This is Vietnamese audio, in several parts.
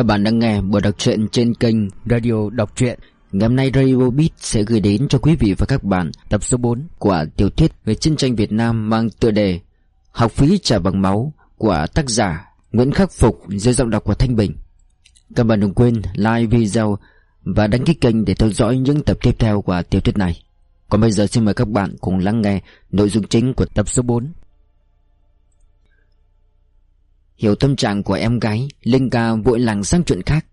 Các bạn đang nghe buổi đọc truyện trên kênh Radio Đọc Truyện. Ngày hôm nay Radio Beat sẽ gửi đến cho quý vị và các bạn tập số 4 của tiểu thuyết về chiến tranh Việt Nam mang tựa đề Học phí trả bằng máu của tác giả Nguyễn Khắc Phục dưới giọng đọc của Thanh Bình. Các bạn đừng quên like video và đăng ký kênh để theo dõi những tập tiếp theo của tiểu thuyết này. Còn bây giờ xin mời các bạn cùng lắng nghe nội dung chính của tập số 4. Hiểu tâm trạng của em gái, Linh ca vội làng sang chuyện khác.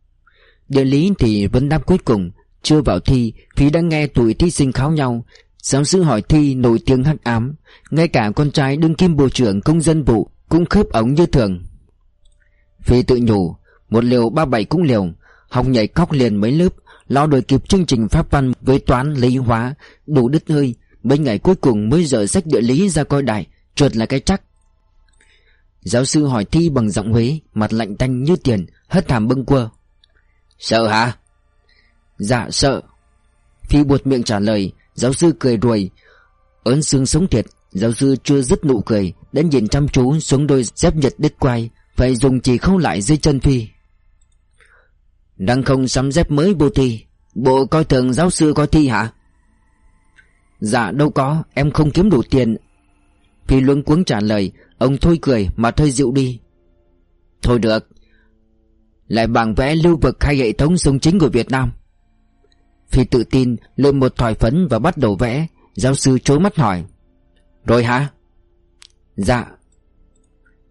Địa lý thì vẫn đáp cuối cùng, Chưa vào thi Phi đã nghe tụi thí sinh kháo nhau. Giáo sư hỏi thi nổi tiếng hắc ám, Ngay cả con trai đương kim bộ trưởng công dân vụ Cũng khớp ống như thường. Phi tự nhủ, Một liều ba bảy cũng liều, Học nhảy khóc liền mấy lớp, Lo đổi kịp chương trình pháp văn với toán lý hóa, Đủ đứt hơi, Mấy ngày cuối cùng mới dở sách địa lý ra coi đại Trượt là cái chắc. Giáo sư hỏi Thi bằng giọng Huế, Mặt lạnh tanh như tiền, Hất hàm bưng quơ. Sợ hả? Dạ sợ. Phi buột miệng trả lời, Giáo sư cười ruồi Ớn xương sống thiệt, Giáo sư chưa dứt nụ cười, Đã nhìn chăm chú xuống đôi dép nhật đứt quay Phải dùng chỉ khâu lại dưới chân Phi. Đang không sắm dép mới bộ thi, Bộ coi thường giáo sư coi thi hả? Dạ đâu có, Em không kiếm đủ tiền. Phi luống cuống trả lời Ông thôi cười mà thôi dịu đi. Thôi được. Lại bảng vẽ lưu vực hay hệ thống sông chính của Việt Nam. Phi tự tin lên một thỏi phấn và bắt đầu vẽ, Giáo sư chối mắt hỏi. Rồi hả? Dạ.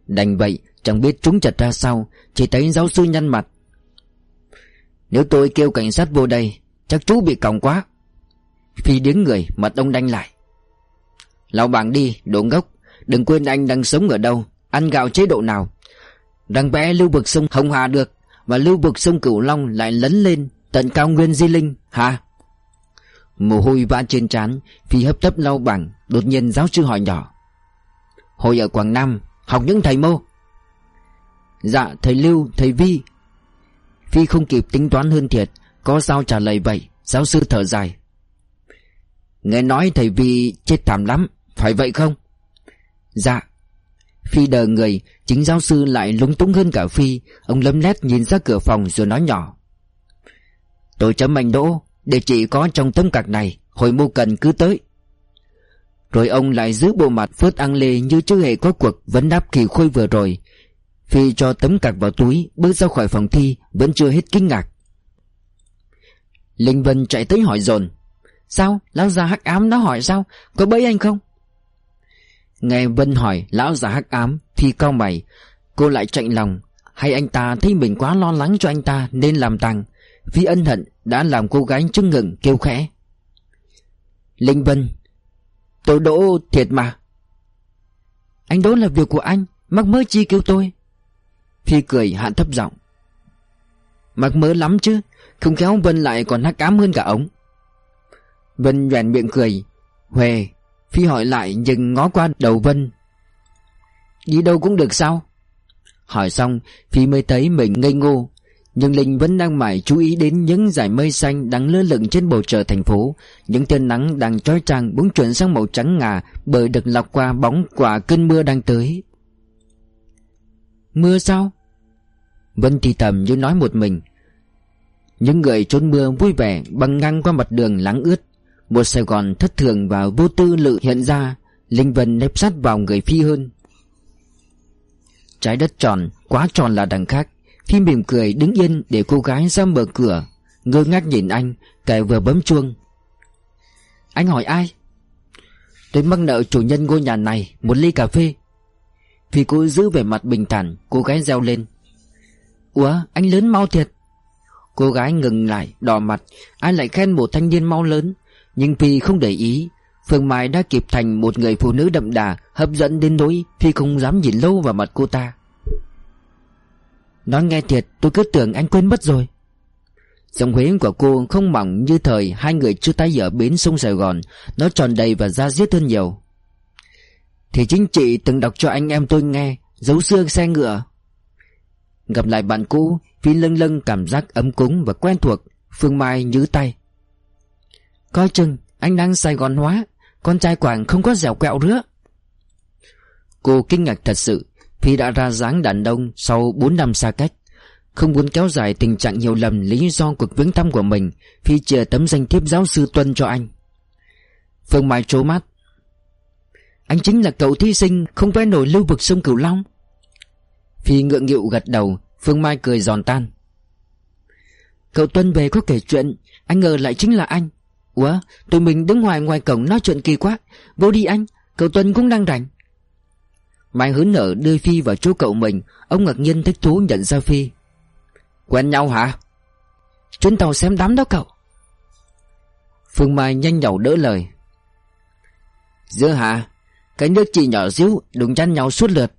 Đành vậy, chẳng biết trúng chặt ra sao, Chỉ thấy giáo sư nhăn mặt. Nếu tôi kêu cảnh sát vô đây, Chắc chú bị còng quá. Phi đứng người, mặt ông đanh lại. Lão bảng đi đồ ngốc. Đừng quên anh đang sống ở đâu, Ăn gạo chế độ nào. Đang vẽ lưu vực sông Hồng Hà được Và lưu vực sông Cửu Long lại lấn lên Tận cao nguyên Di Linh, hả? Mồ hôi vã trên trán, Phi hấp tấp lau bằng Đột nhiên giáo sư hỏi nhỏ. Hồi ở Quảng Nam, Học những thầy mô? Dạ thầy Lưu, thầy Vi. Phi không kịp tính toán hơn thiệt, Có sao trả lời vậy? Giáo sư thở dài. Nghe nói thầy Vi chết thảm lắm, Phải vậy không? Dạ. Phi đờ người, Chính giáo sư lại lúng túng hơn cả Phi. Ông lấm lét nhìn ra cửa phòng rồi nói nhỏ. Tôi chấm anh Đỗ Địa chỉ có trong tấm cạc này, Hồi mưu cần cứ tới. Rồi ông lại giữ bộ mặt phớt ăn lê Như chưa hề có cuộc vấn đáp kỳ khôi vừa rồi. Phi cho tấm cạc vào túi, Bước ra khỏi phòng thi, Vẫn chưa hết kinh ngạc. Linh Vân chạy tới hỏi dồn. Sao? Lão già hắc ám nó hỏi sao? Có bẫy anh không? Nghe Vân hỏi, lão già hắc ám, Thì cao mày, Cô lại chạy lòng, Hay anh ta thấy mình quá lo lắng cho anh ta Nên làm tăng Vì ân hận đã làm cô gái chưng ngừng, kêu khẽ. Linh Vân, Tôi đỗ thiệt mà. Anh đỗ là việc của anh Mắc mơ chi kêu tôi? Phi cười, hạ thấp giọng Mắc mơ lắm chứ, Không khéo Vân lại còn hắc ám hơn cả ông Vân nhoèn miệng cười, Huề Phi hỏi lại nhưng ngó qua đầu Vân. Đi đâu cũng được sao? Hỏi xong, Phi mới thấy mình ngây ngô. Nhưng Linh vẫn đang mải chú ý đến những dải mây xanh đang lơ lửng trên bầu trời thành phố. Những tia nắng đang trói trang bỗng chuyển sang màu trắng ngà Bởi được lọc qua bóng quả cơn mưa đang tới. Mưa sao? Vân thì thầm như nói một mình. Những người trốn mưa vui vẻ băng ngang qua mặt đường lắng ướt một Sài Gòn thất thường và vô tư lự hiện ra, Linh Vân nếp sát vào người Phi hơn. Trái đất tròn, Quá tròn là đằng khác. Phi mỉm cười đứng yên để cô gái ra mở cửa, Ngơ ngác nhìn anh, Kẻ vừa bấm chuông. Anh hỏi ai? Tôi mắc nợ chủ nhân ngôi nhà này, Một ly cà phê. Phi cô giữ vẻ mặt bình thản, Cô gái reo lên. Ủa, anh lớn mau thiệt. Cô gái ngừng lại, đỏ mặt, Ai lại khen một thanh niên mau lớn? Nhưng Phi không để ý, Phương Mai đã kịp thành một người phụ nữ đậm đà, Hấp dẫn đến nỗi Phi không dám nhìn lâu vào mặt cô ta. Nói nghe thiệt, tôi cứ tưởng anh quên mất rồi. Giọng Huế của cô không mỏng như thời Hai người chưa tay ở bến sông Sài Gòn, Nó tròn đầy và da diết hơn nhiều. Thì chính chị từng đọc cho anh em tôi nghe Dấu xương xe ngựa. Gặp lại bạn cũ, Phi lâng lâng cảm giác ấm cúng và quen thuộc, Phương Mai nhớ tay. Coi chừng, anh đang Sài Gòn hóa. Con trai Quảng không có dẻo quẹo nữa. Cô kinh ngạc thật sự Phi đã ra dáng đàn đông sau 4 năm xa cách. Không muốn kéo dài tình trạng nhiều lầm lý do cuộc viếng thăm của mình Phi chia tấm danh thiếp giáo sư Tuân cho anh. Phương Mai trố mắt. Anh chính là cậu thi sinh không vẽ nổi lưu vực sông Cửu Long. Phi ngượng nghịu gật đầu, Phương Mai cười giòn tan. Cậu Tuân về có kể chuyện, Anh ngờ lại chính là anh. Ủa, tụi mình đứng ngoài ngoài cổng nói chuyện kỳ quá. Vô đi anh, Cậu Tuân cũng đang rảnh. Mai hứa nở đưa Phi vào chỗ cậu mình. Ông ngạc nhiên thích thú nhận ra Phi. Quen nhau hả? Chuyến tàu xem đám đó cậu. Phương Mai nhanh nhẩu đỡ lời. Giữa hả? Cái nước chỉ nhỏ xíu, Đừng chăn nhau suốt lượt.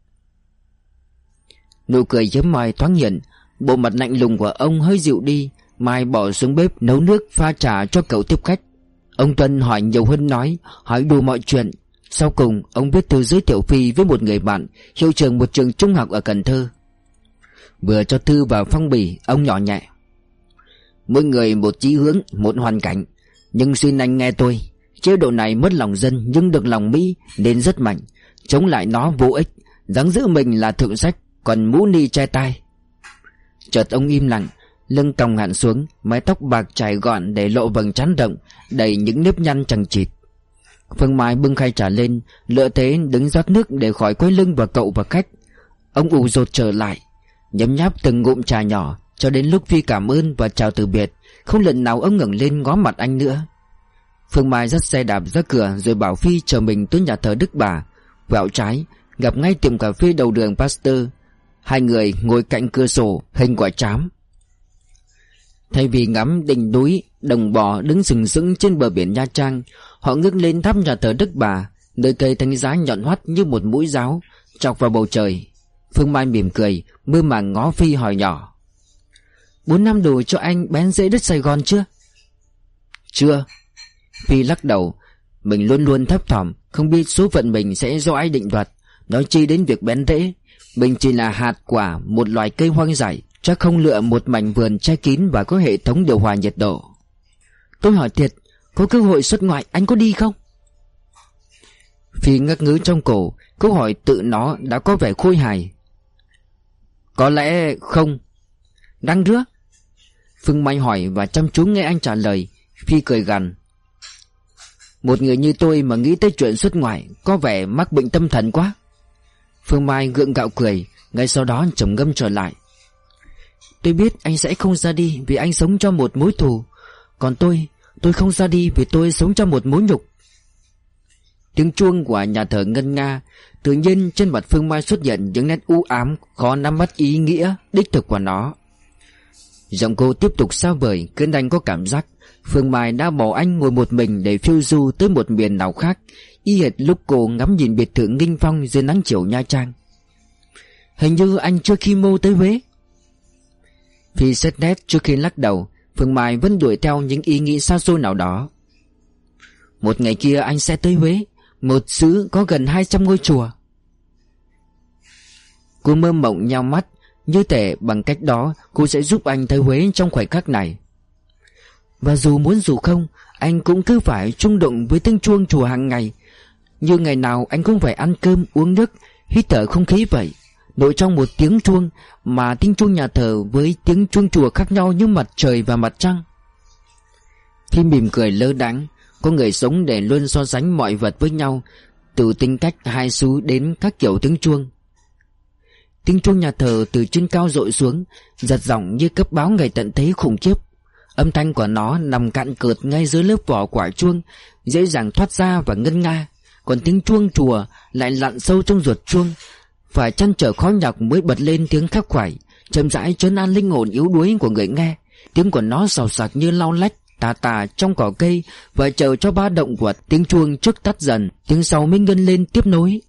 Nụ cười hiếm Mai thoáng hiện. Bộ mặt lạnh lùng của ông hơi dịu đi. Mai bỏ xuống bếp nấu nước pha trà cho cậu tiếp khách. Ông Tuân hỏi nhiều hơn nói, Hỏi đủ mọi chuyện. Sau cùng, ông viết thư giới thiệu Phi với một người bạn, Hiệu trưởng một trường trung học ở Cần Thơ. Vừa cho thư vào phong bì, Ông nhỏ nhẹ. Mỗi người một chí hướng, Một hoàn cảnh. Nhưng xin anh nghe tôi, Chế độ này mất lòng dân nhưng được lòng Mỹ Nên rất mạnh. Chống lại nó vô ích. Giáng giữ mình là thượng sách, Còn mũ ni che tai. Chợt ông im lặng. Lưng còng hẳn xuống, Mái tóc bạc trải gọn để lộ vầng trán rộng, Đầy những nếp nhăn chẳng chịt. Phương Mai bưng khay trà lên Lựa thế đứng rót nước để khỏi quấy lưng vào cậu và khách. Ông ù rột trở lại, Nhấm nháp từng ngụm trà nhỏ, Cho đến lúc Phi cảm ơn và chào từ biệt, Không lần nào ông ngẩng lên ngó mặt anh nữa. Phương Mai dắt xe đạp ra cửa Rồi bảo Phi chờ mình tới nhà thờ Đức Bà. Vẹo trái, Gặp ngay tiệm cà phê đầu đường Pasteur. Hai người ngồi cạnh cửa sổ, Hình quả chám. Thay vì ngắm đỉnh núi, Đồng bò đứng sừng sững trên bờ biển Nha Trang, Họ ngước lên tháp nhà thờ Đức Bà, Nơi cây thanh giá nhọn hoắt như một mũi giáo, Chọc vào bầu trời. Phương Mai mỉm cười, Mơ màng ngó Phi hỏi nhỏ. Bốn năm đủ cho anh bén dễ đất Sài Gòn chưa? Chưa. Phi lắc đầu, Mình luôn luôn thấp thỏm, Không biết số phận mình sẽ do ai định đoạt. Nói chi đến việc bén rễ, Mình chỉ là hạt quả Một loài cây hoang dại Chắc không lựa một mảnh vườn che kín Và có hệ thống điều hòa nhiệt độ. Tôi hỏi thiệt, Có cơ hội xuất ngoại anh có đi không? Phi ngắc ngứ trong cổ, Câu hỏi tự nó đã có vẻ khôi hài. Có lẽ không. Đăng rước. Phương Mai hỏi và chăm chú nghe anh trả lời. Phi cười gằn. Một người như tôi mà nghĩ tới chuyện xuất ngoại Có vẻ mắc bệnh tâm thần quá. Phương Mai gượng gạo cười, Ngay sau đó trầm ngâm trở lại. Tôi biết anh sẽ không ra đi Vì anh sống cho một mối thù. Còn tôi Tôi không ra đi vì tôi sống cho một mối nhục. Tiếng chuông của nhà thờ ngân nga Tự nhiên trên mặt Phương Mai xuất hiện những nét u ám Khó nắm bắt ý nghĩa, Đích thực của nó. Giọng cô tiếp tục sao vời, Khiến anh có cảm giác Phương Mai đã bỏ anh ngồi một mình Để phiêu du tới một miền nào khác, Y hệt lúc cô ngắm nhìn biệt thự nghinh phong Dưới nắng chiều Nha Trang. Hình như anh chưa khi mô tới Huế. Phi xét nét trước khi lắc đầu, Phương Mai vẫn đuổi theo những ý nghĩ xa xôi nào đó. Một ngày kia anh sẽ tới Huế, Một xứ có gần 200 ngôi chùa. Cô mơ mộng nhau mắt, Như thể bằng cách đó Cô sẽ giúp anh tới Huế trong khoảnh khắc này. Và dù muốn dù không, Anh cũng cứ phải trung động với tiếng chuông chùa hàng ngày. Như ngày nào anh cũng phải ăn cơm, uống nước, Hít thở không khí vậy. Nội trong một tiếng chuông, Mà tiếng chuông nhà thờ với tiếng chuông chùa khác nhau như mặt trời và mặt trăng. Khi mỉm cười lơ đắng Có người sống để luôn so sánh mọi vật với nhau, Từ tính cách hai xu đến các kiểu tiếng chuông. Tiếng chuông nhà thờ từ trên cao rội xuống, Giật giọng như cấp báo ngày tận thế khủng khiếp. Âm thanh của nó nằm cạn cợt ngay dưới lớp vỏ quả chuông, Dễ dàng thoát ra và ngân nga. Còn tiếng chuông chùa lại lặn sâu trong ruột chuông phải chăn trở khó nhọc mới bật lên tiếng khắc khoải, chậm rãi trấn an linh hồn yếu đuối của người nghe. Tiếng của nó xào sạc như lau lách, tà tà trong cỏ cây và chờ cho ba động của tiếng chuông trước tắt dần, tiếng sau mới ngân lên tiếp nối.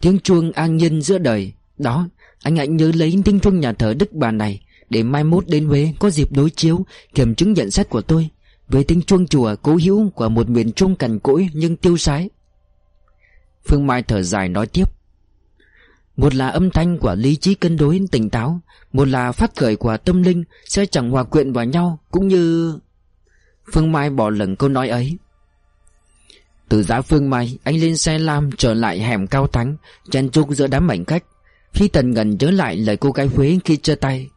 Tiếng chuông an nhiên giữa đời, đó, anh hãy nhớ lấy tiếng chuông nhà thờ đức bà này để mai mốt đến huế có dịp đối chiếu, kiểm chứng nhận xét của tôi về tiếng chuông chùa cố hữu của một miền trung cằn cỗi nhưng tiêu sái. Phương mai thở dài nói tiếp một là âm thanh của lý trí cân đối tỉnh táo, Một là phát khởi của tâm linh Sẽ chẳng hòa quyện vào nhau, Cũng như Phương Mai bỏ lửng câu nói ấy. Từ giá Phương Mai, Anh lên xe lam trở lại hẻm cao thắng Chen chúc giữa đám mảnh khách. Khi tần gần nhớ lại lời cô gái Huế khi chơi tay.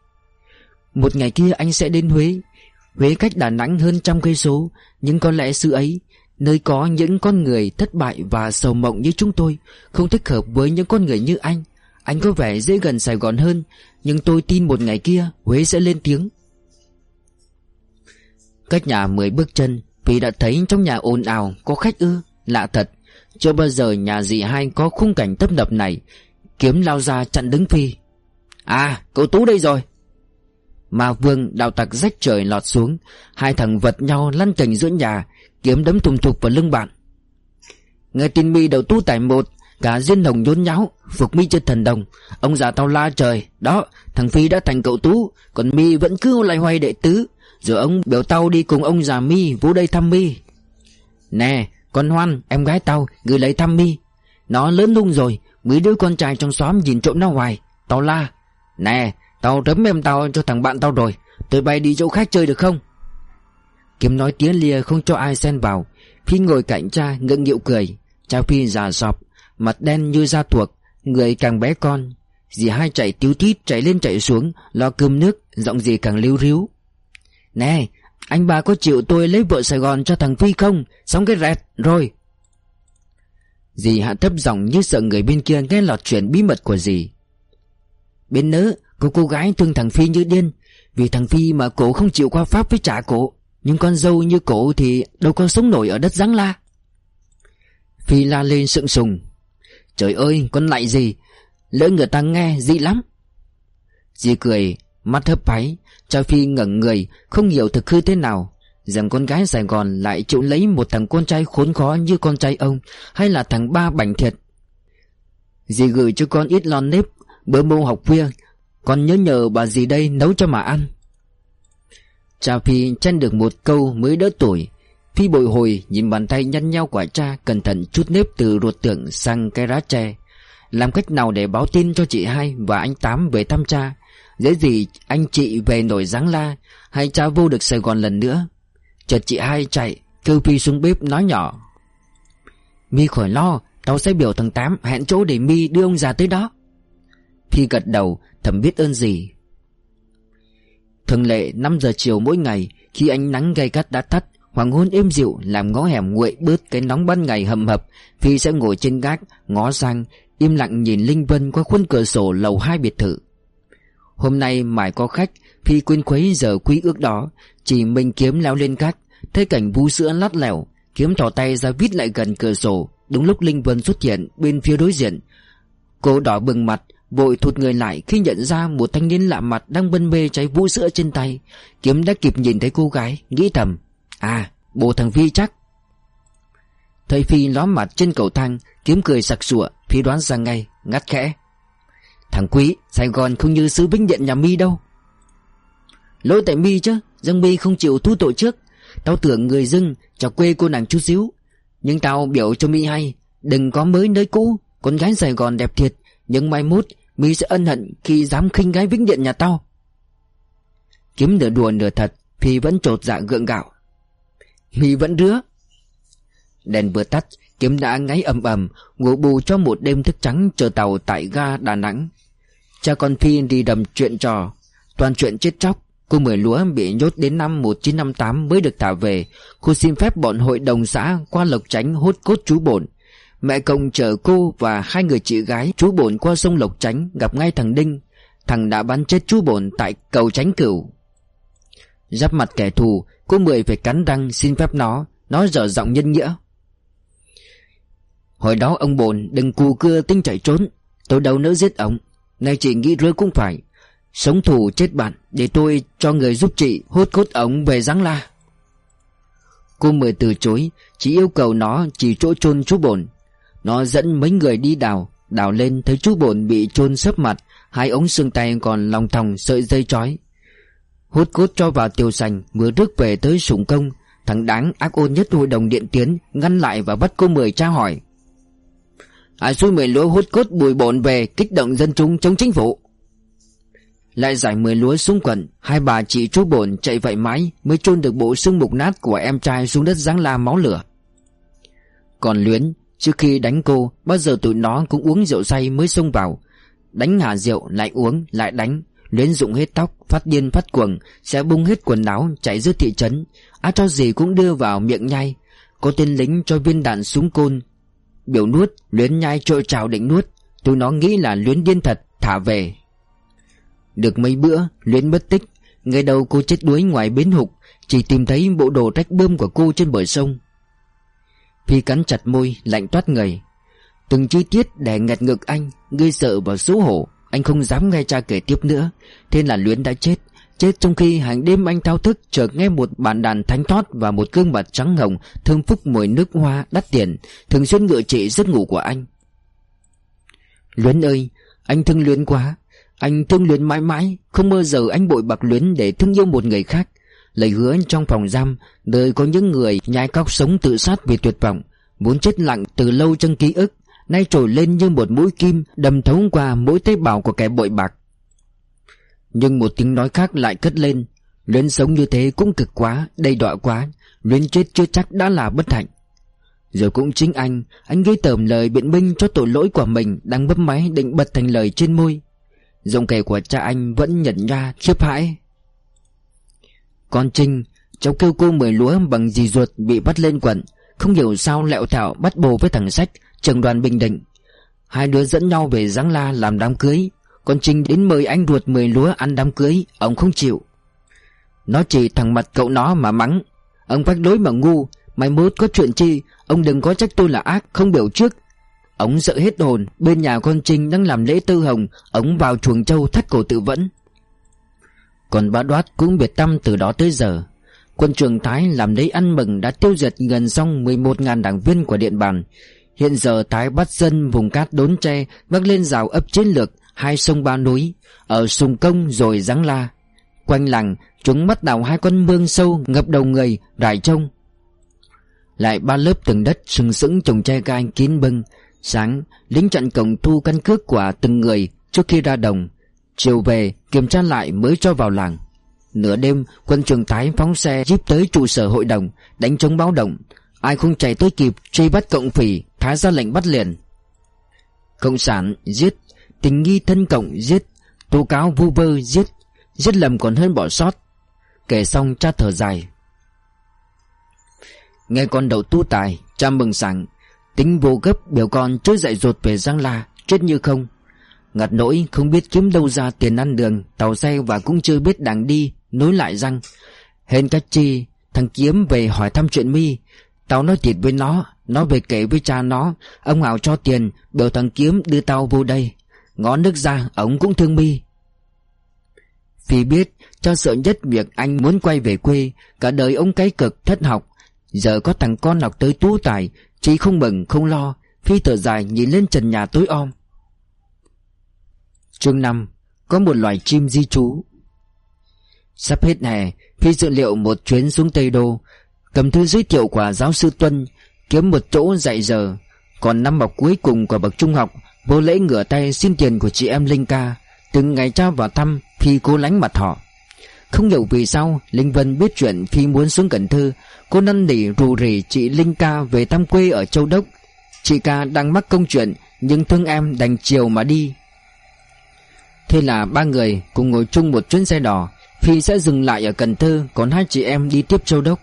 Một ngày kia anh sẽ đến Huế. Huế cách Đà Nẵng hơn trăm cây số, Nhưng có lẽ sự ấy, Nơi có những con người thất bại và sầu mộng như chúng tôi, Không thích hợp với những con người như anh. Anh có vẻ dễ gần Sài Gòn hơn, Nhưng tôi tin một ngày kia Huế sẽ lên tiếng. Cách nhà mười bước chân, Vì đã thấy trong nhà ồn ào, Có khách ư, Lạ thật. Chưa bao giờ nhà dị hai có khung cảnh tấp nập này. Kiếm lao ra chặn đứng Phi. À cậu Tú đây rồi. Mà Vương đào tặc rách trời lọt xuống. Hai thằng vật nhau lăn chành giữa nhà, Kiếm đấm thùng thục vào lưng bạn. Nghe tin mi đầu tú tại một Cả diên hồng nhốn nháo, Phục mi chết thần đồng. Ông già tao la trời, Đó, thằng Phi đã thành cậu Tú, Còn mi vẫn cứ loay hoay đệ tứ. Rồi ông biểu tao đi cùng ông già mi, Vô đây thăm mi. Nè, con Hoan, em gái tao, Gửi lấy thăm mi. Nó lớn lung rồi, Mấy đứa con trai trong xóm nhìn trộm nó hoài. Tao la. Nè, tao rấm em tao cho thằng bạn tao rồi, Tụi bay đi chỗ khác chơi được không? Kiếm nói tiếng lìa không cho ai xen vào. Phi ngồi cạnh cha, ngượng nghịu cười. Cha Phi già sọp. Mặt đen như da thuộc, Người càng bé con. Dì hai chạy tiếu tít, chạy lên chạy xuống, Lo cơm nước, Giọng dì càng lưu ríu. Nè, Anh bà có chịu tôi lấy vợ Sài Gòn cho thằng Phi không? Xong cái rẹt, Rồi. Dì hạ thấp giọng như sợ người bên kia nghe lọt chuyện bí mật của dì. Bên nữ Cô cô gái thương thằng Phi như điên. Vì thằng Phi mà cổ không chịu qua Pháp với trả cổ, Nhưng con dâu như cổ thì đâu có sống nổi ở đất Giáng La. Phi la lên sượng sùng. Trời ơi, con lại gì? Lỡ người ta nghe dị lắm. Dì cười, Mắt hấp váy Cho Phi ngẩn người, Không hiểu thực hư thế nào. Rằng con gái Sài Gòn lại chịu lấy một thằng con trai khốn khó như con trai ông, Hay là thằng ba bảnh thiệt. Dì gửi cho con ít lon nếp, Bữa mô học khuya. Con nhớ nhờ bà dì đây nấu cho mà ăn. Cha Phi chen được một câu mới đỡ tuổi. Phi bồi hồi, nhìn bàn tay nhăn nhau của cha, Cẩn thận chút nếp từ ruột tượng sang cái rá tre. Làm cách nào để báo tin cho chị hai và anh Tám về thăm cha? Dễ gì anh chị về nổi giáng la, Hay cha vô được Sài Gòn lần nữa? Chợt chị hai chạy, Kêu Phi xuống bếp nói nhỏ. Mi khỏi lo, Tao sẽ biểu thằng Tám hẹn chỗ để Mi đưa ông già tới đó. Phi gật đầu, thầm biết ơn gì. Thường lệ 5 giờ chiều mỗi ngày, Khi ánh nắng gay gắt đã tắt Hoàng hôn êm dịu, làm ngõ hẻm nguội bớt cái nóng ban ngày hầm hập. Phi sẽ ngồi trên gác, ngó sang, Im lặng nhìn Linh Vân qua khuôn cửa sổ lầu hai biệt thự. Hôm nay mải có khách, Phi quên khuấy giờ quý ước đó. Chỉ mình kiếm leo lên gác, Thấy cảnh vú sữa lát lẻo, Kiếm thỏ tay ra vít lại gần cửa sổ. Đúng lúc Linh Vân xuất hiện bên phía đối diện, Cô đỏ bừng mặt, Vội thụt người lại khi nhận ra một thanh niên lạ mặt đang bân bê cháy vũ sữa trên tay. Kiếm đã kịp nhìn thấy cô gái, Nghĩ thầm À bộ thằng Phi chắc. Thấy Phi ló mặt trên cầu thang, Kiếm cười sặc sụa, Phi đoán ra ngay, Ngắt khẽ. Thằng Quý, Sài Gòn không như sứ Vinh Điện nhà mi đâu. Lỗi tại mi chứ Dương mi không chịu thu tội trước. Tao tưởng người dưng cho quê cô nàng chút xíu. Nhưng tao biểu cho mi hay, Đừng có mới nơi cũ, Con gái Sài Gòn đẹp thiệt. Nhưng mai mốt, mi sẽ ân hận khi dám khinh gái Vĩnh Điện nhà tao. Kiếm nửa đùa nửa thật, Phi vẫn trột dạ gượng gạo. Mi vẫn rứa. Đèn vừa tắt, Kiếm đã ngáy ầm ầm, Ngủ bù cho một đêm thức trắng chờ tàu tại ga Đà Nẵng. Cha con Phi đi đầm chuyện trò. Toàn chuyện chết chóc, Cô Mười Lúa bị nhốt đến năm 1958 mới được thả về. Cô xin phép bọn hội đồng xã qua Lộc chánh hốt cốt chú bổn. Mẹ công chở cô và hai người chị gái chú bổn qua sông Lộc chánh gặp ngay thằng Đinh. Thằng đã bắn chết chú bổn tại cầu chánh Cửu. Giáp mặt kẻ thù, Cô Mười phải cắn răng xin phép nó Nó dở giọng nhân nghĩa. Hồi đó ông bồn đừng cù cưa tinh chạy trốn, Tôi đâu nỡ giết ông, Nay chị nghĩ rơi cũng phải. Sống thù chết bạn, Để tôi cho người giúp chị hốt cốt ông về Giáng La. Cô Mười từ chối, Chỉ yêu cầu nó chỉ chỗ chôn chú bồn. Nó dẫn mấy người đi đào Đào lên thấy chú bồn bị chôn sấp mặt, Hai ống xương tay còn lòng thòng sợi dây chói. Hút cốt cho vào tiêu sành, Vừa rước về tới sủng công. Thằng đáng ác ôn nhất hội đồng điện tiến, Ngăn lại và bắt cô Mười tra hỏi. À xui mười lúa hút cốt bùi bổn về, Kích động dân chúng chống chính phủ. Lại giải mười lúa xuống quần Hai bà chị chú bổn chạy vậy mãi Mới chôn được bộ xương mục nát của em trai Xuống đất giáng la máu lửa. Còn Luyến, Trước khi đánh cô, Bao giờ tụi nó cũng uống rượu say mới xông vào. Đánh hạ rượu, lại uống, lại đánh. Luyến dụng hết tóc, Phát điên phát cuồng, Sẽ bung hết quần áo, chạy giữa thị trấn. Á cho gì cũng đưa vào miệng nhai. Có tên lính cho viên đạn súng côn. Biểu nuốt, Luyến nhai trội trào định nuốt. Tụi nó nghĩ là Luyến điên thật, Thả về. Được mấy bữa, Luyến mất tích. Ngày đầu cô chết đuối ngoài bến hục, Chỉ tìm thấy bộ đồ rách bơm của cô trên bờ sông. Phi cắn chặt môi, Lạnh toát người. Từng chi tiết đè ngặt ngực anh, Gây sợ và xấu hổ. Anh không dám nghe cha kể tiếp nữa. Thế là Luyến đã chết. Chết trong khi hàng đêm anh thao thức chợt nghe một bản đàn thánh thoát Và một gương mặt trắng hồng Thơm phúc mùi nước hoa đắt tiền. Thường xuyên ngựa trị giấc ngủ của anh. Luyến ơi, Anh thương Luyến quá. Anh thương Luyến mãi mãi. Không bao giờ anh bội bạc Luyến để thương yêu một người khác. Lời hứa trong phòng giam, Nơi có những người nhai cóc sống tự sát vì tuyệt vọng, Muốn chết lặng từ lâu trong ký ức. Nay trồi lên như một mũi kim, Đâm thấu qua mỗi tế bào của kẻ bội bạc. Nhưng một tiếng nói khác lại cất lên. Luyến sống như thế cũng cực quá, Đầy đọa quá. Luyến chết chưa chắc đã là bất hạnh. Rồi cũng chính anh Anh gây tởm lời biện minh cho tội lỗi của mình Đang bấm máy định bật thành lời trên môi. Giọng kể của cha anh vẫn nhận ra khiếp hãi. Con Trinh, Cháu kêu cô mười lúa bằng dì ruột bị bắt lên quận. Không hiểu sao lẹo thảo bắt bồ với thằng sách trưởng đoàn Bình Định. Hai đứa dẫn nhau về Giáng La làm đám cưới. Còn Trinh đến mời anh ruột mười lúa ăn đám cưới. Ông không chịu. Nó chỉ thằng mặt cậu nó mà mắng. Ông quách lối mà ngu. Mai mốt có chuyện chi, Ông đừng có trách tôi là ác, không biểu trước. Ông sợ hết hồn, Bên nhà con Trinh đang làm lễ tư hồng, Ông vào chuồng châu thắt cổ tự vẫn. Còn bà đoát cũng biệt tâm từ đó tới giờ. Quân trường Thái làm lễ ăn mừng đã tiêu diệt gần xong 11.000 đảng viên của Điện Bàn. Hiện giờ tái bắt dân vùng cát đốn tre vác lên rào ấp chiến lược hai sông ba núi, ở Sùng Công rồi Giáng La. Quanh làng, chúng bắt đào hai con mương sâu ngập đầu người, rải trông. Lại ba lớp tường đất sừng sững trồng tre gai kín bưng. Sáng, lính chặn cổng thu căn cước của từng người trước khi ra đồng. Chiều về, kiểm tra lại mới cho vào làng. Nửa đêm, quân trường tái phóng xe jeep tới trụ sở hội đồng, đánh chống báo động. Ai không chạy tới kịp truy bắt cộng phỉ Thái ra lệnh bắt liền. Cộng sản giết, Tình nghi thân cộng giết, Tố cáo vu vơ giết Giết lầm còn hơn bỏ sót. Kể xong cha thở dài. Nghe con đậu tu tài, Cha mừng sảng, Tính vô gấp biểu con chơi dậy ruột về Giang La, Chết như không. Ngặt nỗi không biết kiếm đâu ra tiền ăn đường, Tàu xe và cũng chưa biết đảng đi, Nối lại răng. Hên cách chi, Thằng Kiếm về hỏi thăm chuyện mi Tao nói thiệt với nó Nó về kể với cha nó. Ông ảo cho tiền, Biểu thằng Kiếm đưa tao vô đây. Ngó nước ra Ông cũng thương mi. Phi biết, Cho sợ nhất việc anh muốn quay về quê, Cả đời ông cái cực, thất học. Giờ có thằng con học tới tú tài Chỉ không mừng, không lo. Phi thở dài, nhìn lên trần nhà tối om. Chương 5 Có một loài chim di trú. Sắp hết hè, Phi dự liệu một chuyến xuống Tây Đô. Cầm thư giới thiệu của giáo sư Tuân, Kiếm một chỗ dạy giờ. Còn năm học cuối cùng của bậc trung học, Vô lễ ngửa tay xin tiền của chị em Linh Ca. Từng ngày trao vào thăm, Phi cố lánh mặt họ. Không hiểu vì sao, Linh Vân biết chuyện Phi muốn xuống Cần Thơ. Cô năn nỉ rủ rỉ chị Linh Ca về thăm quê ở Châu Đốc. Chị ca đang mắc công chuyện, Nhưng thương em đành chiều mà đi. Thế là ba người cùng ngồi chung một chuyến xe đỏ. Phi sẽ dừng lại ở Cần Thơ, Còn hai chị em đi tiếp Châu Đốc.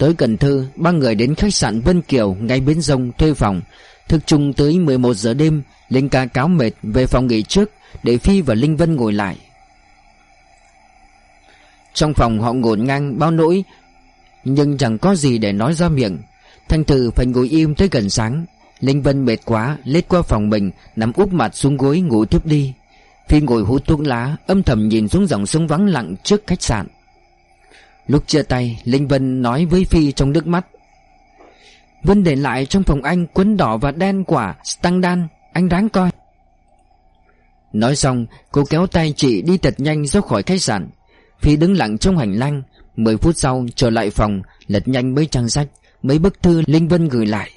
Tới Cần Thơ, Ba người đến khách sạn Vân Kiều Ngay bến sông thuê phòng. Thực chung tới 11 giờ đêm, Linh ca cáo mệt về phòng nghỉ trước Để Phi và Linh Vân ngồi lại. Trong phòng họ ngổn ngang bao nỗi, Nhưng chẳng có gì để nói ra miệng. Thanh Từ phải ngồi im tới gần sáng. Linh Vân mệt quá, Lết qua phòng mình, Nằm úp mặt xuống gối ngủ tiếp đi. Phi ngồi hút thuốc lá, Âm thầm nhìn xuống dòng sông vắng lặng trước khách sạn. Lúc chia tay, Linh Vân nói với Phi trong nước mắt. Vân để lại trong phòng anh Quấn đỏ và đen quả Stang đan Anh ráng coi. Nói xong, cô kéo tay chị đi thật nhanh ra khỏi khách sạn. Phi đứng lặng trong hành lang. Mười phút sau, trở lại phòng, Lật nhanh mấy trang sách, Mấy bức thư Linh Vân gửi lại.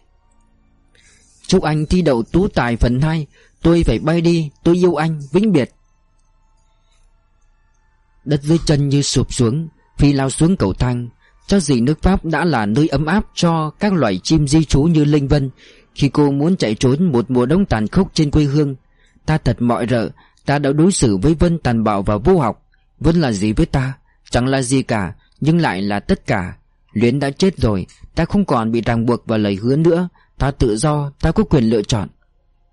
Chúc anh thi đậu tú tài phần 2 Tôi phải bay đi, Tôi yêu anh, Vĩnh biệt. Đất dưới chân như sụp xuống Phi lao xuống cầu thang. Cho gì nước Pháp đã là nơi ấm áp cho các loài chim di trú như Linh Vân. Khi cô muốn chạy trốn một mùa đông tàn khốc trên quê hương, Ta thật mọi rợ. Ta đã đối xử với Vân tàn bạo và vô học. Vân là gì với ta? Chẳng là gì cả, Nhưng lại là tất cả. Luyến đã chết rồi, Ta không còn bị ràng buộc vào lời hứa nữa. Ta tự do, Ta có quyền lựa chọn.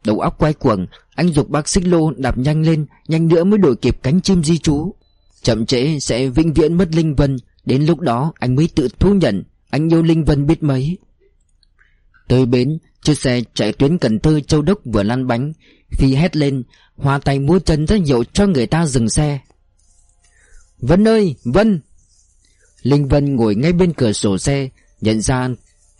Đầu óc quay cuồng, Anh dục bác xích lô đạp nhanh lên, Nhanh nữa mới đổi kịp cánh chim di trú. Chậm trễ sẽ vĩnh viễn mất Linh Vân. Đến lúc đó, anh mới tự thú nhận Anh yêu Linh Vân biết mấy. Tới bến, Chiếc xe chạy tuyến Cần Thơ, Châu Đốc vừa lăn bánh. Phi hét lên, Hoa tay múa chân rất hiệu cho người ta dừng xe. Vân ơi, Vân! Linh Vân ngồi ngay bên cửa sổ xe, Nhận ra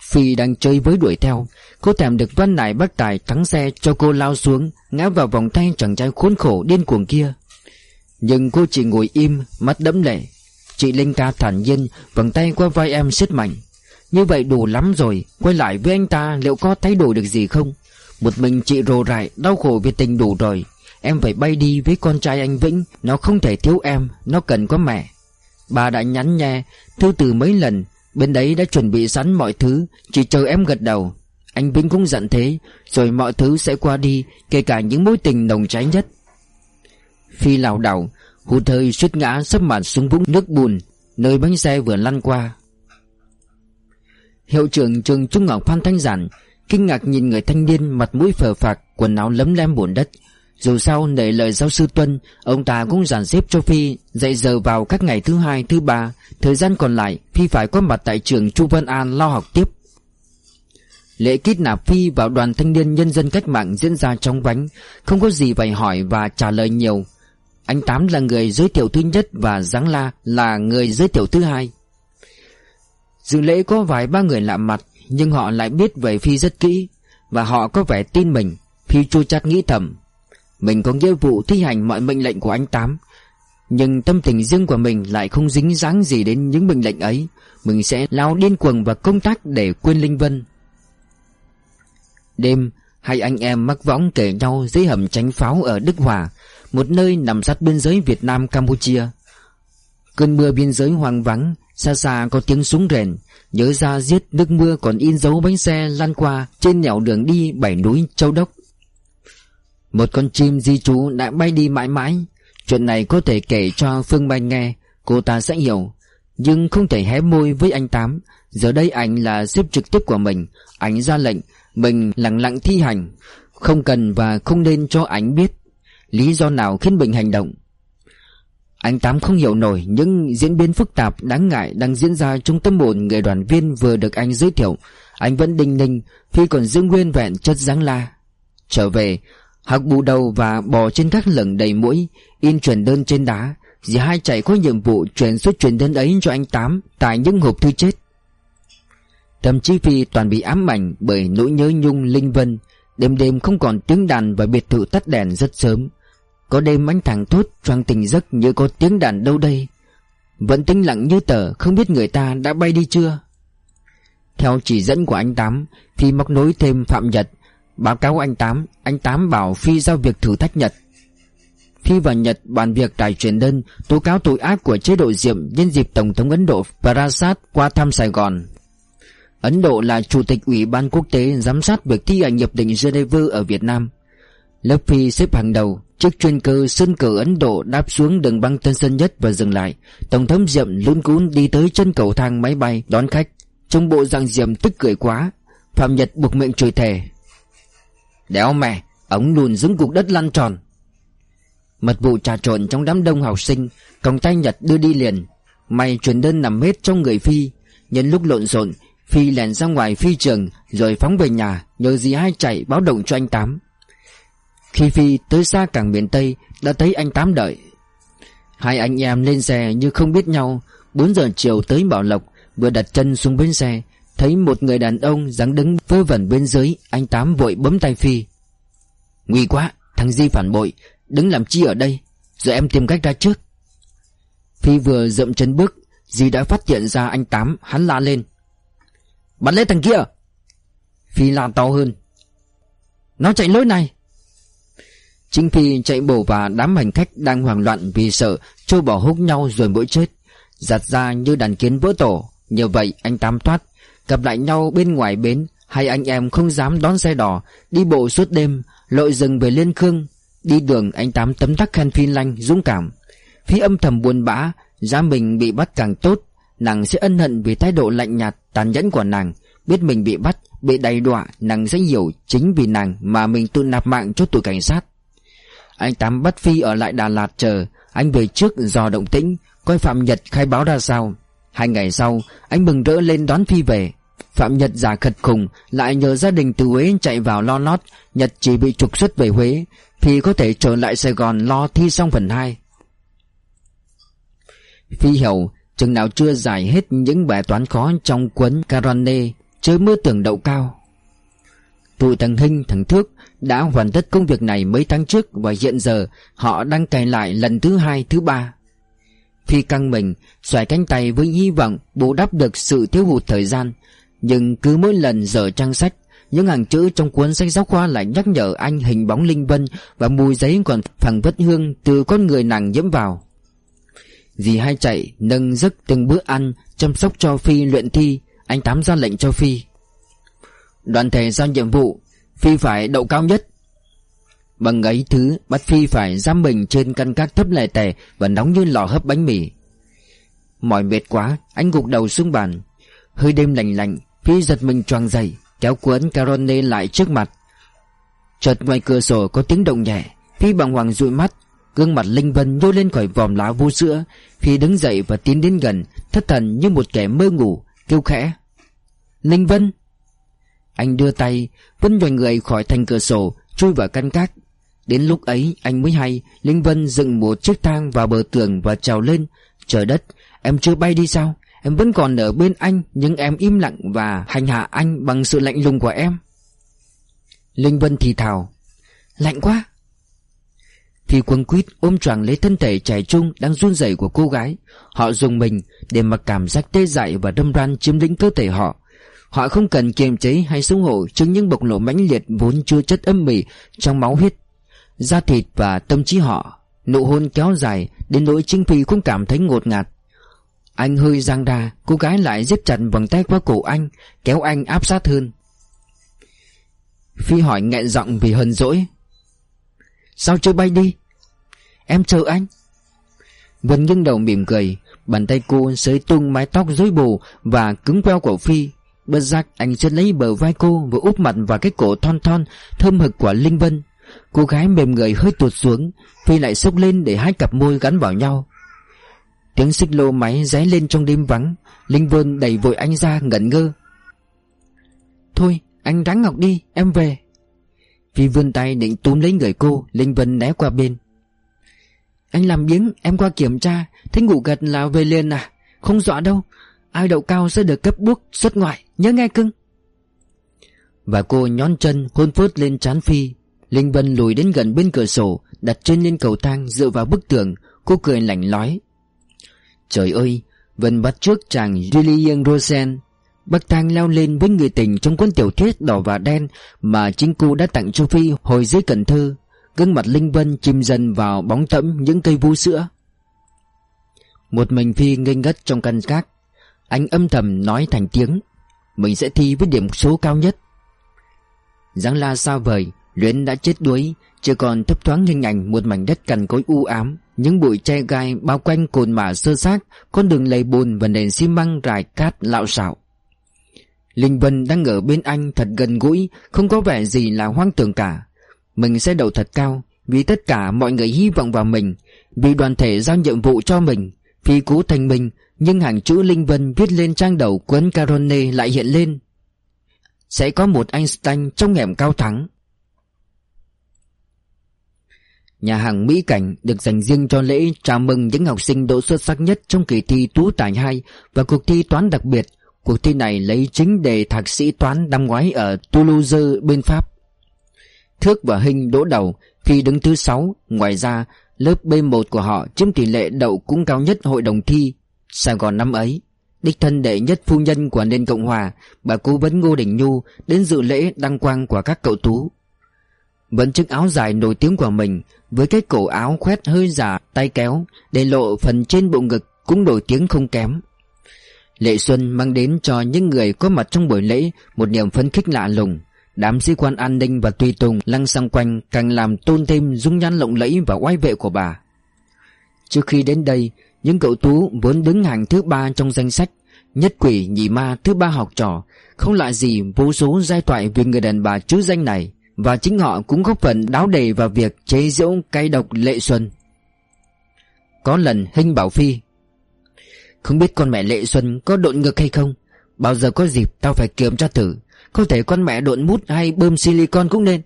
Phi đang chơi với đuổi theo. Cô thèm được Vân Nải bắt tài thắng xe cho cô lao xuống, Ngã vào vòng tay chàng trai khốn khổ điên cuồng kia. Nhưng cô chỉ ngồi im, Mắt đẫm lệ. Chị Linh ca thản nhiên Vòng tay qua vai em siết mạnh. Như vậy đủ lắm rồi, Quay lại với anh ta liệu có thay đổi được gì không? Một mình chị rồ rại, Đau khổ vì tình đủ rồi. Em phải bay đi với con trai anh Vĩnh, Nó không thể thiếu em, Nó cần có mẹ. Bà đã nhắn nhẹ Thư từ mấy lần, Bên đấy đã chuẩn bị sẵn mọi thứ Chỉ chờ em gật đầu. Anh Vĩnh cũng dặn thế, Rồi mọi thứ sẽ qua đi, Kể cả những mối tình nồng cháy nhất. Phi lảo đảo Hụt hơi suýt ngã sấp mặt xuống vũng nước bùn Nơi bánh xe vừa lăn qua. Hiệu trưởng trường Trung Ngọc Phan Thanh Giản Kinh ngạc nhìn người thanh niên mặt mũi phờ phạc Quần áo lấm lem bùn đất. Dù sao nể lời giáo sư Tuân Ông ta cũng dàn xếp cho Phi Dạy giờ vào các ngày thứ hai, thứ ba. Thời gian còn lại Phi phải có mặt tại trường Chu Văn An lo học tiếp. Lễ kết nạp Phi vào đoàn thanh niên nhân dân cách mạng diễn ra trong vánh Không có gì phải hỏi và trả lời nhiều. Anh Tám là người giới thiệu thứ nhất Và Giáng La là người giới thiệu thứ hai. Dự lễ có vài ba người lạ mặt, Nhưng họ lại biết về Phi rất kỹ, Và họ có vẻ tin mình, Phi chua Chát nghĩ thầm. Mình có nghĩa vụ thi hành mọi mệnh lệnh của anh Tám, Nhưng tâm tình riêng của mình lại không dính dáng gì đến những mệnh lệnh ấy. Mình sẽ lao điên cuồng vào công tác để quên Linh Vân. Đêm, Hai anh em mắc võng kể nhau dưới hầm tránh pháo ở Đức Hòa. Một nơi nằm sát biên giới Việt Nam Campuchia. Cơn mưa biên giới hoang vắng, Xa xa có tiếng súng rền. Nhớ ra giết nước mưa còn in dấu bánh xe lăn qua Trên nẻo đường đi bảy núi Châu Đốc. Một con chim di trú đã bay đi mãi mãi. Chuyện này có thể kể cho Phương Mai nghe, Cô ta sẽ hiểu. Nhưng không thể hé môi với anh Tám. Giờ đây anh là sếp trực tiếp của mình. Anh ra lệnh, Mình lặng lặng thi hành. Không cần và không nên cho anh biết. Lý do nào khiến bình hành động anh Tám không hiểu nổi những diễn biến phức tạp đáng ngại đang diễn ra trong tâm hồn người đoàn viên vừa được anh giới thiệu. Anh vẫn đinh ninh, Phi còn giữ nguyên vẹn chất dáng la. Trở về, Hạc bù đầu và bò trên các lửng đầy mũi, in truyền đơn trên đá. Dì hai chạy có nhiệm vụ truyền xuất truyền đơn ấy cho anh Tám tại những hộp thư chết. Tâm trí Phi toàn bị ám ảnh bởi nỗi nhớ nhung linh vân. Đêm đêm không còn tiếng đàn và biệt thự tắt đèn rất sớm. Có đêm anh thẳng thốt choàng tỉnh giấc như có tiếng đàn đâu đây. Vẫn tĩnh lặng như tờ Không biết người ta đã bay đi chưa? Theo chỉ dẫn của anh Tám Phi móc nối thêm Phạm Nhật. Báo cáo anh Tám Anh Tám bảo Phi giao việc thử thách Nhật. Phi và Nhật bàn việc tài truyền đơn tố cáo tội ác của chế độ Diệm nhân dịp Tổng thống Ấn Độ Prasad qua thăm Sài Gòn. Ấn Độ là Chủ tịch Ủy ban Quốc tế giám sát việc thi hành Hiệp định Geneva ở Việt Nam. Lớp Phi xếp hàng đầu, Chiếc chuyên cơ, sơn cờ Ấn Độ đáp xuống đường băng Tân Sơn Nhất và dừng lại. Tổng thống Diệm lún cún đi tới chân cầu thang máy bay, đón khách. Trong bộ dạng Diệm tức cười quá. Phạm Nhật buộc miệng chửi thề. Đéo mẹ, Ống lùn dứng cục đất lăn tròn. Mật vụ trà trộn trong đám đông học sinh, Còng tay Nhật đưa đi liền. Mày chuyển đơn nằm hết trong người Phi. Nhân lúc lộn xộn, Phi lèn ra ngoài phi trường, Rồi phóng về nhà, Nhờ gì hai chạy báo động cho anh Tám khi Phi tới xa cảng miền Tây, Đã thấy anh Tám đợi. Hai anh em lên xe như không biết nhau. 4 giờ chiều tới Bảo Lộc, Vừa đặt chân xuống bến xe, Thấy một người đàn ông dáng đứng vơ vẩn bên dưới. Anh Tám vội bấm tay Phi. Nguy quá, Thằng Di phản bội, Đứng làm chi ở đây? Giờ em tìm cách ra trước. Phi vừa dậm chân bước, Di đã phát hiện ra anh Tám, Hắn la lên. Bắn lấy thằng kia! Phi la to hơn. Nó chạy lối này! Chính Phi chạy bổ và đám hành khách đang hoảng loạn vì sợ trôi bỏ hút nhau rồi mỗi chết. Giặt ra như đàn kiến vỡ tổ. Nhờ vậy, anh Tám thoát Gặp lại nhau bên ngoài bến. Hai anh em không dám đón xe đỏ, Đi bộ suốt đêm, Lội rừng về Liên Khương. Đi đường, anh Tám tấm tắc khen Phi Lanh dũng cảm. Phi âm thầm buồn bã, Giá mình bị bắt càng tốt, Nàng sẽ ân hận vì thái độ lạnh nhạt, Tàn nhẫn của nàng. Biết mình bị bắt, Bị đầy đọa, Nàng sẽ hiểu chính vì nàng Mà mình tự nạp mạng cho tụi cảnh sát. Anh Tám bắt Phi ở lại Đà Lạt chờ. Anh về trước dò động tĩnh. Coi Phạm Nhật khai báo ra sao. Hai ngày sau, Anh mừng rỡ lên đón Phi về. Phạm Nhật giả khật khùng, Lại nhờ gia đình từ Huế chạy vào lo lót. Nhật chỉ bị trục xuất về Huế. Phi có thể trở lại Sài Gòn lo thi xong phần 2 Phi hiểu, Chừng nào chưa giải hết những bài toán khó trong cuốn Carone Chơi mưa tưởng đậu cao. Tụi thằng Hinh, thằng Thước đã hoàn tất công việc này mấy tháng trước Và hiện giờ họ đang cày lại lần thứ hai, thứ ba. Phi căng mình, xoài cánh tay với hy vọng bù đắp được sự thiếu hụt thời gian Nhưng cứ mỗi lần dở trang sách Những hàng chữ trong cuốn sách giáo khoa lại nhắc nhở anh hình bóng linh vân Và mùi giấy còn phẳng vất hương từ con người nàng nhiễm vào. Dì hai chạy nâng giấc từng bữa ăn Chăm sóc cho Phi luyện thi Anh Tám ra lệnh cho Phi. Đoàn thể giao nhiệm vụ, Phi phải đậu cao nhất. Bằng ấy thứ, bắt Phi phải giam mình trên căn các thấp lè tẻ Và nóng như lò hấp bánh mì. Mỏi mệt quá, Anh gục đầu xuống bàn. Hơi đêm lạnh lạnh, Phi giật mình choàng dậy, Kéo cuốn Carone lại trước mặt. Chợt ngoài cửa sổ có tiếng động nhẹ, Phi bằng hoàng dụi mắt. Gương mặt Linh Vân nhô lên khỏi vòm lá vô sữa. Phi đứng dậy và tiến đến gần, Thất thần như một kẻ mơ ngủ, Kêu khẽ. Linh Vân anh đưa tay Vân nhòi người khỏi thành cửa sổ, Chui vào căn cát Đến lúc ấy, anh mới hay, Linh Vân dựng một chiếc thang vào bờ tường và trèo lên. Trời đất, Em chưa bay đi sao? Em vẫn còn ở bên anh, Nhưng em im lặng và hành hạ anh Bằng sự lạnh lùng của em. Linh Vân thì thào, Lạnh quá. Phi quân quýt ôm choàng lấy thân thể trẻ trung Đang run rẩy của cô gái. Họ dùng mình để mặc cảm giác tê dại Và đâm ran chiếm lĩnh cơ thể họ. Họ không cần kiềm chế hay xấu hổ Trước những bộc lộ mãnh liệt Vốn chưa chất âm mỉ trong máu huyết, Da thịt và tâm trí họ. Nụ hôn kéo dài Đến nỗi Trinh Phi cũng cảm thấy ngột ngạt. Anh hơi giang ra, Cô gái lại giết chặt vòng tay qua cổ anh, Kéo anh áp sát hơn. Phi hỏi nghẹn giọng vì hờn dỗi. Sao chưa bay đi? Em chờ anh. Vân nghiêng đầu mỉm cười, Bàn tay cô sới tung mái tóc rối bù Và cứng queo của Phi. Bất giác, anh sẽ lấy bờ vai cô Và úp mặt vào cái cổ thon thon, Thơm hực của Linh Vân. Cô gái mềm người hơi tuột xuống, Phi lại sốc lên để hai cặp môi gắn vào nhau. Tiếng xích lô máy ré lên trong đêm vắng, Linh Vân đẩy vội anh ra ngẩn ngơ. Thôi, anh ráng ngọc đi, em về. Phi vươn tay định túm lấy người cô, Linh Vân né qua bên. Anh làm biếng, em qua kiểm tra, Thấy ngủ gật là về liền à? Không dọa đâu Ai đậu cao sẽ được cấp bút xuất ngoại, Nhớ nghe cưng. Và cô nhón chân, hôn phớt lên trán Phi. Linh Vân lùi đến gần bên cửa sổ, Đặt chân lên cầu thang, dựa vào bức tường. Cô cười lạnh lói. Trời ơi, Vân bắt trước chàng Julian Rosen. Bắc thang leo lên với người tình trong cuốn tiểu thuyết đỏ và đen Mà chính cô đã tặng cho Phi hồi dưới Cần Thơ. Gương mặt Linh Vân chìm dần vào bóng tẫm những cây vu sữa. Một mình Phi ngây ngất trong căn cát anh âm thầm nói thành tiếng. Mình sẽ thi với điểm số cao nhất. Giáng la sao vời, Luyến đã chết đuối Chỉ còn thấp thoáng hình ảnh một mảnh đất cằn cối u ám. Những bụi tre gai bao quanh cồn mả sơ xác, Con đường lầy bùn và nền xi măng rải cát lạo xạo. Linh Vân đang ở bên anh thật gần gũi, Không có vẻ gì là hoang tưởng cả. Mình sẽ đậu thật cao, Vì tất cả mọi người hy vọng vào mình, Vì đoàn thể giao nhiệm vụ cho mình, vì cố thành mình nhưng hàng chữ Linh Vân viết lên trang đầu cuốn Carone lại hiện lên Sẽ có một Einstein trong hẻm cao thắng Nhà hàng Mỹ Cảnh được dành riêng cho lễ chào mừng những học sinh đỗ xuất sắc nhất trong kỳ thi Tú Tài 2 và cuộc thi toán đặc biệt. Cuộc thi này lấy chính đề thạc sĩ toán năm ngoái ở Toulouse bên Pháp. Thước và hình đỗ đầu khi đứng thứ 6, ngoài ra lớp B1 của họ chiếm tỷ lệ đậu cũng cao nhất hội đồng thi Sài Gòn năm ấy. Đích thân đệ nhất phu nhân của nền Cộng Hòa, bà cố vấn Ngô Đình Nhu đến dự lễ đăng quang của các cậu tú. Vẫn chiếc áo dài nổi tiếng của mình Với cái cổ áo khoét hơi giả tay kéo Để lộ phần trên bộ ngực Cũng nổi tiếng không kém Lệ Xuân mang đến cho những người có mặt trong buổi lễ Một niềm phấn khích lạ lùng Đám sĩ quan an ninh và tùy tùng lăng xung quanh càng làm tôn thêm dung nhan lộng lẫy và oai vệ của bà. Trước khi đến đây, những cậu tú vốn đứng hàng thứ ba trong danh sách, Nhất quỷ nhị ma thứ ba học trò, Không lạ gì vô số giai thoại về người đàn bà chứ danh này, Và chính họ cũng góp phần đáo đầy vào việc chế giễu cay độc Lệ Xuân. Có lần Hinh bảo Phi, Không biết con mẹ Lệ Xuân có độn ngực hay không? Bao giờ có dịp tao phải kiểm tra thử, Có thể con mẹ độn mút hay bơm silicon cũng nên.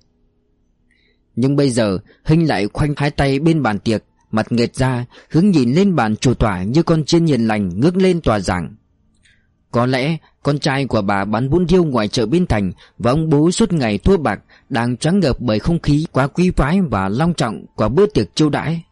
Nhưng bây giờ Hinh lại khoanh hai tay bên bàn tiệc Mặt nghệt ra, Hướng nhìn lên bàn chủ tỏa như con chiên hiền lành ngước lên tòa giảng. Có lẽ con trai của bà bán bún điêu ngoài chợ Biên Thành Và ông bố suốt ngày thua bạc Đang trắng ngợp bởi không khí quá quý phái và long trọng của bữa tiệc chiêu đãi.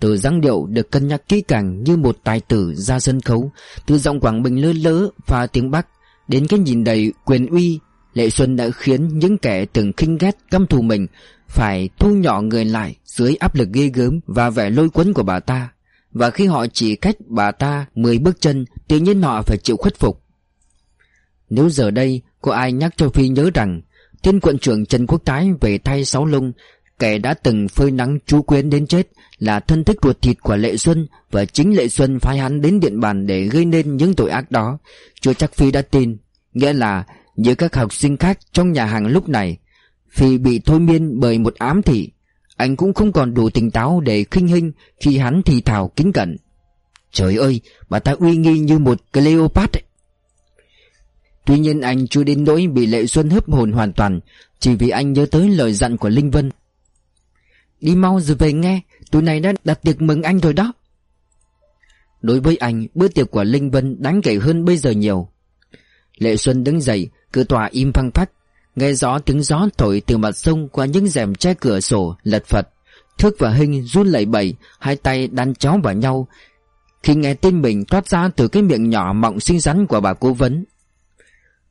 Từ dáng điệu được cân nhắc kỹ càng như một tài tử ra sân khấu, Từ giọng Quảng Bình lơ lớ và tiếng Bắc, Đến cái nhìn đầy quyền uy, Lệ Xuân đã khiến những kẻ từng khinh ghét căm thù mình phải thu nhỏ người lại dưới áp lực ghê gớm và vẻ lôi cuốn của bà ta. Và khi họ chỉ cách bà ta 10 bước chân, Tự nhiên họ phải chịu khuất phục. Nếu giờ đây có ai nhắc cho Phi nhớ rằng thiên quận trưởng Trần Quốc Tái về thay Sáu Lung Kẻ đã từng phơi nắng chú quyến đến chết, Là thân thích ruột thịt của Lệ Xuân Và chính Lệ Xuân phái hắn đến điện bàn Để gây nên những tội ác đó, Chưa chắc Phi đã tin. Nghĩa là như các học sinh khác trong nhà hàng lúc này vì bị thôi miên bởi một ám thị, Anh cũng không còn đủ tỉnh táo để khinh hình Khi hắn thì thào kính cẩn. Trời ơi Bà ta uy nghi như một Cleopat ấy. Tuy nhiên anh chưa đến nỗi bị Lệ Xuân hấp hồn hoàn toàn, Chỉ vì anh nhớ tới lời dặn của Linh Vân. Đi mau rồi về nghe, Tụi này đã đặt tiệc mừng anh rồi đó. Đối với anh, Bữa tiệc của Linh Vân đáng kể hơn bây giờ nhiều. Lệ Xuân đứng dậy Cửa tòa im phăng phắc. Nghe rõ tiếng gió thổi từ mặt sông Qua những rèm che cửa sổ, lật phật. Thước và Hinh run lẩy bẩy, Hai tay đan chéo vào nhau. Khi nghe tin mình thoát ra từ cái miệng nhỏ mọng xinh xắn của bà cố vấn.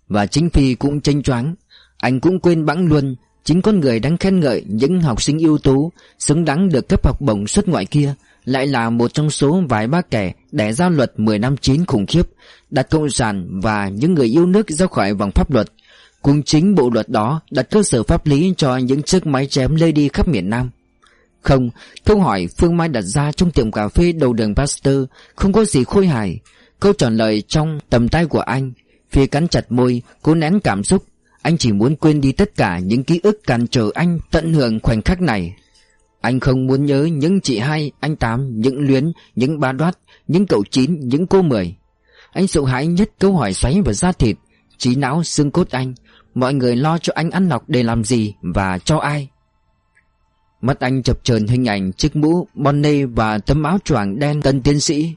Và chính Phi cũng chênh choáng. Anh cũng quên bẵng luôn, Chính con người đang khen ngợi những học sinh ưu tú, Xứng đáng được cấp học bổng xuất ngoại kia, Lại là một trong số vài ba kẻ Đẻ ra luật 10 năm chín khủng khiếp, Đặt cộng sản và những người yêu nước ra khỏi vòng pháp luật. Cùng chính bộ luật đó đặt cơ sở pháp lý cho những chiếc máy chém lây đi khắp miền Nam. Không, câu hỏi Phương Mai đặt ra trong tiệm cà phê đầu đường Pasteur Không có gì khôi hài. Câu trả lời trong tầm tay của anh Phi cắn chặt môi, cố nén cảm xúc. Anh chỉ muốn quên đi tất cả những ký ức cản trở anh tận hưởng khoảnh khắc này. Anh không muốn nhớ những chị hai, anh Tám, những luyến, những ba đoát, những cậu chín, những cô mười. Anh sợ hãi nhất câu hỏi xoáy vào da thịt Trí não xương cốt anh Mọi người lo cho anh ăn nọc để làm gì và cho ai? Mắt anh chập chờn hình ảnh chiếc mũ bonnet và tấm áo choàng đen tân tiến sĩ.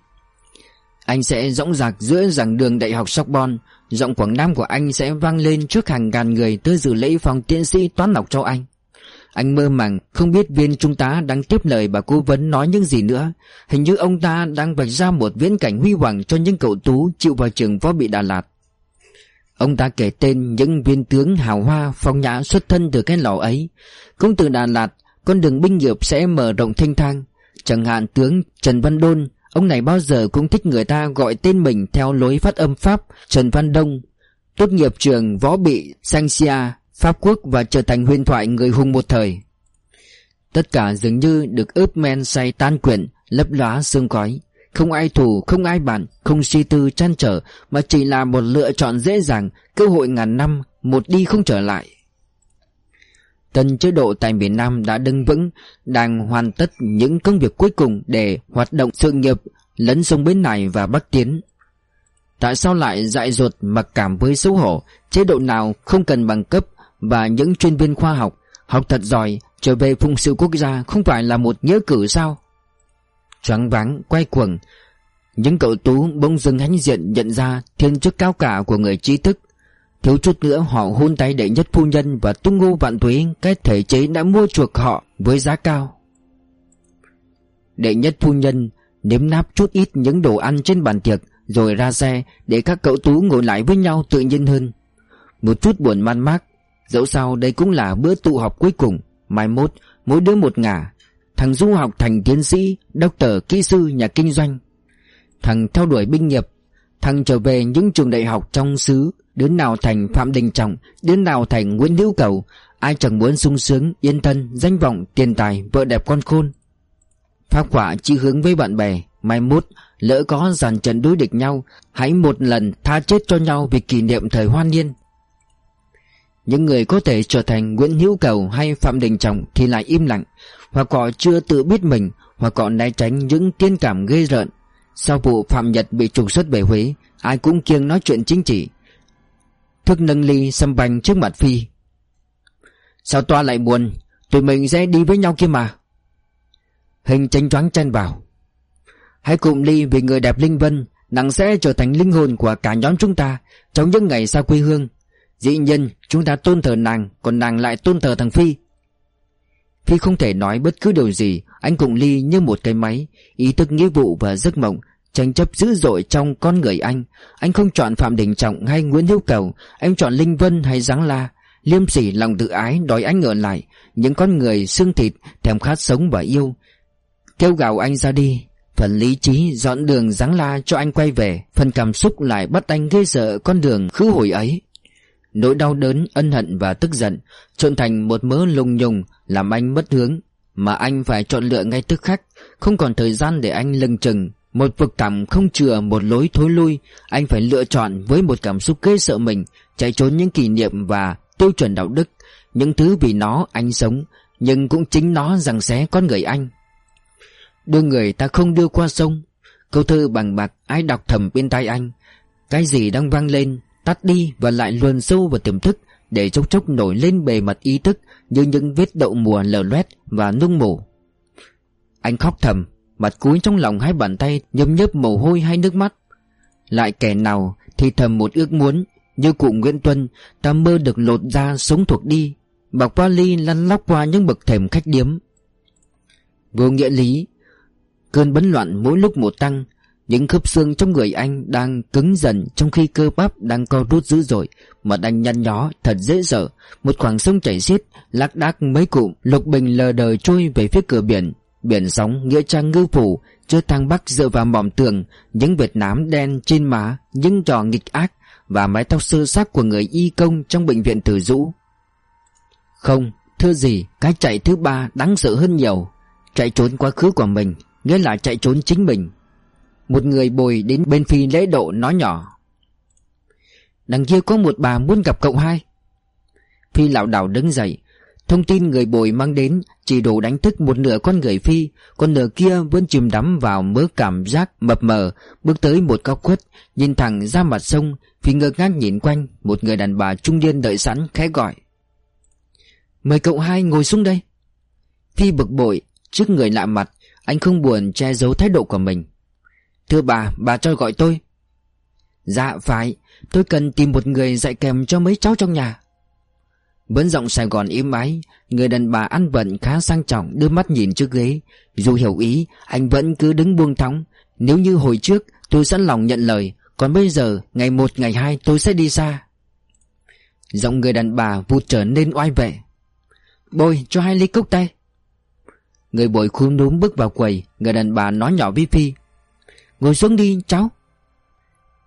Anh sẽ dõng dạc giữa giảng đường đại học Sorbonne. Giọng Quảng Nam của anh sẽ vang lên trước hàng ngàn người tới dự lễ phòng tiến sĩ toán học cho anh. Anh mơ màng, không biết viên trung tá đang tiếp lời bà cố vấn nói những gì nữa. Hình như ông ta đang vạch ra một viễn cảnh huy hoàng cho những cậu tú chịu vào trường võ bị Đà Lạt. Ông ta kể tên những viên tướng hào hoa phong nhã xuất thân từ cái lò ấy. Cũng từ Đà Lạt, con đường binh nghiệp sẽ mở rộng thanh thang. Chẳng hạn tướng Trần Văn Đôn, Ông này bao giờ cũng thích người ta gọi tên mình theo lối phát âm Pháp, Trần Văn Đông. Tốt nghiệp trường võ bị Sanxia Pháp Quốc và trở thành huyền thoại người hùng một thời. Tất cả dường như được ướp men say tan quyển Lấp lóa sương khói. Không ai thù, không ai bản, không suy tư chăn trở Mà chỉ là một lựa chọn dễ dàng Cơ hội ngàn năm, một đi không trở lại Tân chế độ tại miền Nam đã đứng vững, đang hoàn tất những công việc cuối cùng để hoạt động sự nghiệp lấn sông Bến này và Bắc Tiến. Tại sao lại dại dột mặc cảm với xấu hổ, chế độ nào không cần bằng cấp và những chuyên viên khoa học, học thật giỏi, trở về phụng sự quốc gia không phải là một nhớ cử sao? Choáng váng, quay cuồng, những cậu tú bỗng dưng hãnh diện nhận ra thiên chức cao cả của người trí thức. Thiếu chút nữa họ hôn tay đệ nhất phu nhân và tung ngô vạn tuế Cái thể chế đã mua chuộc họ với giá cao. Đệ nhất phu nhân nếm náp chút ít những đồ ăn trên bàn tiệc Rồi ra xe để các cậu tú ngồi lại với nhau tự nhiên hơn. Một chút buồn man mác Dẫu sao đây cũng là bữa tụ họp cuối cùng Mai mốt mỗi đứa một ngả. Thằng du học thành tiến sĩ Doctor kỹ sư nhà kinh doanh. Thằng theo đuổi binh nghiệp Thằng trở về những trường đại học trong xứ Đứa nào thành Phạm Đình Trọng Đứa nào thành Nguyễn Hữu Cầu Ai chẳng muốn sung sướng, yên thân, danh vọng, tiền tài, vợ đẹp con khôn. Pháp quả chỉ hướng với bạn bè Mai mốt lỡ có dàn trận đối địch nhau Hãy một lần tha chết cho nhau Vì kỷ niệm thời hoan niên Những người có thể trở thành Nguyễn Hữu Cầu hay Phạm Đình Trọng Thì lại im lặng hoặc họ chưa tự biết mình, Hoặc họ né tránh những tiên cảm ghê rợn. Sau vụ Phạm Nhật bị trục xuất về Huế, Ai cũng kiêng nói chuyện chính trị. Thức nâng ly xâm banh trước mặt Phi. Sao toa lại buồn? Tụi mình sẽ đi với nhau kia mà. Hình tranh choáng chen vào. Hãy cùng ly vì người đẹp Linh Vân, Nàng sẽ trở thành linh hồn của cả nhóm chúng ta, Trong những ngày xa quê hương. Dĩ nhiên, chúng ta tôn thờ nàng, Còn nàng lại tôn thờ thằng Phi. Phi không thể nói bất cứ điều gì. Anh cùng ly như một cái máy. Ý thức nghĩa vụ và giấc mộng Tranh chấp dữ dội trong con người anh. Anh không chọn Phạm Đình Trọng hay Nguyễn Hữu Cầu. Anh chọn Linh Vân hay Giáng La. Liêm sỉ lòng tự ái đòi anh ở lại. Những con người xương thịt Thèm khát sống và yêu. Kêu gào anh ra đi. Phần lý trí dọn đường giáng la cho anh quay về. Phần cảm xúc lại bắt anh ghê sợ con đường khứ hồi ấy. Nỗi đau đớn, ân hận và tức giận Trộn thành một mớ lùng nhùng Làm anh mất hướng Mà anh phải chọn lựa ngay tức khắc. Không còn thời gian để anh lưng chừng Một vực cảm không chừa một lối thối lui Anh phải lựa chọn với một cảm xúc ghê sợ mình Chạy trốn những kỷ niệm và tiêu chuẩn đạo đức. Những thứ vì nó anh sống Nhưng cũng chính nó rằng xé con người anh. Đưa người ta không đưa qua sông Câu thơ bằng bạc ai đọc thầm bên tai anh. Cái gì đang vang lên Tắt đi và lại luồn sâu vào tiềm thức Để chốc chốc nổi lên bề mặt ý thức Như những vết đậu mùa lở loét và nung mủ Anh khóc thầm, Mặt cúi trong lòng hai bàn tay Nhấm nhấp mồ hôi hay nước mắt. Lại kẻ nào thì thầm một ước muốn, Như cụ Nguyễn Tuân, Ta mơ được lột ra sống thuộc đi Bọc vali lăn lóc qua những bậc thềm khách điếm. Vô nghĩa lý, Cơn bấn loạn mỗi lúc một tăng những khớp xương trong người anh đang cứng dần Trong khi cơ bắp đang co rút dữ dội Mặt anh nhăn nhó thật dễ sợ. Một khoảng sông chảy xiết Lác đác mấy cụm Lục bình lờ đờ trôi về phía cửa biển. Biển sóng nghĩa trang ngư phủ Chưa thang bắc dựa vào mỏm tường Những vệt nám đen trên má Những trò nghịch ác Và mái tóc sơ sắc của người y công Trong bệnh viện Tử Dũ. Không, thưa gì Cái chạy thứ ba đáng sợ hơn nhiều. Chạy trốn quá khứ của mình Nghĩa là chạy trốn chính mình. Một người bồi đến bên phi lễ độ nói nhỏ. Đằng kia có một bà muốn gặp cậu hai. Phi lão đảo đứng dậy. Thông tin người bồi mang đến, Chỉ đủ đánh thức một nửa con người Phi Còn nửa kia vẫn chìm đắm vào mớ cảm giác mập mờ, Bước tới một góc khuất, Nhìn thẳng ra mặt sông, Phi ngơ ngác nhìn quanh, Một người đàn bà trung niên đợi sẵn, khẽ gọi. Mời cậu hai ngồi xuống đây. Phi bực bội, Trước người lạ mặt, anh không buồn che giấu thái độ của mình. Thưa bà, bà cho gọi tôi. Dạ phải. Tôi cần tìm một người dạy kèm cho mấy cháu trong nhà. Vẫn giọng Sài Gòn im ái Người đàn bà ăn bận khá sang trọng Đưa mắt nhìn trước ghế. Dù hiểu ý Anh vẫn cứ đứng buông thóng Nếu như hồi trước tôi sẵn lòng nhận lời Còn bây giờ ngày một ngày hai tôi sẽ đi xa. Giọng người đàn bà vụt trở nên oai vệ. Bôi cho hai ly cốc tay Người bồi khúm núm bước vào quầy Người đàn bà nói nhỏ với Phi. Ngồi xuống đi, cháu.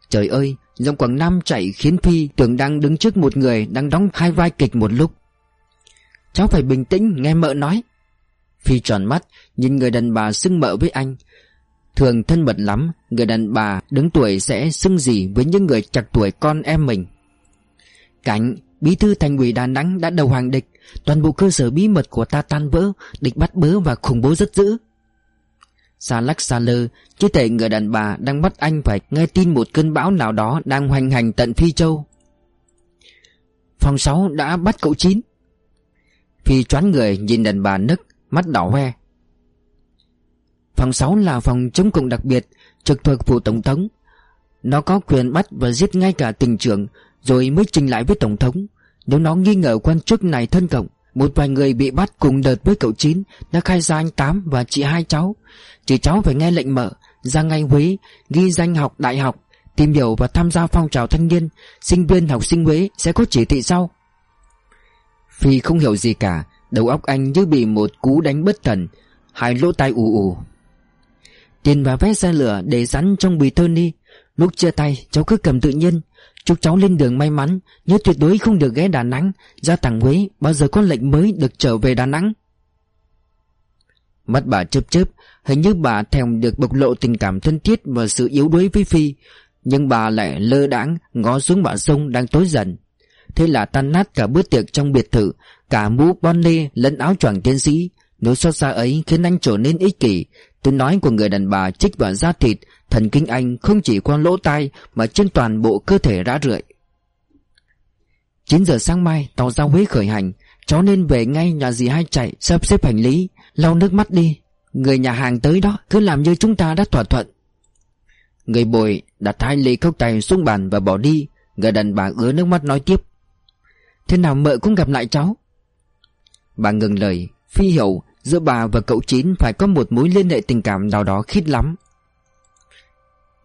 Trời ơi, Giọng Quảng Nam chạy khiến Phi tưởng đang đứng trước một người Đang đóng hai vai kịch một lúc. Cháu phải bình tĩnh, nghe mợ nói. Phi tròn mắt, Nhìn người đàn bà xưng mợ với anh. Thường thân mật lắm, Người đàn bà đứng tuổi sẽ xưng gì Với những người chặt tuổi con em mình. Cảnh, Bí thư thành ủy Đà Nẵng đã đầu hàng địch. Toàn bộ cơ sở bí mật của ta tan vỡ, Địch bắt bớ và khủng bố rất dữ. Xa lắc xa lơ Chứ thể người đàn bà đang bắt anh phải nghe tin một cơn bão nào đó Đang hoành hành tận Phi Châu. Phòng 6 đã bắt cậu Chín. Phi choán người nhìn đàn bà nức, Mắt đỏ hoe. Phòng 6 là phòng chống cộng đặc biệt, Trực thuộc phủ tổng thống. Nó có quyền bắt và giết ngay cả tình trưởng, Rồi mới trình lại với tổng thống. Nếu nó nghi ngờ quan chức này thân cộng một vài người bị bắt cùng đợt với cậu Chín Đã khai ra anh Tám và chị hai cháu. Chị cháu phải nghe lệnh mở, Ra ngay Huế, Ghi danh học đại học, Tìm hiểu và tham gia phong trào thanh niên. Sinh viên, học sinh Huế sẽ có chỉ thị sau. Phi không hiểu gì cả, Đầu óc anh như bị một cú đánh bất thần. Hai lỗ tai ù ù. Tiền và vé xe lửa để rắn trong bì thơ ni. Lúc chia tay, cháu cứ cầm tự nhiên. Chúc cháu lên đường may mắn, Nhớ tuyệt đối không được ghé Đà Nẵng. Ra thẳng Huế, Bao giờ có lệnh mới được trở về Đà Nẵng. Mắt bà chớp chớp, Hình như bà thèm được bộc lộ tình cảm thân thiết Và sự yếu đuối với Phi. Nhưng bà lại lơ đãng, Ngó xuống bãi sông đang tối dần. Thế là tan nát cả bữa tiệc trong biệt thự, Cả mũ bonnet lẫn áo choàng tiến sĩ. Nỗi xót xa ấy khiến anh trở nên ích kỷ. Tiếng nói của người đàn bà trích vào da thịt Thần kinh anh không chỉ qua lỗ tai Mà trên toàn bộ cơ thể rã rượi. 9 giờ sáng mai, tàu ra Huế khởi hành Cháu nên về ngay nhà dì hai chạy, Sắp xếp hành lý, Lau nước mắt đi. Người nhà hàng tới đó, Cứ làm như chúng ta đã thỏa thuận. Người bồi đặt hai ly cốc tay xuống bàn và bỏ đi, Người đàn bà ứa nước mắt nói tiếp. Thế nào mợ cũng gặp lại cháu? Bà ngừng lời, Phi hiểu giữa bà và cậu Chín Phải có một mối liên hệ tình cảm nào đó khít lắm.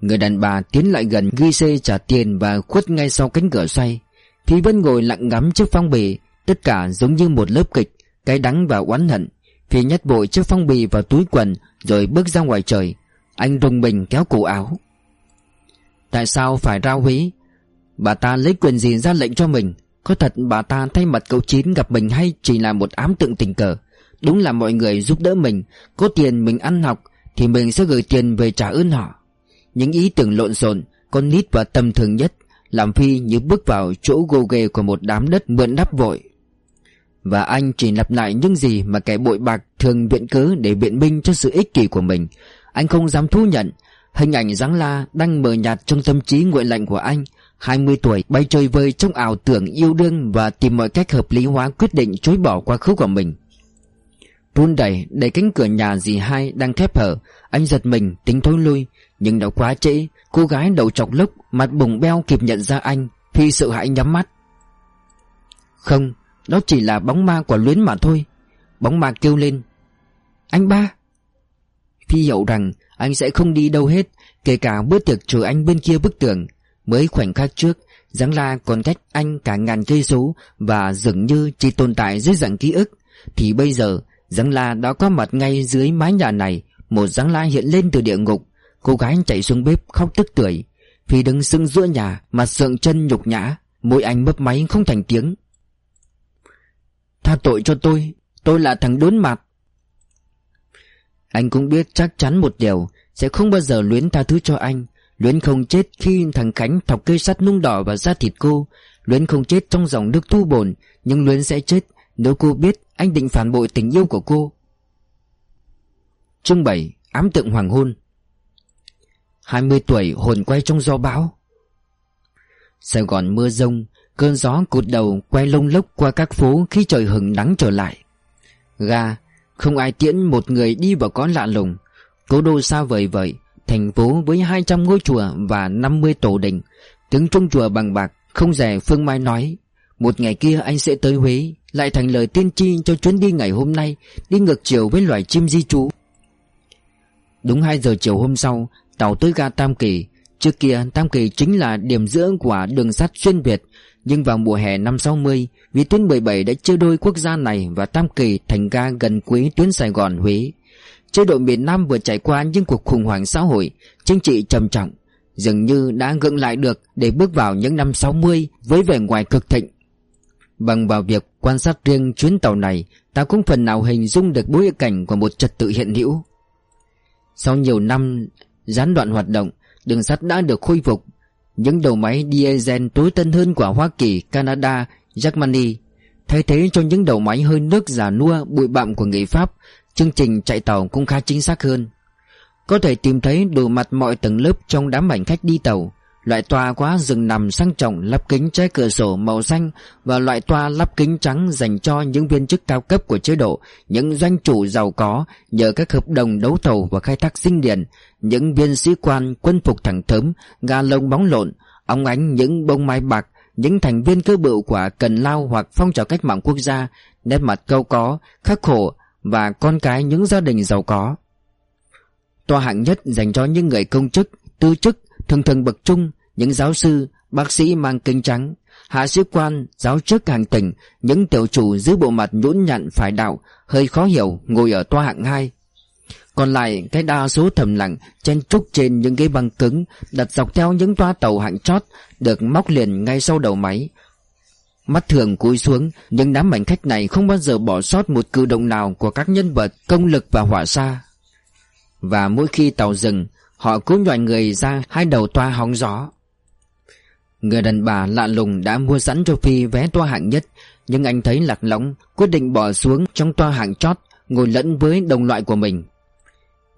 Người đàn bà tiến lại gần, ghi xê trả tiền Và khuất ngay sau cánh cửa xoay. Phi vẫn ngồi lặng ngắm chiếc phong bì, Tất cả giống như một lớp kịch Cái đắng và oán hận. Phi nhét vội chiếc phong bì vào túi quần, Rồi bước ra ngoài trời. Anh rùng mình kéo cổ áo. Tại sao phải ra húy Bà ta lấy quyền gì ra lệnh cho mình? Có thật bà ta thay mặt cậu Chín gặp mình hay chỉ là một ám tượng tình cờ? Đúng là mọi người giúp đỡ mình, Có tiền mình ăn học, Thì mình sẽ gửi tiền về trả ơn họ. Những ý tưởng lộn xộn, Con nít và tầm thường nhất, Làm Phi như bước vào chỗ gồ ghề của một đám đất mượn đắp vội. Và anh chỉ lặp lại những gì mà kẻ bội bạc thường viện cớ để biện minh cho sự ích kỷ của mình. Anh không dám thú nhận, Hình ảnh Giáng La đang mờ nhạt trong tâm trí nguội lạnh của anh 20 tuổi, bay chơi vơi trong ảo tưởng yêu đương Và tìm mọi cách hợp lý hóa quyết định chối bỏ quá khứ của mình. Run đẩy đẩy cánh cửa nhà dì hai đang khép hở. Anh giật mình, tính thối lui, Nhưng đã quá trễ. Cô gái đầu chọc lốc, Mặt bùng beo kịp nhận ra anh Phi sợ hãi nhắm mắt. Không, Đó chỉ là bóng ma của luyến mà thôi. Bóng ma kêu lên, Anh ba! Phi hiểu rằng, anh sẽ không đi đâu hết, Kể cả bữa tiệc trừ anh bên kia bức tường. Mới khoảnh khắc trước, Giáng La còn cách anh cả ngàn cây số Và dường như chỉ tồn tại dưới dạng ký ức. Thì bây giờ Giáng La đã có mặt ngay dưới mái nhà này. Một Giáng La hiện lên từ địa ngục. Cô gái chạy xuống bếp khóc tức tưởi. Phi đứng sưng giữa nhà, Mặt sượng chân nhục nhã. Môi anh mấp máy không thành tiếng. Tha tội cho tôi. Tôi là thằng đốn mặt Anh cũng biết chắc chắn một điều, Sẽ không bao giờ luyến tha thứ cho anh. Luyến không chết khi thằng Khánh thọc cây sắt nung đỏ vào da thịt cô. Luyến không chết trong dòng nước thu bồn, Nhưng Luyến sẽ chết nếu cô biết anh định phản bội tình yêu của cô. Chương 7 Ám tượng hoàng hôn. 20 tuổi hồn quay trong gió bão. Sài Gòn mưa rông, Cơn gió cụt đầu quay lông lốc qua các phố khi trời hừng nắng trở lại. Ga, Không ai tiễn một người đi vào có lạ lùng. Cố đô xa vời vời Thành phố với 200 ngôi chùa và 50 tổ đình. Tiếng trung chùa bằng bạc, Không rẻ Phương Mai nói. Một ngày kia anh sẽ tới Huế, lại thành lời tiên tri cho chuyến đi ngày hôm nay, Đi ngược chiều với loài chim di trú. Đúng 2 giờ chiều hôm sau, Tàu tới ga Tam Kỳ. Trước kia, Tam Kỳ chính là điểm giữa của đường sắt xuyên Việt, Nhưng vào mùa hè năm 60 Vì tuyến 17 đã chia đôi quốc gia này Và Tam Kỳ thành ga gần quý tuyến Sài Gòn, Huế. Chế độ miền Nam vừa trải qua những cuộc khủng hoảng xã hội, Chính trị trầm trọng, Dường như đã gượng lại được Để bước vào những năm 60 Với vẻ ngoài cực thịnh. Bằng vào việc quan sát riêng chuyến tàu này Ta cũng phần nào hình dung được bối cảnh của một trật tự hiện hữu. Sau nhiều năm gián đoạn hoạt động Đường sắt đã được khôi phục. Những đầu máy diesel tối tân hơn của Hoa Kỳ, Canada, Germany. Thay thế cho những đầu máy hơi nước già nua bụi bặm của người Pháp Chương trình chạy tàu cũng khá chính xác hơn. Có thể tìm thấy đồ mặt mọi tầng lớp trong đám hành khách đi tàu. Loại toa quá rừng nằm sang trọng lắp kính trái cửa sổ màu xanh và loại toa lắp kính trắng dành cho những viên chức cao cấp của chế độ, những doanh chủ giàu có nhờ các hợp đồng đấu thầu và khai thác sinh điền, những viên sĩ quan quân phục thẳng thớm, ga lông bóng lộn, óng ánh những bông mai bạc, những thành viên cơ bự của Cần Lao hoặc phong trào cách mạng quốc gia, nét mặt câu có, khắc khổ và con cái những gia đình giàu có. Toa hạng nhất dành cho những người công chức, tư chức, thường thường bậc trung, những giáo sư, bác sĩ mang kinh trắng, hạ sĩ quan, giáo chức hàng tỉnh, những tiểu chủ giữ bộ mặt nhũn nhặn phải đạo, hơi khó hiểu, ngồi ở toa hạng hai. Còn lại, cái đa số thầm lặng, Chen trúc trên những ghế băng cứng, Đặt dọc theo những toa tàu hạng chót, Được móc liền ngay sau đầu máy. Mắt thường cúi xuống, Nhưng đám mảnh khách này không bao giờ bỏ sót Một cử động nào của các nhân vật Công lực và hỏa xa. Và mỗi khi tàu dừng Họ cũng nhòi người ra, hai đầu toa hóng gió. Người đàn bà lạ lùng đã mua sẵn cho Phi vé toa hạng nhất, Nhưng anh thấy lạc lõng, Quyết định bỏ xuống trong toa hạng chót, Ngồi lẫn với đồng loại của mình.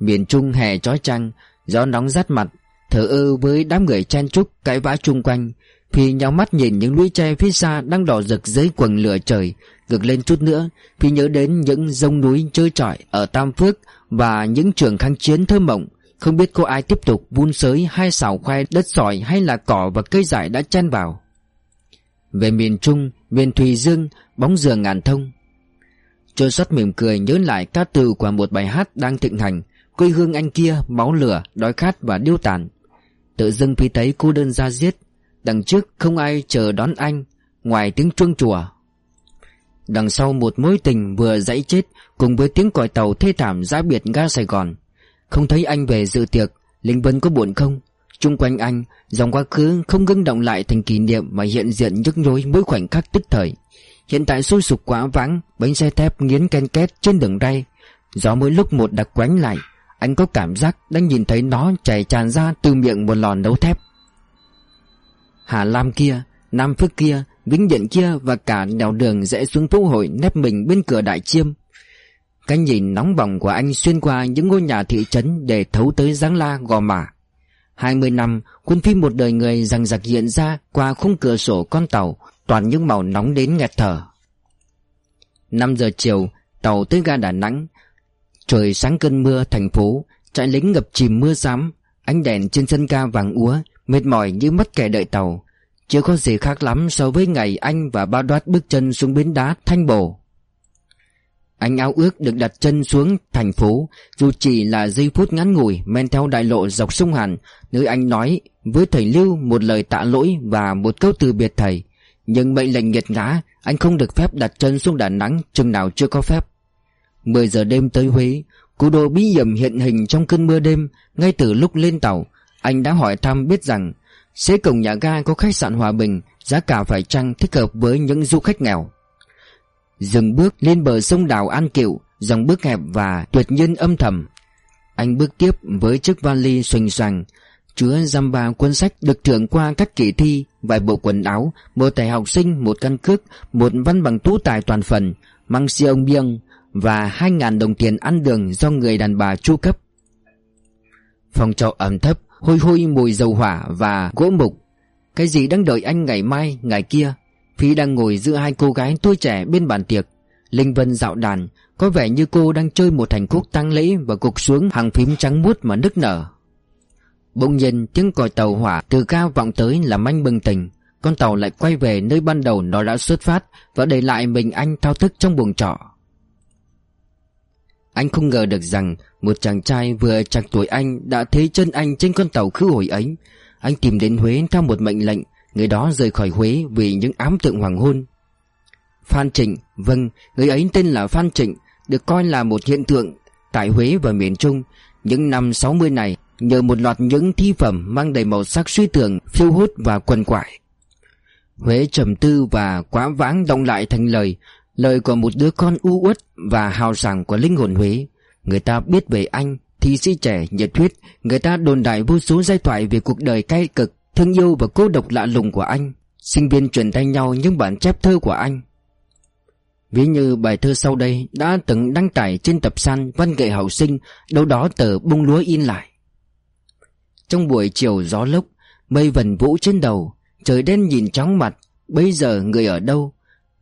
Miền Trung hè chói chang, Gió nóng rát mặt Thở ơ với đám người chen trúc cãi vã chung quanh. Phi nhau mắt nhìn những lũy tre phía xa Đang đỏ rực dưới quần lửa trời. Ngược lên chút nữa, Phi nhớ đến những dông núi chơi trọi Ở Tam Phước Và những trường kháng chiến thơ mộng. Không biết có ai tiếp tục vun sới Hai xào khoai đất sỏi hay là cỏ và cây dại đã chen vào. Về miền Trung Miền Thùy Dương Bóng dừa ngàn thông. Trôi sót mỉm cười nhớ lại các từ của một bài hát đang thịnh hành Quê hương anh kia máu lửa, đói khát và điêu tàn. Tự dưng Phi thấy cô đơn ra giết Đằng trước không ai chờ đón anh Ngoài tiếng chuông chùa. Đằng sau một mối tình vừa dãy chết Cùng với tiếng còi tàu thê thảm ra biệt ga Sài Gòn. Không thấy anh về dự tiệc Linh Vân có buồn không? Trung quanh anh Dòng quá khứ không ngưng động lại thành kỷ niệm Mà hiện diện nhức nhối mỗi khoảnh khắc tức thời. Hiện tại sôi sục quá vắng Bánh xe thép nghiến ken két trên đường ray. Gió mỗi lúc một đặc quánh lại Anh có cảm giác đang nhìn thấy nó chảy tràn ra từ miệng một lò nấu thép. Hà Lam kia, Nam Phước kia, Vĩnh Điện kia và cả đèo đường rẽ xuống phố hội nép mình bên cửa đại chiêm. Cái nhìn nóng bỏng của anh xuyên qua những ngôi nhà thị trấn để thấu tới Giáng La Gò Mả. Hai mươi năm, quân phim một đời người rằng giặc hiện ra qua khung cửa sổ con tàu, toàn những màu nóng đến nghẹt thở. Năm giờ chiều, tàu tới ga Đà Nẵng. Trời sáng cơn mưa thành phố, trại lính ngập chìm mưa xám, ánh đèn trên sân ca vàng úa, Mệt mỏi như mất kẻ đợi tàu Chưa có gì khác lắm so với ngày anh và ba đoát bước chân xuống bến đá Thanh Bồ anh ao ước được đặt chân xuống thành phố, Dù chỉ là giây phút ngắn ngủi Men theo đại lộ dọc sông Hàn, Nơi anh nói với thầy Lưu một lời tạ lỗi Và một câu từ biệt thầy. Nhưng mệnh lệnh nghiệt ngã, Anh không được phép đặt chân xuống Đà Nẵng, Chừng nào chưa có phép. 10 giờ đêm tới Huế Cú đồ bí hiểm hiện hình trong cơn mưa đêm, Ngay từ lúc lên tàu, anh đã hỏi thăm biết rằng, Xế cổng nhà ga có khách sạn Hòa Bình, Giá cả phải chăng thích hợp với những du khách nghèo. Dừng bước lên bờ sông đào An Kiệu Dòng bước hẹp và tuyệt nhiên âm thầm. Anh bước tiếp với chiếc vali xoành xoàng Chứa giam ba cuốn sách được thưởng qua các kỳ thi Vài bộ quần áo Một thẻ học sinh, một căn cước Một văn bằng tú tài toàn phần mang si ông biêng Và hai ngàn đồng tiền ăn đường do người đàn bà chu cấp. Phòng trọ ẩm thấp Hôi hôi mùi dầu hỏa và gỗ mục. Cái gì đang đợi anh ngày mai ngày kia? Phi đang ngồi giữa hai cô gái tuổi trẻ bên bàn tiệc. Linh Vân dạo đàn, Có vẻ như cô đang chơi một thành khúc tăng lễ Và cục xuống hàng phím trắng muốt mà nức nở. Bỗng nhiên, tiếng còi tàu hỏa từ cao vọng tới làm anh bừng tỉnh. Con tàu lại quay về nơi ban đầu nó đã xuất phát Và để lại mình anh thao thức trong buồng trọ. Anh không ngờ được rằng Một chàng trai vừa chạc tuổi anh Đã thấy chân anh trên con tàu khứ hồi ấy. Anh tìm đến Huế theo một mệnh lệnh Người đó rời khỏi Huế Vì những ám tượng hoàng hôn. Phan Trịnh Vâng Người ấy tên là Phan Trịnh, Được coi là một hiện tượng Tại Huế và miền Trung. Những năm 60 này, Nhờ một loạt những thi phẩm Mang đầy màu sắc suy tưởng Phiêu hút và quần quại. Huế trầm tư và quá vãng động lại thành lời Lời của một đứa con u uất và hào sảng của linh hồn Huế. Người ta biết về anh, Thi sĩ trẻ nhiệt huyết, Người ta đồn đại vô số giai thoại về cuộc đời cay cực. Thương yêu và cô độc lạ lùng của anh, Sinh viên truyền tay nhau những bản chép thơ của anh. Ví như bài thơ sau đây đã từng đăng tải trên tập san văn nghệ học sinh, Đâu đó tờ bung lúa in lại. Trong buổi chiều gió lốc, Mây vần vũ trên đầu, Trời đen nhìn chóng mặt, Bây giờ người ở đâu?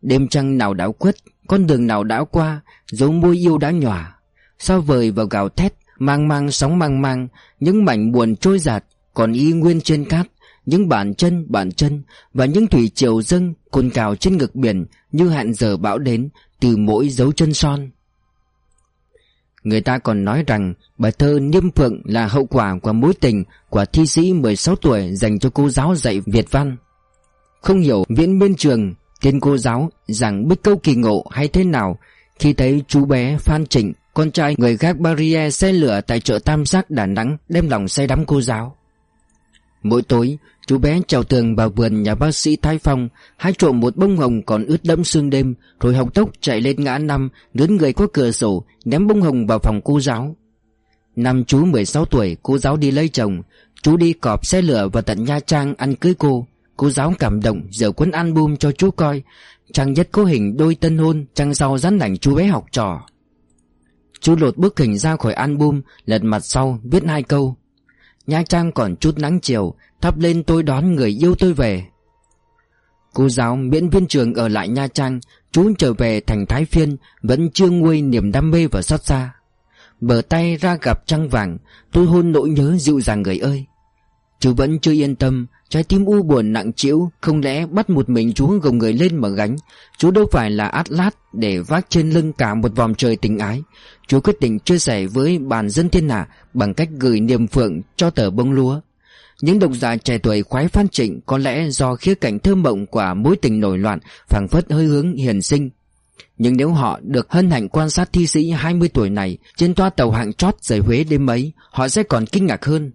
Đêm trăng nào đã khuất, Con đường nào đã qua, Dấu môi yêu đã nhòa. Sao vời vào gào thét, Mang mang sóng mang mang, Những mảnh buồn trôi giạt, Còn y nguyên trên cát? Những bàn chân bàn chân Và những thủy triều dâng cồn cào trên ngực biển Như hạn giờ bão đến Từ mỗi dấu chân son Người ta còn nói rằng bài thơ Niêm Phượng là hậu quả của mối tình của thi sĩ 16 tuổi dành cho cô giáo dạy Việt văn. Không hiểu viễn bên trường, Tên cô giáo rằng bích câu kỳ ngộ hay thế nào Khi thấy chú bé Phan Trịnh, Con trai người gác barrier xe lửa tại chợ Tam Giác Đà Nẵng Đem lòng say đắm cô giáo Mỗi tối Chú bé trèo tường vào vườn nhà bác sĩ Thái Phong, Hái trộm một bông hồng còn ướt đẫm sương đêm, Rồi học tốc chạy lên ngã năm Lướn người qua cửa sổ, Ném bông hồng vào phòng cô giáo. Năm chú 16 tuổi, Cô giáo đi lấy chồng. Chú đi cọp xe lửa vào tận Nha Trang ăn cưới cô. Cô giáo cảm động dở cuốn album cho chú coi. Trang nhất có hình đôi tân hôn, Trang sau dán ảnh chú bé học trò. Chú lột bức hình ra khỏi album, Lật mặt sau, viết hai câu. Nha Trang còn chút nắng chiều Thắp lên tôi đón người yêu tôi về. Cô giáo miễn viên trường ở lại Nha Trang Chú trở về thành Thái Phiên Vẫn chưa nguôi niềm đam mê và xót xa. Bờ tay ra gặp trăng vàng Tôi hôn nỗi nhớ dịu dàng người ơi. Chú vẫn chưa yên tâm Trái tim u buồn nặng chịu, Không lẽ bắt một mình chú gồng người lên mà gánh? Chú đâu phải là Atlas Để vác trên lưng cả một vòng trời tình ái. Chú quyết định chia sẻ với bàn dân thiên hạ Bằng cách gửi niềm phượng cho tờ bông lúa những độc giả trẻ tuổi khoái Phan Trịnh có lẽ do khía cạnh thơ mộng của mối tình nổi loạn phảng phất hơi hướng hiền sinh. Nhưng nếu họ được hân hạnh quan sát thi sĩ 20 tuổi này trên toa tàu hạng chót rời Huế đêm ấy, họ sẽ còn kinh ngạc hơn.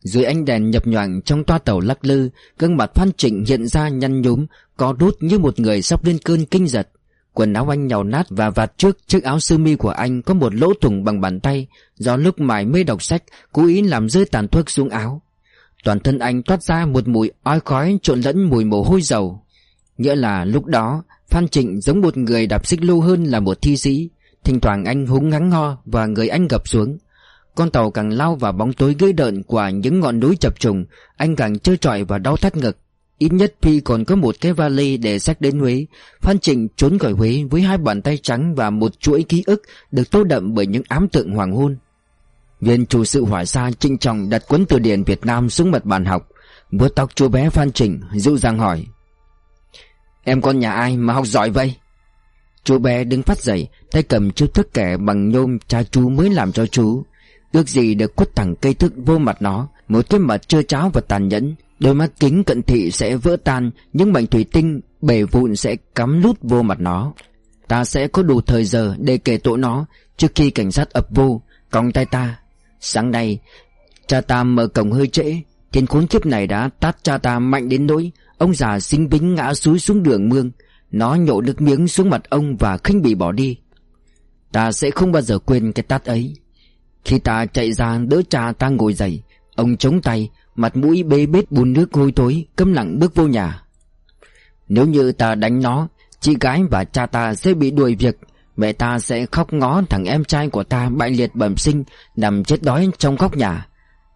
Dưới ánh đèn nhập nhoạng trong toa tàu lắc lư, gương mặt Phan Trịnh hiện ra nhăn nhúm, có đút như một người sắp lên cơn kinh giật. Quần áo anh nhàu nát và vạt trước chiếc áo sơ mi của anh có một lỗ thủng bằng bàn tay, do lúc mải mê đọc sách, cố ý làm rơi tàn thuốc xuống áo. Toàn thân anh toát ra một mùi ói khói trộn lẫn mùi mồ hôi dầu. Nghĩa là lúc đó, Phan Trịnh giống một người đạp xích lô hơn là một thi sĩ. Thỉnh thoảng anh húng ngắn ho và người anh gập xuống. Con tàu càng lao vào bóng tối gây đợn của những ngọn núi chập trùng, anh càng trơ trọi và đau thắt ngực. Ít nhất Phi còn có một cái vali để sách đến Huế. Phan Trịnh trốn khỏi Huế với hai bàn tay trắng và một chuỗi ký ức được tô đậm bởi những ám tượng hoàng hôn. Viên chủ sự hỏa xa trinh trọng đặt cuốn từ điển Việt Nam xuống mặt bàn học. Vuốt tóc chú bé Phan Trình, dịu dàng hỏi. Em con nhà ai mà học giỏi vậy? Chú bé đứng phát dậy, Tay cầm chiếc thức kẻ bằng nhôm cha chú mới làm cho chú. Ước gì được quất thẳng cây thức vô mặt nó, Một cái mặt trơ cháo và tàn nhẫn. Đôi mắt kính cận thị sẽ vỡ tan, Những mảnh thủy tinh, bể vụn sẽ cắm lút vô mặt nó. Ta sẽ có đủ thời giờ để kể tội nó, Trước khi cảnh sát ập vô. Còng tay ta Sáng nay, Cha ta mở cổng hơi trễ. Tên khốn kiếp này đã tát cha ta mạnh đến nỗi, Ông già sinh bính ngã suối xuống đường mương. Nó nhổ nước miếng xuống mặt ông Và khinh bị bỏ đi. Ta sẽ không bao giờ quên cái tát ấy. Khi ta chạy ra, đỡ cha ta ngồi dậy, Ông chống tay, Mặt mũi bê bết bùn nước hôi tối Câm lặng bước vô nhà. Nếu như ta đánh nó, Chị gái và cha ta sẽ bị đuổi việc. Mẹ ta sẽ khóc ngó thằng em trai của ta bại liệt bẩm sinh, Nằm chết đói trong góc nhà.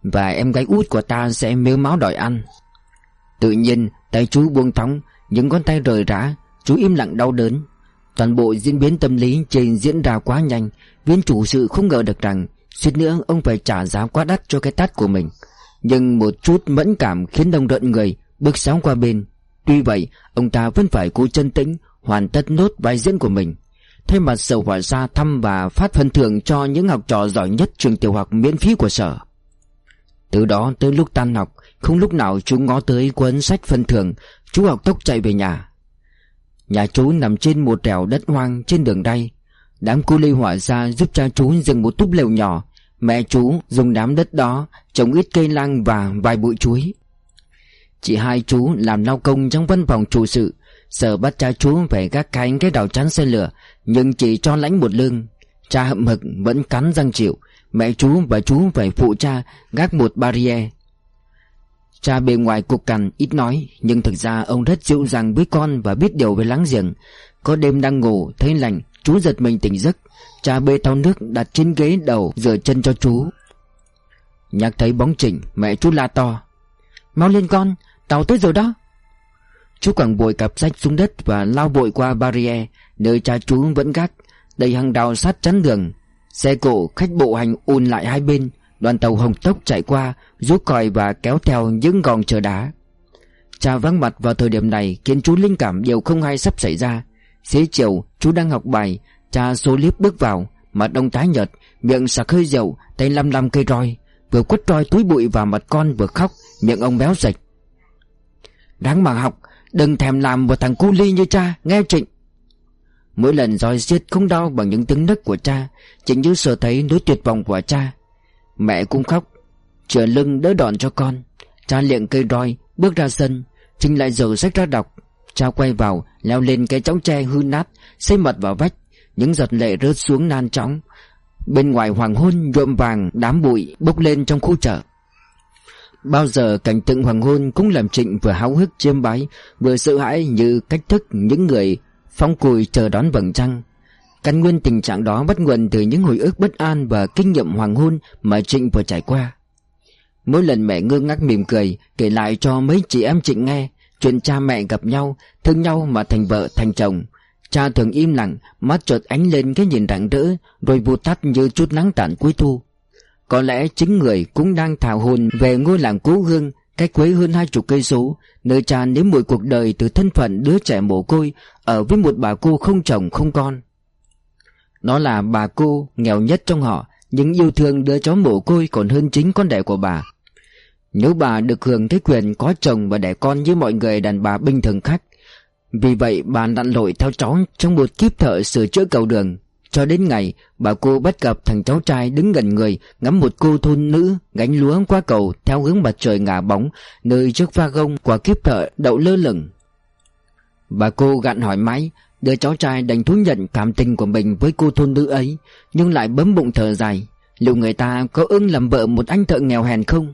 Và em gái út của ta sẽ mếu máu đòi ăn. Tự nhiên, tay chú buông thóng Những con tay rời rã, Chú im lặng đau đớn. Toàn bộ diễn biến tâm lý trên diễn ra quá nhanh, Viên chủ sự không ngờ được rằng Suýt nữa ông phải trả giá quá đắt cho cái tát của mình. Nhưng một chút mẫn cảm khiến đông rợn người Bước sáng qua bên. Tuy vậy, ông ta vẫn phải cố chân tĩnh, Hoàn tất nốt vai diễn của mình. Thay mặt sở hỏa gia thăm và phát phần thưởng cho những học trò giỏi nhất trường tiểu học miễn phí của sở. Từ đó tới lúc tan học, không lúc nào chú ngó tới cuốn sách phân thưởng, chú học tốc chạy về nhà. Nhà chú nằm trên một đèo đất hoang trên đường đay. Đám cu lê hỏa gia giúp cha chú dựng một túp lều nhỏ. Mẹ chú dùng đám đất đó trồng ít cây lang và vài bụi chuối. Chị hai chú làm lao công trong văn phòng chủ sự sợ bắt cha chú về gác cánh cái đầu chắn xe lửa, Nhưng chỉ cho lãnh một lương Cha hậm hực vẫn cắn răng chịu. Mẹ chú và chú phải phụ cha gác một barrier. Cha bề ngoài cục cằn ít nói, Nhưng thực ra ông rất dịu dàng với con và biết điều về láng giềng. Có đêm đang ngủ, thấy lạnh, Chú giật mình tỉnh giấc. Cha bê thau nước đặt trên ghế đầu, rửa chân cho chú. Nhắc thấy bóng chỉnh, Mẹ chú la to. Mau lên con, Tàu tới rồi đó. Chú Quảng bội cặp sách xuống đất và lao bội qua barrier, Nơi cha chú vẫn gác, Đầy hàng đào sát chắn đường. Xe cộ, khách bộ hành ùn lại hai bên, Đoàn tàu hồng tốc chạy qua, Rút còi và kéo theo những gòn chờ đá. Cha vắng mặt vào thời điểm này, Khiến chú linh cảm điều không hay sắp xảy ra. Xế chiều, chú đang học bài, Cha số liếp bước vào, Mặt ông tái nhợt, Miệng sặc hơi dầu, Tay lăm lăm cây roi. Vừa quất roi túi bụi vào mặt con vừa khóc, Miệng ông béo rạch Đáng mà học Đừng thèm làm một thằng cu ly như cha, Nghe Trịnh? Mỗi lần roi giết không đau bằng những tiếng nấc của cha, Trịnh Như sợ thấy nỗi tuyệt vọng của cha. Mẹ cũng khóc Trở lưng đỡ đòn cho con. Cha liệng cây roi, Bước ra sân, trịnh lại dở sách ra đọc. Cha quay vào, Leo lên cái chóng tre hư nát Xây mật vào vách. Những giọt lệ rớt xuống nan chóng. Bên ngoài hoàng hôn nhuộm vàng đám bụi bốc lên trong khu chợ. Bao giờ cảnh tượng hoàng hôn cũng làm Trịnh vừa háo hức chiêm bái Vừa sợ hãi như cách thức những người phong cùi chờ đón vầng trăng. Căn nguyên tình trạng đó bắt nguồn từ những hồi ức bất an và kinh nghiệm hoàng hôn mà Trịnh vừa trải qua. Mỗi lần mẹ ngơ ngác mỉm cười kể lại cho mấy chị em Trịnh nghe Chuyện cha mẹ gặp nhau, thương nhau mà thành vợ thành chồng. Cha thường im lặng, mắt chợt ánh lên cái nhìn rạng rỡ Rồi vụt tắt như chút nắng tàn cuối thu. Có lẽ chính người cũng đang thảo hồn về ngôi làng cố hương, Cách quấy hơn hai chục cây số, Nơi cha nếm mùi cuộc đời từ thân phận đứa trẻ mồ côi Ở với một bà cô không chồng không con. Nó là bà cô nghèo nhất trong họ Nhưng yêu thương đứa cháu mồ côi còn hơn chính con đẻ của bà. Nếu bà được hưởng thế quyền có chồng và đẻ con như mọi người đàn bà bình thường khác, Vì vậy bà lặn lội theo cháu trong một kiếp thợ sửa chữa cầu đường cho đến ngày, bà cô bắt gặp thằng cháu trai đứng gần người, Ngắm một cô thôn nữ gánh lúa qua cầu Theo hướng mặt trời ngả bóng, Nơi trước pha gông quả kiếp thợ đậu lơ lửng Bà cô gặn hỏi máy Đứa cháu trai đành thú nhận cảm tình của mình với cô thôn nữ ấy, Nhưng lại bấm bụng thở dài, Liệu người ta có ưng làm vợ một anh thợ nghèo hèn không?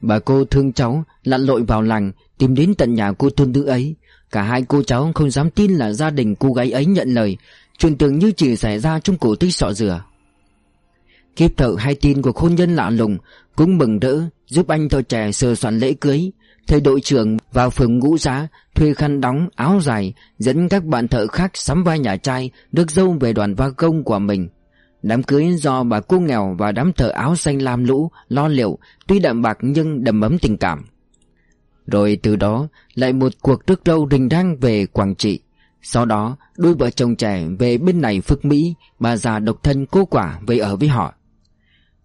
Bà cô thương cháu, lặn lội vào làng, Tìm đến tận nhà cô thôn nữ ấy Cả hai cô cháu không dám tin là gia đình cô gái ấy nhận lời Chuyện tưởng như chỉ xảy ra trong cổ tích sọ dừa Kiếp thợ hay tin của hôn nhân lạ lùng Cũng mừng rỡ, Giúp anh thợ trẻ sơ soạn lễ cưới. Thầy đội trưởng vào phường ngũ giá Thuê khăn đóng áo dài, Dẫn các bạn thợ khác sắm vai nhà trai Được dâu về đoàn va công của mình. Đám cưới do bà cô nghèo Và đám thợ áo xanh lam lũ, Lo liệu, Tuy đậm bạc nhưng đầm ấm tình cảm. Rồi từ đó, Lại một cuộc rước râu rình rang về Quảng Trị sau đó, đôi vợ chồng trẻ về bên này phước Mỹ, Bà già độc thân cô quả về ở với họ.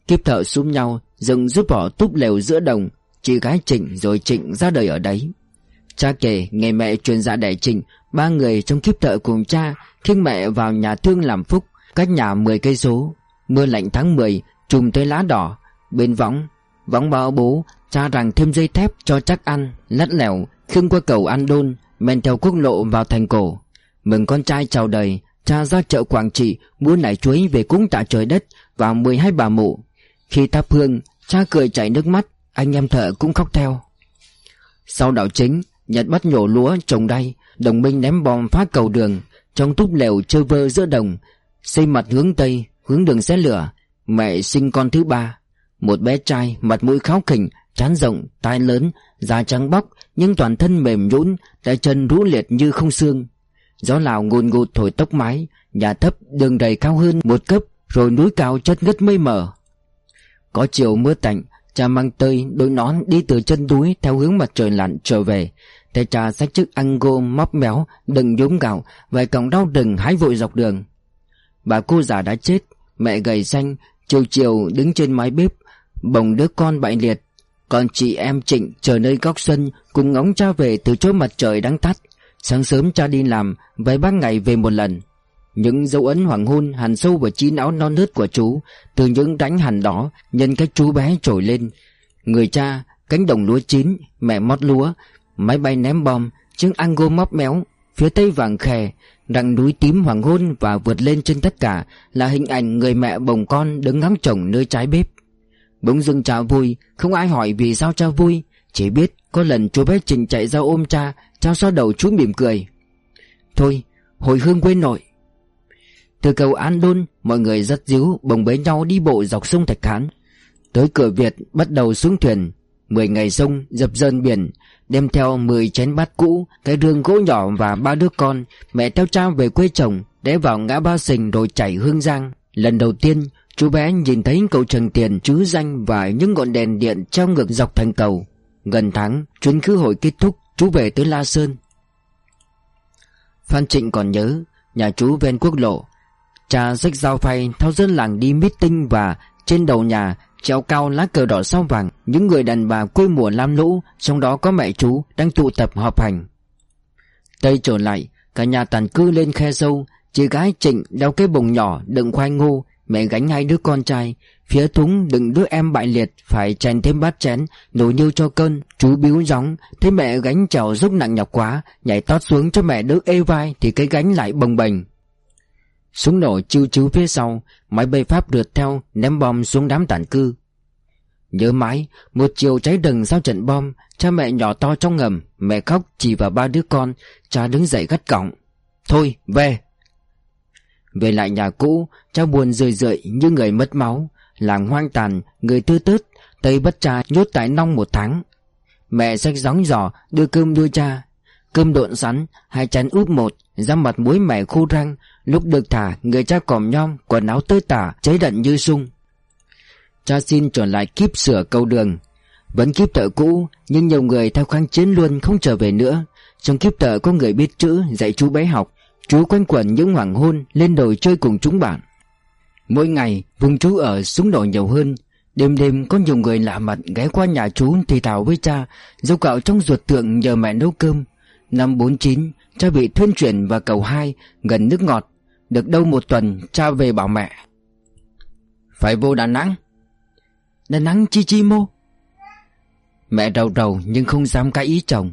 Kiếp thợ xúm nhau, Dựng giúp họ túp lều giữa đồng, Chị gái Trịnh rồi Trịnh ra đời ở đấy. Cha kể ngày mẹ truyền dạ đẻ Trịnh, Ba người trong kiếp thợ cùng cha Khiêng mẹ vào nhà thương làm phúc, Cách nhà 10 cây số. Mưa lạnh tháng 10 Trùm tới lá đỏ. Bên võng Võng báo bố, Cha rằng thêm dây thép cho chắc ăn, Lắt lẻo khương qua cầu An Đôn Men theo quốc lộ vào thành cổ. Mừng con trai chào đời, Cha ra chợ Quảng Trị Mua nải chuối về cúng tạ trời đất Và 12 bà mụ. Khi thắp hương, Cha cười chảy nước mắt, Anh em thợ cũng khóc theo. Sau đảo chính, Nhật bắt nhổ lúa trồng đay, Đồng minh ném bom phá cầu đường, Trong túp lều chơi vơ giữa đồng, Xây mặt hướng Tây, Hướng đường xe lửa, Mẹ sinh con thứ ba. Một bé trai mặt mũi kháo khỉnh Chán rộng, tai lớn, da trắng bóc Nhưng toàn thân mềm nhũn Tay chân rũ liệt như không xương. Gió lào ngùn ngụt thổi tốc mái Nhà thấp đường đầy cao hơn một cấp Rồi núi cao chất ngất mây mờ. Có chiều mưa tạnh Cha mang tơi đội nón đi từ chân núi Theo hướng mặt trời lặn trở về. Tay cha xách chiếc ăn gô móc méo Đừng nhúng gạo Vài cọng rau rừng hái vội dọc đường. Bà cô già đã chết Mẹ gầy xanh Chiều chiều đứng trên mái bếp Bồng đứa con bại liệt. Còn chị em Trịnh chờ nơi góc sân Cùng ngóng cha về từ chỗ mặt trời đang tắt. Sáng sớm cha đi làm Vài ba ngày về một lần. Những dấu ấn hoàng hôn hằn sâu vào trí não non nớt của chú Từ những đánh hằn đó Nhân cách chú bé trồi lên. Người cha, cánh đồng lúa chín Mẹ mót lúa Máy bay ném bom Chiếc ango móc méo Phía tây vàng khè Rặng núi tím hoàng hôn và vượt lên trên tất cả Là hình ảnh người mẹ bồng con đứng ngắm chồng nơi trái bếp. Bỗng dưng cha vui, Không ai hỏi vì sao cha vui, Chỉ biết có lần chú bé Trình chạy ra ôm cha cha xoa đầu chú mỉm cười. Thôi, hồi hương quên nội. Từ cầu An Đôn, Mọi người rất díu, bồng bế nhau đi bộ dọc sông Thạch Hán. Tới cửa Việt, bắt đầu xuống thuyền, Mười ngày sông dập dơn biển, Đem theo mười chén bát cũ, Cái rương gỗ nhỏ và ba đứa con, Mẹ theo cha về quê chồng Để vào ngã ba sình rồi chảy hương giang. Lần đầu tiên chú bé nhìn thấy cầu trần tiền chứ danh Và những ngọn đèn điện treo ngược dọc thành cầu. Gần tháng, chuyến khứ hội kết thúc, Chú về tới La Sơn. Phan Trịnh còn nhớ, Nhà chú ven quốc lộ, Cha sách dao phay theo dân làng đi meeting Và trên đầu nhà treo cao lá cờ đỏ sao vàng. Những người đàn bà quê mùa lam lũ, Trong đó có mẹ chú, đang tụ tập họp hành. Tây trở lại, Cả nhà tàn cư lên khe sâu, Chị gái Trịnh đeo cái bồng nhỏ đựng khoai ngô Mẹ gánh hai đứa con trai, Phía thúng đựng đứa em bại liệt, Phải chèn thêm bát chén đổ niêu cho cơn Chú biếu gióng. Thấy mẹ gánh trèo dốc nặng nhọc quá, Nhảy tót xuống cho mẹ đỡ ê vai Thì cái gánh lại bồng bềnh. Súng nổ chiêu chiếu phía sau, Máy bay Pháp rượt theo, Ném bom xuống đám tản cư. Nhớ mãi, Một chiều cháy rừng sau trận bom, Cha mẹ nhỏ to trong ngầm, Mẹ khóc chỉ vào ba đứa con, Cha đứng dậy gắt cổng Thôi, về. Về lại nhà cũ Cha buồn rười rượi như người mất máu, Làng hoang tàn, Người tư tớt Tây bất cha nhốt tại nong một tháng. Mẹ xách gióng giò đưa cơm đưa cha. Cơm độn sắn Hai chén úp một, ra mặt muối mẻ khô răng Lúc được thả, Người cha còm nhom, Quần áo tơi tả Cháy đận như sung. Cha xin trở lại kiếp sửa câu đường. Vẫn kiếp tợ cũ, Nhưng nhiều người theo kháng chiến luôn không trở về nữa. Trong kiếp tợ có người biết chữ, Dạy chú bé học. Chú quanh quẩn những hoàng hôn, Lên đồi chơi cùng chúng bạn. Mỗi ngày, vùng chú ở súng đồi nhiều hơn. Đêm đêm, có nhiều người lạ mặt ghé qua nhà chú thì thảo với cha Dâu cạo trong ruột tượng nhờ mẹ nấu cơm. Năm 49 Cha bị thuyên chuyển vào cầu 2 Gần nước ngọt. Được đâu một tuần, cha về bảo mẹ. Phải vô Đà Nẵng. Đà Nẵng chi chi mô? Mẹ rầu rầu nhưng không dám cãi ý chồng.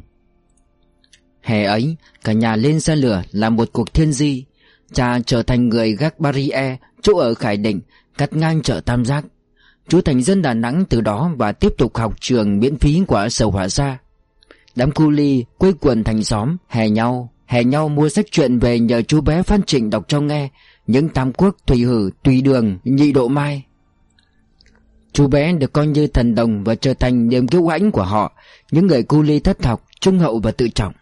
Hè ấy, Cả nhà lên xe lửa là một cuộc thiên di. Cha trở thành người gác barrier Chỗ ở Khải Định, Cắt ngang chợ Tam Giác. Chú thành dân Đà Nẵng từ đó Và tiếp tục học trường miễn phí của Sở Hỏa Gia. Đám cu ly quây quần thành xóm, Hè nhau. Hè nhau mua sách truyện về nhờ chú bé Phan Trịnh đọc cho nghe. Những tam quốc thủy hử, Tùy đường, nhị độ mai. Chú bé được coi như thần đồng Và trở thành niềm kiêu hãnh của họ. Những người cu ly thất học, Trung hậu và tự trọng.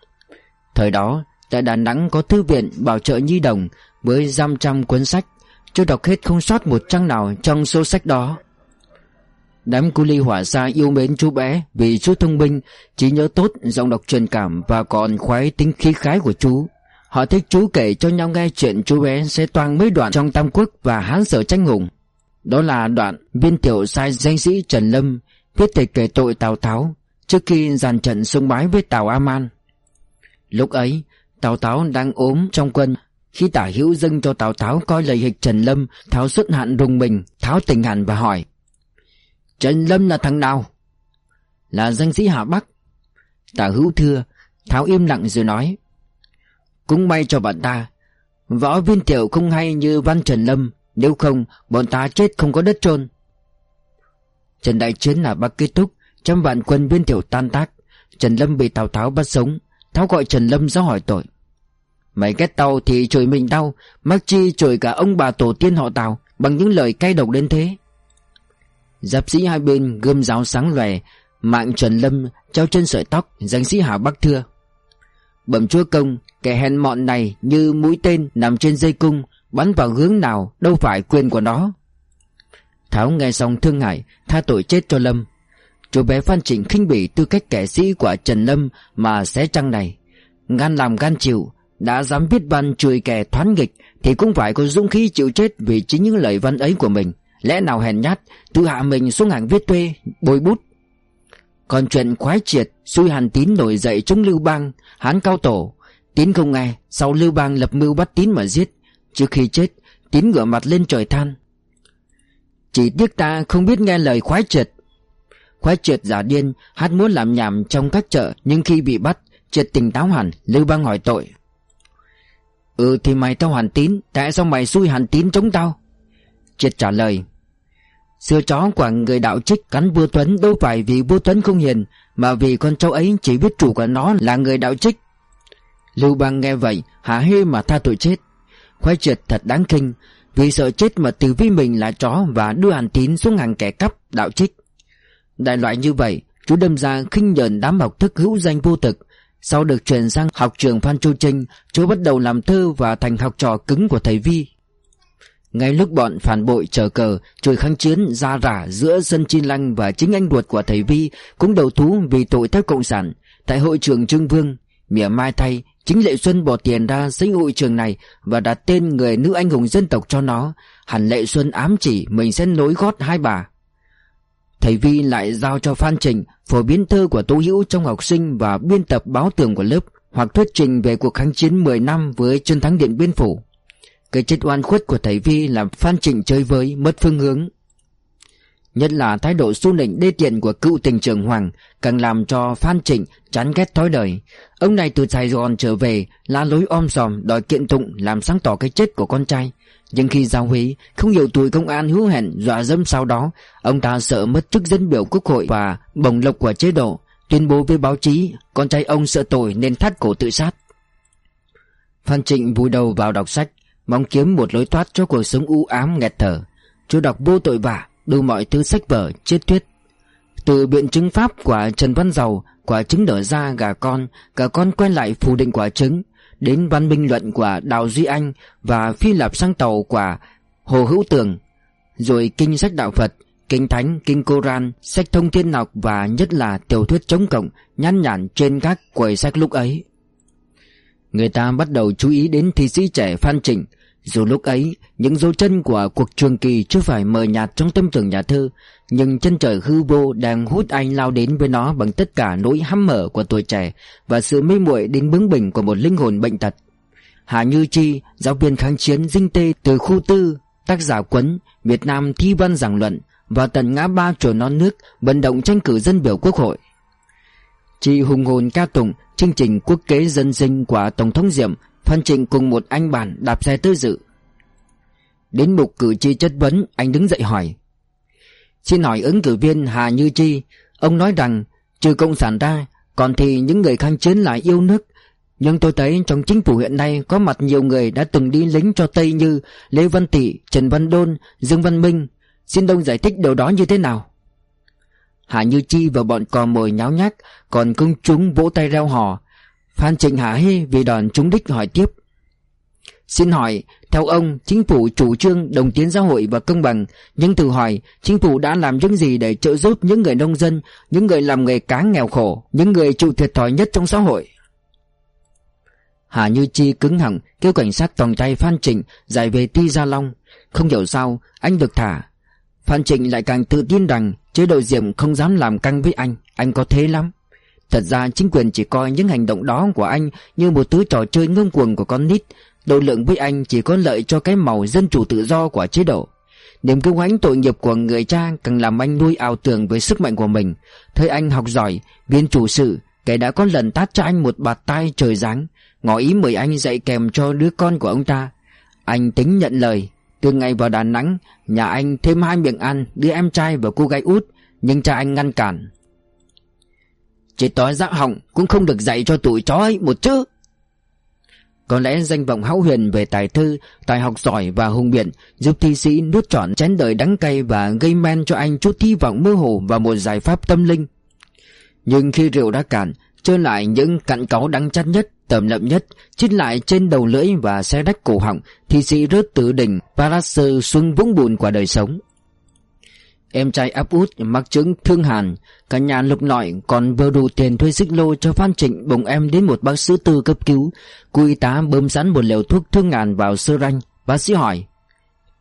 Thời đó, Tại Đà Nẵng có thư viện bảo trợ nhi đồng Với giam trăm cuốn sách, chưa đọc hết không sót một trang nào trong số sách đó. Đám cu ly hỏa xa yêu mến chú bé Vì chú thông minh Chỉ nhớ tốt, giọng đọc truyền cảm Và còn khoái tính khí khái của chú. Họ thích chú kể cho nhau nghe chuyện chú bé Sẽ toàn mấy đoạn trong Tam Quốc Và Hán Sở Tranh Hùng. Đó là đoạn viên tiểu sai danh sĩ Trần Lâm Viết tịch kể tội Tào Tháo Trước khi dàn trận xung bái với Tào A-man. Lúc ấy, Tào Tháo đang ốm trong quân. Khi tả hữu dâng cho Tào Tháo coi lời hịch Trần Lâm, Tháo xuất hạn rùng mình, Tháo tỉnh hẳn và hỏi, Trần Lâm là thằng nào? Là danh sĩ hạ Bắc. Tả hữu thưa, Tháo im lặng rồi nói, Cũng may cho bạn ta, Võ viên tiểu không hay như Văn Trần Lâm, Nếu không, bọn ta chết không có đất trôn Trần Đại Chiến là Bắc kết thúc Trăm vạn quân viên tiểu tan tác, Trần Lâm bị Tào Tháo bắt sống. Tháo gọi Trần Lâm ra hỏi tội. Mày ghét tao thì chửi mình tao Mắc chi chửi cả ông bà tổ tiên họ Tào Bằng những lời cay độc đến thế. Giáp sĩ hai bên gươm giáo sáng lòe, Mạng Trần Lâm treo chân sợi tóc, Danh sĩ Hà Bắc thưa. Bẩm chúa công, Kẻ hèn mọn này như mũi tên nằm trên dây cung, Bắn vào hướng nào Đâu phải quyền của nó. Tháo nghe xong thương hại, Tha tội chết cho Lâm. Chú bé Phan Trịnh khinh bỉ tư cách kẻ sĩ của Trần Lâm Mà xé trăng này. Gan làm gan chịu, Đã dám viết văn chửi kẻ thoán nghịch, Thì cũng phải có dũng khí chịu chết Vì chính những lời văn ấy của mình. Lẽ nào hèn nhát, Tự hạ mình xuống hàng viết thuê Bồi bút. Còn chuyện khoái triệt, Xui hàn tín nổi dậy chống Lưu Bang, Hán cao tổ. Tín không nghe, Sau Lưu Bang lập mưu bắt tín mà giết. Trước khi chết, Tín ngửa mặt lên trời than. Chỉ tiếc ta không biết nghe lời khoái triệt Khoái triệt giả điên, Hát muốn làm nhảm trong các chợ, Nhưng khi bị bắt Triệt tỉnh táo hẳn, Lưu Bang hỏi tội. Ừ thì mày tao hoàn tín, Tại sao mày xui hàn tín chống tao? Triệt trả lời, Xưa chó của người đạo trích cắn vua Tuấn, đâu phải vì vua Tuấn không hiền, Mà vì con cháu ấy chỉ biết chủ của nó là người đạo trích. Lưu Bang nghe vậy hả hê mà tha tội chết. Khoái triệt thật đáng kinh, Vì sợ chết mà từ vi mình là chó Và đưa hàn tín xuống hàng kẻ cắp đạo trích. Đại loại như vậy, Chú đâm ra khinh nhờn đám học thức hữu danh vô thực. Sau được chuyển sang học trường Phan Châu Trinh, Chú bắt đầu làm thơ và thành học trò cứng của thầy Vi. Ngay lúc bọn phản bội chờ cờ Chửi kháng chiến ra rả giữa sân chi lăng Và chính anh ruột của thầy Vi Cũng đầu thú vì tội theo cộng sản. Tại hội trường Trương Vương, Mỉa mai thay, Chính Lệ Xuân bỏ tiền ra xây hội trường này Và đặt tên người nữ anh hùng dân tộc cho nó. Hẳn Lệ Xuân ám chỉ Mình sẽ nối gót hai bà. Thầy Vi lại giao cho Phan Trình Phổ biến thơ của Tô Hữu trong học sinh Và biên tập báo tường của lớp, Hoặc thuyết trình về cuộc kháng chiến 10 năm với chân thắng Điện Biên Phủ. Cái chết oan khuất của thầy Vi làm Phan Trình chơi với mất phương hướng. Nhất là thái độ su nịnh đê tiện của cựu tỉnh trưởng Hoàng Càng làm cho Phan Trịnh chán ghét thói đời. Ông này từ Sài Gòn trở về, La lối om sòm, đòi kiện tụng, Làm sáng tỏ cái chết của con trai. Nhưng khi giao hủy Không hiểu tuổi công an hứa hẹn dọa dẫm sau đó Ông ta sợ mất chức dân biểu quốc hội Và bổng lộc của chế độ Tuyên bố với báo chí Con trai ông sợ tội nên thắt cổ tự sát. Phan Trịnh vùi đầu vào đọc sách Mong kiếm một lối thoát cho cuộc sống u ám nghẹt thở. Chú đọc vô tội vạ Đủ mọi thứ sách vở, triết thuyết. Từ biện chứng pháp của Trần Văn Dầu Quả trứng nở ra gà con Gà con quen lại phủ định quả trứng. Đến văn minh luận của Đào Duy Anh Và phi lập sang tàu của Hồ Hữu Tường Rồi kinh sách đạo Phật Kinh Thánh, Kinh Koran, sách thông thiên học và nhất là tiểu thuyết chống cộng nhăn nhản trên các quầy sách lúc ấy. Người ta bắt đầu chú ý đến thi sĩ trẻ Phan Trịnh dù lúc ấy những dấu chân của cuộc trường kỳ chưa phải mờ nhạt trong tâm tưởng nhà thơ Nhưng chân trời hư vô đang hút anh lao đến với nó bằng tất cả nỗi hăm mở của tuổi trẻ Và sự mê muội đến bướng bỉnh của một linh hồn bệnh tật. Hà Như Chi, giáo viên kháng chiến dinh tê từ khu tư, tác giả quấn Việt Nam thi văn giảng luận Và tận ngã ba chùa non nước vận động tranh cử dân biểu quốc hội. Chị hùng hồn ca tụng chương trình quốc kế dân sinh của Tổng thống Diệm Phan Trịnh cùng một anh bạn đạp xe tới dự. Đến mục cử tri chất vấn Anh đứng dậy hỏi. Xin hỏi ứng cử viên Hà Như Chi Ông nói rằng Trừ Cộng sản ra Còn thì những người kháng chiến lại yêu nước. Nhưng tôi thấy trong chính phủ hiện nay Có mặt nhiều người đã từng đi lính cho Tây như Lê Văn Tị, Trần Văn Đôn, Dương Văn Minh. Xin ông giải thích điều đó như thế nào? Hà Như Chi và bọn cò mồi nháo nhác Còn công chúng vỗ tay reo hò. Phan Trịnh Hạ Hê vì đòn trúng đích hỏi tiếp. Xin hỏi, theo ông, chính phủ chủ trương đồng tiến xã hội và công bằng Nhưng từ hỏi, chính phủ đã làm những gì để trợ giúp những người nông dân Những người làm nghề cá nghèo khổ Những người chịu thiệt thòi nhất trong xã hội? Hà Như Chi cứng hẳn kêu cảnh sát toàn tay Phan Trịnh giải về Ti Gia Long. Không hiểu sao, anh được thả. Phan Trịnh lại càng tự tin rằng chế độ diệm không dám làm căng với anh Anh có thế lắm. Thật ra chính quyền chỉ coi những hành động đó của anh như một thứ trò chơi ngông cuồng của con nít. Độ lượng với anh chỉ có lợi cho cái màu dân chủ tự do của chế độ. Niềm kêu hãnh tội nghiệp của người cha càng làm anh nuôi ảo tưởng với sức mạnh của mình. Thấy anh học giỏi, viên chủ sự Kẻ đã có lần tát cho anh một bạt tay trời giáng. Ngỏ ý mời anh dạy kèm cho đứa con của ông ta. Anh tính nhận lời. Từ ngày vào Đà Nẵng Nhà anh thêm hai miệng ăn Đứa em trai và cô gái út Nhưng cha anh ngăn cản chỉ tối dạng hỏng cũng không được dạy cho tụi chó ấy một chữ. Có lẽ danh vọng hão huyền về tài thư, Tài học giỏi và hùng biện Giúp thi sĩ nuốt trọn chén đời đắng cay Và gây men cho anh chút hy vọng mơ hồ Và một giải pháp tâm linh. Nhưng khi rượu đã cạn Trơ lại những cặn cáu đắng chát nhất Tầm lậm nhất, Chít lại trên đầu lưỡi và xe đách cổ họng, Thi sĩ rớt từ đỉnh Parasser xuống vũng bùn của đời sống. Em trai áp út mắc chứng thương hàn. Cả nhà lục lọi, còn vừa đủ tiền thuê xích lô cho Phan Trịnh bồng em đến một bác sĩ tư cấp cứu. Cô y tá bơm sẵn một liều thuốc thương ngàn vào sơ ranh. Bác sĩ hỏi,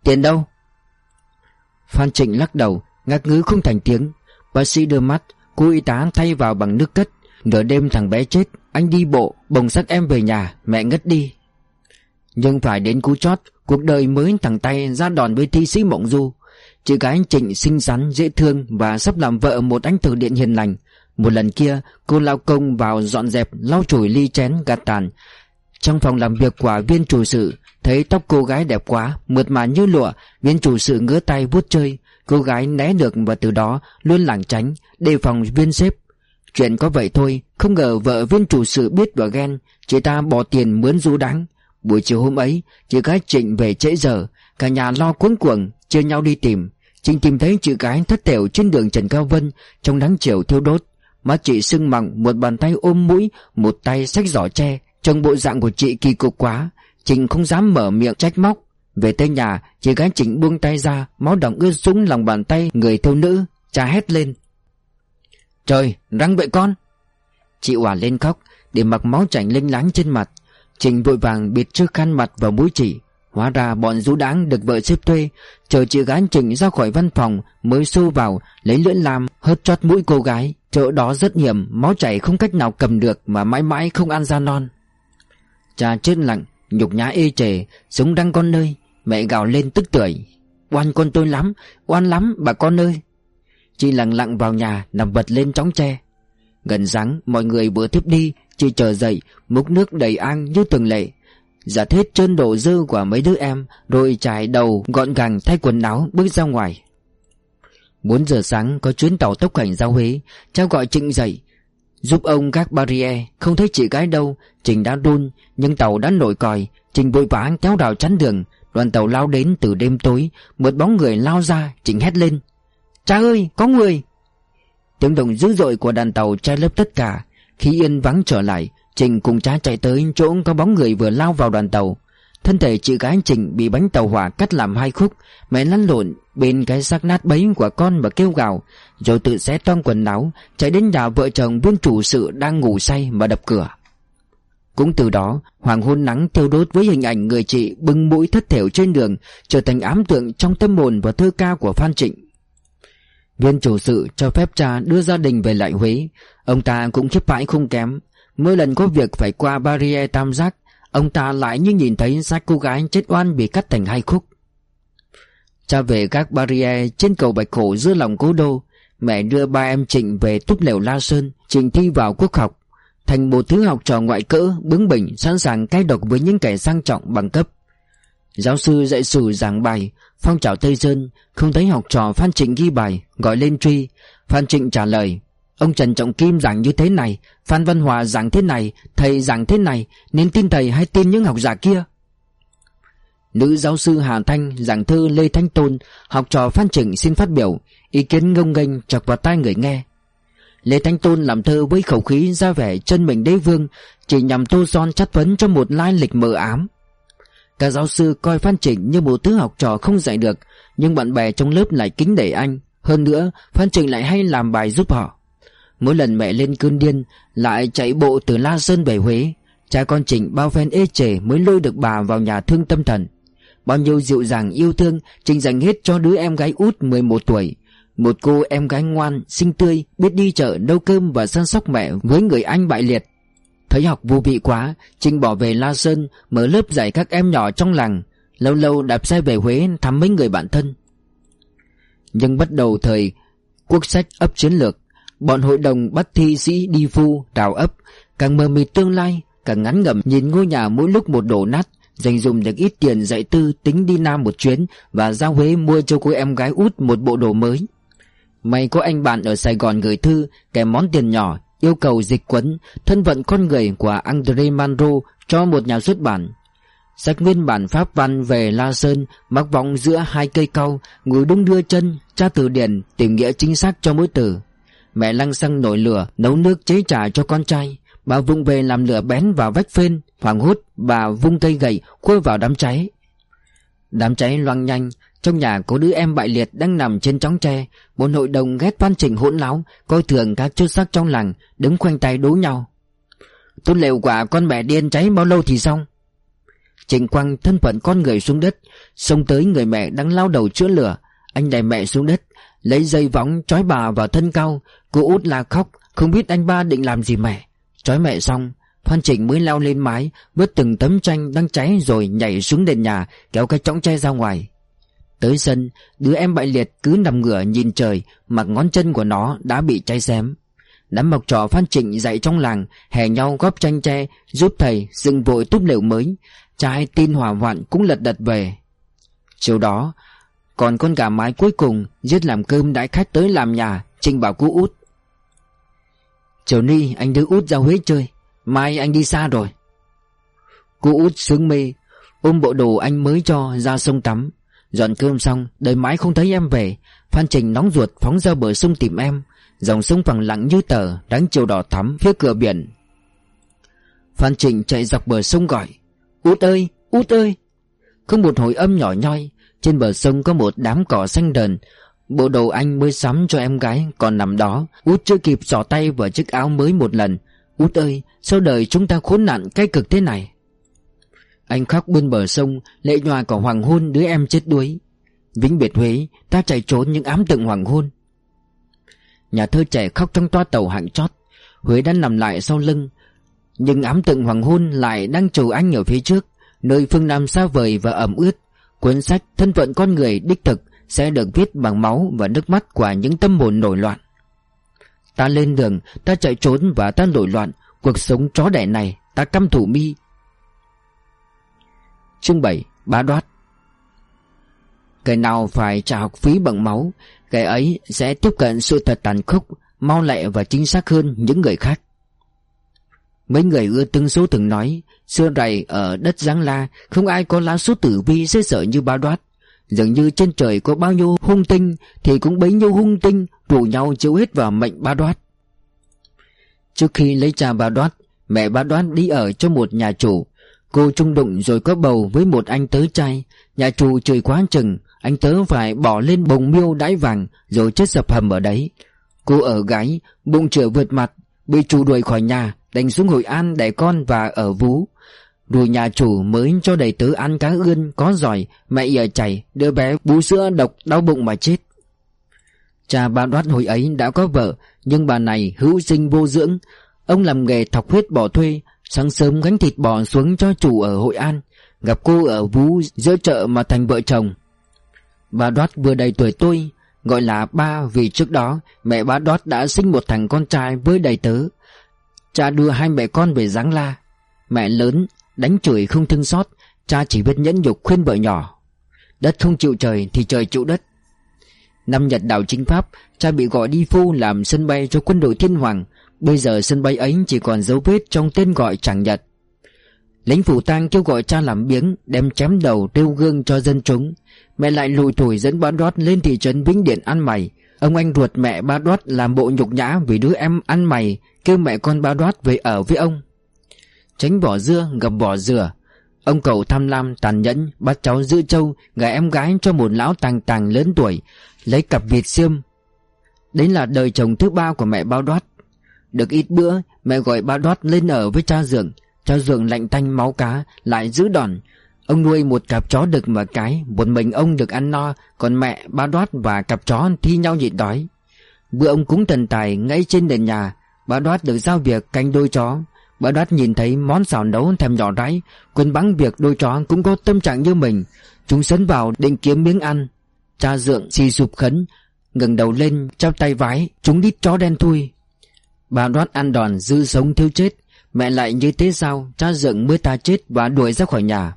Tiền đâu? Phan Trịnh lắc đầu, Ngạc ngứ không thành tiếng. Bác sĩ đưa mắt, Cô y tá thay vào bằng nước cất. Nửa đêm thằng bé chết, Anh đi bộ, bồng xác em về nhà, Mẹ ngất đi. Nhưng phải đến cú chót, Cuộc đời mới thằng tay ra đòn với thi sĩ Mộng Du. Chị gái Trịnh xinh xắn, dễ thương và sắp làm vợ một anh thử điện hiền lành. Một lần kia, cô lao công vào dọn dẹp, lau chùi ly chén gạt tàn. Trong phòng làm việc của viên chủ sự, thấy tóc cô gái đẹp quá, mượt mà như lụa, viên chủ sự ngứa tay vuốt chơi. Cô gái né được và từ đó luôn lảng tránh, đề phòng viên sếp. Chuyện có vậy thôi, không ngờ vợ viên chủ sự biết và ghen, chị ta bỏ tiền mướn du đáng. Buổi chiều hôm ấy, chị gái Trịnh về trễ giờ, cả nhà lo cuốn cuồng, chia nhau đi tìm. Trinh tìm thấy chị gái thất thểu trên đường Trần Cao Vân, Trong nắng chiều thiêu đốt. Má chị sưng mặng Một bàn tay ôm mũi, Một tay xách giỏ tre Trong bộ dạng của chị kỳ cục quá. Trinh không dám mở miệng trách móc. Về tới nhà, Chị gái Trịnh buông tay ra, Máu đỏng ướt súng lòng bàn tay người thiêu nữ, Cha hét lên. Trời, răng vậy con? Chị hòa lên khóc, Để mặc máu chảy linh láng trên mặt. Trình vội vàng bịt trước khăn mặt vào mũi chị Hóa ra bọn rú đáng được vợ xếp thuê, Chờ chị gái Trịnh ra khỏi văn phòng Mới xô vào, Lấy lưỡi làm hớt chót mũi cô gái, Chỗ đó rất hiểm, Máu chảy không cách nào cầm được Mà mãi mãi không ăn ra non. Cha chết lặng, Nhục nhã ê chề, Sống đang con nơi, Mẹ gào lên tức tưởi. Oan con tôi lắm, Oan lắm, bà con ơi. Chị lặng lặng vào nhà, Nằm bật lên chóng tre. Gần sáng, mọi người vừa tiếp đi, Chị chờ dậy, Múc nước đầy an như thường lệ. Giặt hết trơn độ dơ của mấy đứa em Rồi trải đầu, gọn gàng thay quần áo, bước ra ngoài. 4 giờ sáng, có chuyến tàu tốc hành ra Huế Cháu gọi Trịnh dậy. Giúp ông các barrier, Không thấy chị gái đâu. Trình đã run Nhưng tàu đã nổi còi. Trình vội vã kéo rào chắn đường. Đoàn tàu lao đến từ đêm tối. Một bóng người lao ra Trình hét lên. Cha ơi, có người! Tiếng động dữ dội của đàn tàu che lấp tất cả. Khi yên vắng trở lại. Trình cùng cha chạy tới chỗ có bóng người vừa lao vào đoàn tàu. Thân thể chị gái Trình bị bánh tàu hỏa cắt làm hai khúc, Mẹ lăn lộn bên cái xác nát bấy của con và kêu gào, Rồi tự xé toan quần áo, Chạy đến nhà vợ chồng vương chủ sự đang ngủ say mà đập cửa. Cũng từ đó, Hoàng hôn nắng tiêu đốt với hình ảnh người chị bưng mũi thất thểu trên đường, Trở thành ám tượng trong tâm hồn và thơ ca của Phan Trịnh. Viên chủ sự cho phép cha đưa gia đình về lại Huế. Ông ta cũng khiếp bãi không kém Mỗi lần có việc phải qua barrier tam giác, Ông ta lại như nhìn thấy xác cô gái chết oan bị cắt thành hai khúc. Cha về các barrier trên cầu Bạch Khổ giữa lòng cố đô, Mẹ đưa ba em Trịnh về túp lều La Sơn, Trịnh thi vào quốc học. Thành một thứ học trò ngoại cỡ, bướng bỉnh, Sẵn sàng cay độc với những kẻ sang trọng bằng cấp. Giáo sư dạy sử giảng bài, Phong trào Tây Sơn, Không thấy học trò Phan Trịnh ghi bài, Gọi lên truy. Phan Trịnh trả lời Ông Trần Trọng Kim giảng như thế này, Phan Văn Hòa giảng thế này, Thầy giảng thế này, Nên tin thầy hay tin những học giả kia? Nữ giáo sư Hà Thanh Giảng thư Lê Thanh Tôn, Học trò Phan Trịnh xin phát biểu, Ý kiến ngông nghênh chọc vào tai người nghe. Lê Thanh Tôn làm thơ với khẩu khí ra vẻ chân mình đế vương, Chỉ nhằm tô son chất vấn cho một lai lịch mờ ám. Các giáo sư coi Phan Trịnh như một thứ học trò không dạy được, Nhưng bạn bè trong lớp lại kính để anh. Hơn nữa, Phan Trịnh lại hay làm bài giúp họ. Mỗi lần mẹ lên cơn điên Lại chạy bộ từ La Sơn về Huế. Cha con Trịnh bao phen ê chề Mới lôi được bà vào nhà thương tâm thần. Bao nhiêu dịu dàng yêu thương Trịnh dành hết cho đứa em gái út 11 tuổi. Một cô em gái ngoan, xinh tươi Biết đi chợ nấu cơm và săn sóc mẹ Với người anh bại liệt. Thấy học vô vị quá Trịnh bỏ về La Sơn Mở lớp dạy các em nhỏ trong làng. Lâu lâu đạp xe về Huế thăm mấy người bạn thân. Nhưng bắt đầu thời Quốc sách ấp chiến lược Bọn hội đồng bắt thi sĩ đi phu, đào ấp Càng mờ mịt tương lai Càng ngắn ngẩm nhìn ngôi nhà mỗi lúc một đổ nát Dành dùng được ít tiền dạy tư tính đi Nam một chuyến Và ra Huế mua cho cô em gái út một bộ đồ mới. May có anh bạn ở Sài Gòn gửi thư kèm món tiền nhỏ Yêu cầu dịch quấn Thân vận con người của André Manro Cho một nhà xuất bản. Sách nguyên bản pháp văn về La Sơn Mắc vọng giữa hai cây cau Ngồi đúng đưa chân Tra từ điển tìm nghĩa chính xác cho mỗi từ. Mẹ lăng xăng nổi lửa, Nấu nước chế trà cho con trai. Bà vung về làm lửa bén vào vách phên Hoàng hốt, bà vung cây gậy Khôi vào đám cháy. Đám cháy loang nhanh, Trong nhà có đứa em bại liệt đang nằm trên chóng tre. Một hội đồng ghét văn trình hỗn láo, Coi thường các chốt sắc trong làng, Đứng khoanh tay đố nhau. Tôi lều quả con mẹ điên cháy bao lâu thì xong? Trịnh Quang thân phận con người xuống đất, Xông tới người mẹ đang lao đầu chữa lửa. Anh đẩy mẹ xuống đất Lấy dây võng, trói bà vào thân cao. Cô út la khóc, Không biết anh ba định làm gì mẹ. Trói mẹ xong, Phan Trịnh mới leo lên mái, Vớt từng tấm tranh đang cháy rồi nhảy xuống nền nhà, Kéo cái chõng tre ra ngoài. Tới sân, Đứa em bại liệt cứ nằm ngửa nhìn trời, Mặc ngón chân của nó đã bị cháy xém. Đám mọc trò Phan Trịnh dạy trong làng, Hè nhau góp tranh tre, Giúp thầy dựng vội túp lều mới. Trai tin hỏa hoạn cũng lật đật về. Chiều đó còn con gà mái cuối cùng Giết làm cơm đãi khách tới làm nhà trình bảo cú út. Chiều ni anh đưa út ra Huế chơi Mai anh đi xa rồi. Cú út sướng mê Ôm bộ đồ anh mới cho ra sông tắm. Dọn cơm xong Đợi mãi không thấy em về. Phan Trình nóng ruột phóng ra bờ sông tìm em. Dòng sông phẳng lặng như tờ Đánh chiều đỏ thắm phía cửa biển. Phan Trình chạy dọc bờ sông gọi Út ơi, út ơi! Không một hồi âm nhỏ nhoi trên bờ sông có một đám cỏ xanh đờn. Bộ đồ anh mới sắm cho em gái, Còn nằm đó. Út chưa kịp xỏ tay vào chiếc áo mới một lần. Út ơi, sao đời chúng ta khốn nạn cái cực thế này? Anh khóc bên bờ sông, Lệ nhòa cả hoàng hôn đứa em chết đuối. Vĩnh biệt Huế, Ta chạy trốn những ám tượng hoàng hôn. Nhà thơ trẻ khóc trong toa tàu hạng chót. Huế đang nằm lại sau lưng. Nhưng ám tượng hoàng hôn lại đang chờ anh ở phía trước, Nơi phương Nam xa vời và ẩm ướt. Cuốn sách thân phận con người đích thực Sẽ được viết bằng máu và nước mắt của những tâm hồn nổi loạn. Ta lên đường, ta chạy trốn và ta nổi loạn. Cuộc sống chó đẻ này, ta căm thủ mi. Chương 7 Bá đoát. Kẻ nào phải trả học phí bằng máu Kẻ ấy sẽ tiếp cận sự thật tàn khốc Mau lẹ và chính xác hơn những người khác. Mấy người ưa từng số từng nói, Xưa rày ở đất Giáng La, Không ai có lá số tử vi dễ sợ như Ba đoát. Dường như trên trời có bao nhiêu hung tinh, Thì cũng bấy nhiêu hung tinh Rủ nhau chiếu hết vào mệnh Ba đoát. Trước khi lấy cha Ba đoát, Mẹ Ba đoát đi ở cho một nhà chủ. Cô trung đụng rồi có bầu với một anh tớ trai. Nhà chủ trời quá chừng, Anh tớ phải bỏ lên bồng miêu đáy vàng Rồi chết sập hầm ở đấy. Cô ở gái, Bụng chữa vượt mặt, Bị chủ đuổi khỏi nhà. Đành xuống Hội An đẻ con và ở vú. Rồi nhà chủ mới cho đầy tớ ăn cá ươn, Có giỏi, Mẹ giờ chảy, Đứa bé bú sữa độc đau bụng mà chết. Cha bà đoát hồi ấy đã có vợ, Nhưng bà này hữu sinh vô dưỡng. Ông làm nghề thọc huyết bỏ thuê, Sáng sớm gánh thịt bò xuống cho chủ ở Hội An, Gặp cô ở Vú giữa chợ mà thành vợ chồng. Bà Đoát vừa đầy tuổi tôi, Gọi là ba vì trước đó Mẹ bà Đoát đã sinh một thằng con trai với đầy tớ. Cha đưa hai mẹ con về giáng la. Mẹ lớn, Đánh chửi không thương xót, Cha chỉ biết nhẫn nhục khuyên vợ nhỏ. Đất không chịu trời thì trời chịu đất. Năm Nhật đảo chính Pháp, Cha bị gọi đi phu làm sân bay cho quân đội thiên hoàng. Bây giờ sân bay ấy chỉ còn dấu vết trong tên gọi chẳng nhật. Lính phủ tang kêu gọi cha làm biếng, Đem chém đầu tiêu gương cho dân chúng. Mẹ lại lùi thủi dẫn bán đót lên thị trấn Vĩnh Điện ăn mày. Ông anh ruột mẹ ba đoát làm bộ nhục nhã Vì đứa em ăn mày Kêu mẹ con bao đoát về ở với ông. Tránh bỏ dưa gặp bỏ dừa Ông cậu tham lam tàn nhẫn Bắt cháu giữ châu Gả em gái cho một lão tàng tàng lớn tuổi Lấy cặp vịt xiêm. Đấy là đời chồng thứ ba của mẹ bao đoát được ít bữa Mẹ gọi bao đoát lên ở với cha dượng Cha dượng lạnh tanh máu cá Lại giữ đòn. Ông nuôi một cặp chó đực và cái Một mình ông được ăn no Còn mẹ, bao đoát và cặp chó thi nhau nhịn đói. Bữa ông cúng thần tài ngay trên nền nhà Bà đoát được giao việc canh đôi chó. Bà đoát nhìn thấy món xào nấu thèm nhỏ ráy Quên bắn việc đôi chó cũng có tâm trạng như mình. Chúng sấn vào định kiếm miếng ăn. Cha dượng xì sụp khấn, ngẩng đầu lên trao tay vái, Chúng đít chó đen thui. Bà đoát ăn đòn dư sống thiếu chết. Mẹ lại như thế sao? Cha dựng mới ta chết và đuổi ra khỏi nhà.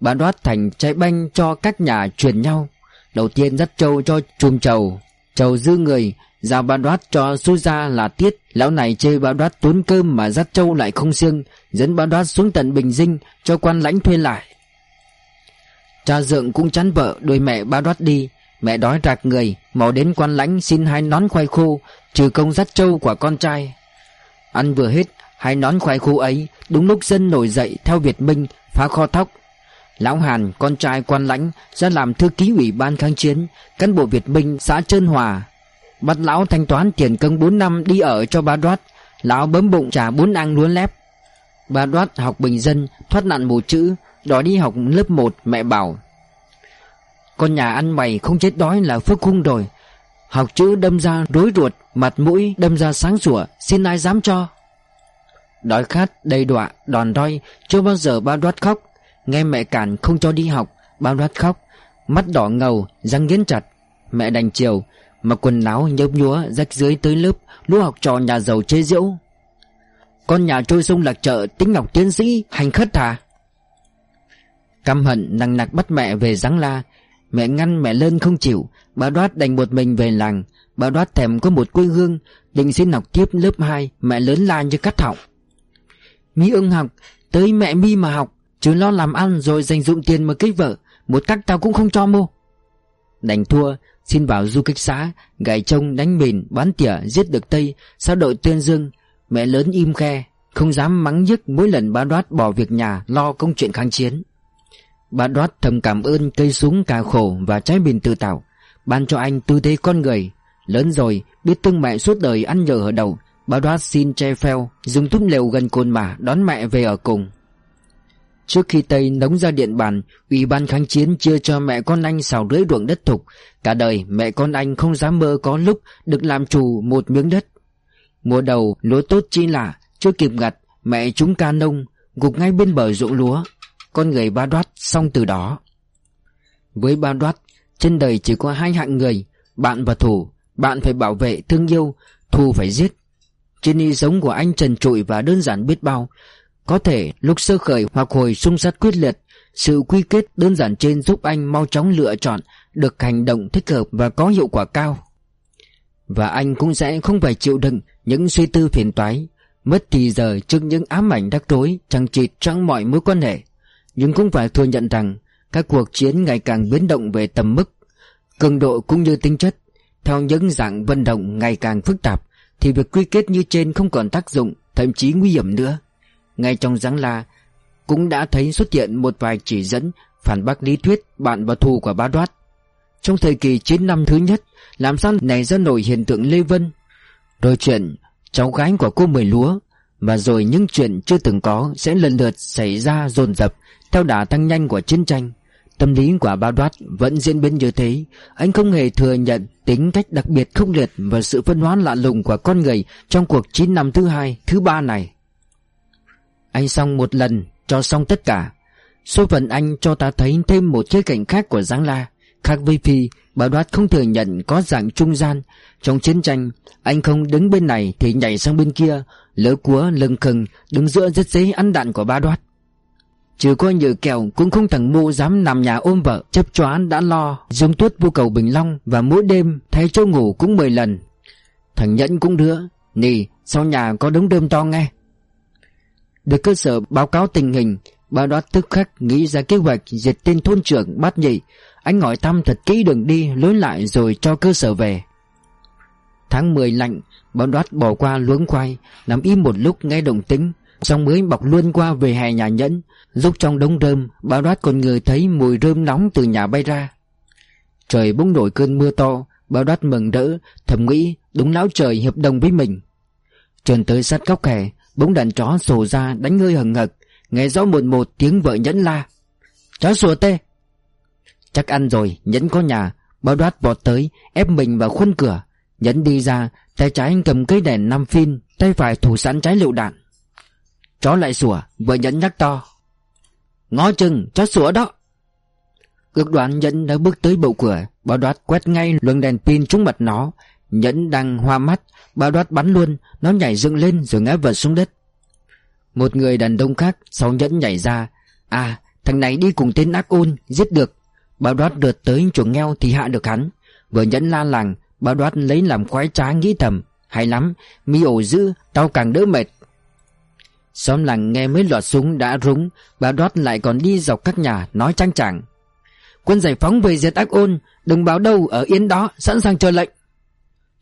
Bà đoát thành trái banh cho các nhà truyền nhau. Đầu tiên dắt trâu cho chùm trầu. Trầu dư người Giao bà đoát cho xui ra là tiết, Lão này chơi bà đoát tốn cơm mà dắt trâu lại không xương Dẫn bà đoát xuống tận Bình Dinh Cho quan lãnh thuê lại. Cha dượng cũng chán vợ đôi mẹ bà đoát đi. Mẹ đói rạc người, Mò đến quan lãnh xin hai nón khoai khô, Trừ công dắt trâu của con trai. Ăn vừa hết, Hai nón khoai khô ấy, Đúng lúc dân nổi dậy theo Việt Minh, Phá kho thóc. Lão Hàn, con trai quan lãnh, Ra làm thư ký ủy ban kháng chiến, Cán bộ Việt Minh, xã Trơn Hòa Bắt lão thanh toán tiền công 4 năm đi ở cho bà đoát. Lão bấm bụng trả bốn ăn lúa lép. Bà đoát học bình dân, Thoát nạn một chữ, Đòi đi học lớp 1 mẹ bảo, Con nhà ăn mày không chết đói là phước khung rồi. Học chữ đâm ra rối ruột, Mặt mũi đâm ra sáng sủa, Xin ai dám cho? Đói khát, đầy đọa, đòn roi, Chưa bao giờ ba đoát khóc. Nghe mẹ cản không cho đi học Ba đoát khóc. Mắt đỏ ngầu, răng nghiến chặt. Mẹ đành chiều mà quần áo nhấp nhúa rách dưới tới lớp, Lũ học trò nhà giàu chế diễu Con nhà trôi sông lạc chợ Tính ngọc tiến sĩ, hành khất hả Căm hận nặng nặc bắt mẹ về giáng la. Mẹ ngăn mẹ lên không chịu. Bà đoát đành một mình về làng. Bà đoát thèm có một quê hương, Định xin học tiếp lớp 2 Mẹ lớn la như cắt họng. Mi ưng học, Tới mẹ Mi mà học. Chứ lo làm ăn rồi dành dụng tiền mà kết vợ. Một cách tao cũng không cho mô. Đành thua Xin vào du kích xã Gài trông đánh mìn bán tỉa, giết được Tây Sao đội tuyên dương. Mẹ lớn im khe, Không dám mắng nhức mỗi lần bà đoát bỏ việc nhà, Lo công chuyện kháng chiến. Bà đoát thầm cảm ơn cây súng, cà khổ Và trái bình tự tạo, Ban cho anh tư thế con người. Lớn rồi, biết tương mẹ suốt đời ăn nhờ ở đầu Bà đoát xin che phèo Dùng túp lều gần cồn mà đón mẹ về ở cùng. Trước khi Tây nóng ra điện bàn, Ủy ban kháng chiến chưa cho mẹ con anh xào rưỡi ruộng đất thục. Cả đời, mẹ con anh không dám mơ có lúc Được làm chủ một miếng đất. Mùa đầu, lúa tốt chi lạ Chưa kịp gặt, Mẹ chúng ca nông, Gục ngay bên bờ ruộng lúa. Con người ba đoát xong từ đó. Với ba đoát, Trên đời chỉ có hai hạng người, Bạn và thủ Bạn phải bảo vệ thương yêu, Thù phải giết. Trên y giống của anh trần trụi và đơn giản biết bao có thể lúc sơ khởi hoặc hồi xung sát quyết liệt, Sự quy kết đơn giản trên giúp anh mau chóng lựa chọn Được hành động thích hợp và có hiệu quả cao. Và anh cũng sẽ không phải chịu đựng những suy tư phiền toái, Mất thì giờ trước những ám ảnh đắc rối Chẳng chịt trong mọi mối quan hệ. Nhưng cũng phải thừa nhận rằng, Các cuộc chiến ngày càng biến động về tầm mức, Cường độ cũng như tính chất. Theo những dạng vận động ngày càng phức tạp, Thì việc quy kết như trên không còn tác dụng, Thậm chí nguy hiểm nữa. Ngay trong giáng la Cũng đã thấy xuất hiện một vài chỉ dẫn Phản bác lý thuyết bạn và thù của Bá đoát. Trong thời kỳ chiến năm thứ nhất Làm sao này ra nổi hiện tượng Lê Vân? Rồi chuyện cháu gái của cô Mười Lúa Và rồi những chuyện chưa từng có sẽ lần lượt xảy ra dồn dập Theo đà tăng nhanh của chiến tranh. Tâm lý của Bá đoát vẫn diễn biến như thế. Anh không hề thừa nhận tính cách đặc biệt khốc liệt Và sự phân hóa lạ lùng của con người Trong cuộc chín năm thứ hai, thứ ba này. Anh xong một lần, cho xong tất cả. Số phận anh cho ta thấy thêm một khía cạnh khác của Giáng La. Khác với Phi Bảo đoát không thừa nhận có dạng trung gian. Trong chiến tranh Anh không đứng bên này thì nhảy sang bên kia. Lỡ cúa lưng khừng Đứng giữa rất dễ ăn đạn của ba đoát Chứ coi như kèo cũng không thằng mụ dám nằm nhà ôm vợ Chấp choán đã lo. Dương tuyết vô cầu Bình Long Và mỗi đêm thay chỗ ngủ cũng 10 lần. Thằng Nhẫn cũng đứa Nì sau nhà có đống đơm to nghe. Được cơ sở báo cáo tình hình Bà đoát tức khắc nghĩ ra kế hoạch diệt tên thôn trưởng bát nhị. Anh hỏi thăm thật kỹ đường đi, lối lại rồi cho cơ sở về. Tháng 10 lạnh Bà đoát bỏ qua luống khoai, Nằm im một lúc nghe động tính Xong mới bọc luôn qua về hè nhà nhẫn, Lúc trong đống rơm Bà đoát còn người thấy mùi rơm nóng từ nhà bay ra. Trời bỗng nổi cơn mưa to Bà đoát mừng rỡ Thầm nghĩ đúng lão trời hợp đồng với mình. Trần tới sát góc hè Bỗng đàn chó sổ ra đánh hơi hừng hực, Nghe rõ một một tiếng vợ nhẫn la. Chó sủa tê. Chắc ăn rồi, Nhẫn có nhà. Bao đoát vọt tới, Ép mình vào khuôn cửa. Nhẫn đi ra, Tay trái anh cầm cây đèn năm phin, Tay phải thủ sẵn trái lựu đạn. Chó lại sủa, Vợ Nhẫn nhắc to. Ngó chừng, chó sủa đó. Ước đoán Nhẫn đã bước tới bầu cửa Bao đoát quét ngay luồng đèn pin trúng mặt nó. Nhẫn đang hoa mắt, Bao đoát bắn luôn, Nó nhảy dựng lên rồi ngã vật xuống đất. Một người đàn đông khác Sau Nhẫn nhảy ra. À thằng này đi cùng tên ác ôn, Giết được. Bao đoát đợt tới chuồng ngheo thì hạ được hắn. Vừa nhẫn la làng, Bao đoát lấy làm khoái trá nghĩ thầm. Hay lắm, Mi ổ dữ, Tao càng đỡ mệt. Xóm làng nghe mấy loạt súng đã rúng, Bao đoát lại còn đi dọc các nhà Nói trang chẳng Quân giải phóng về diệt ác ôn, Đừng báo đâu ở yên đó, Sẵn sàng chờ lệnh.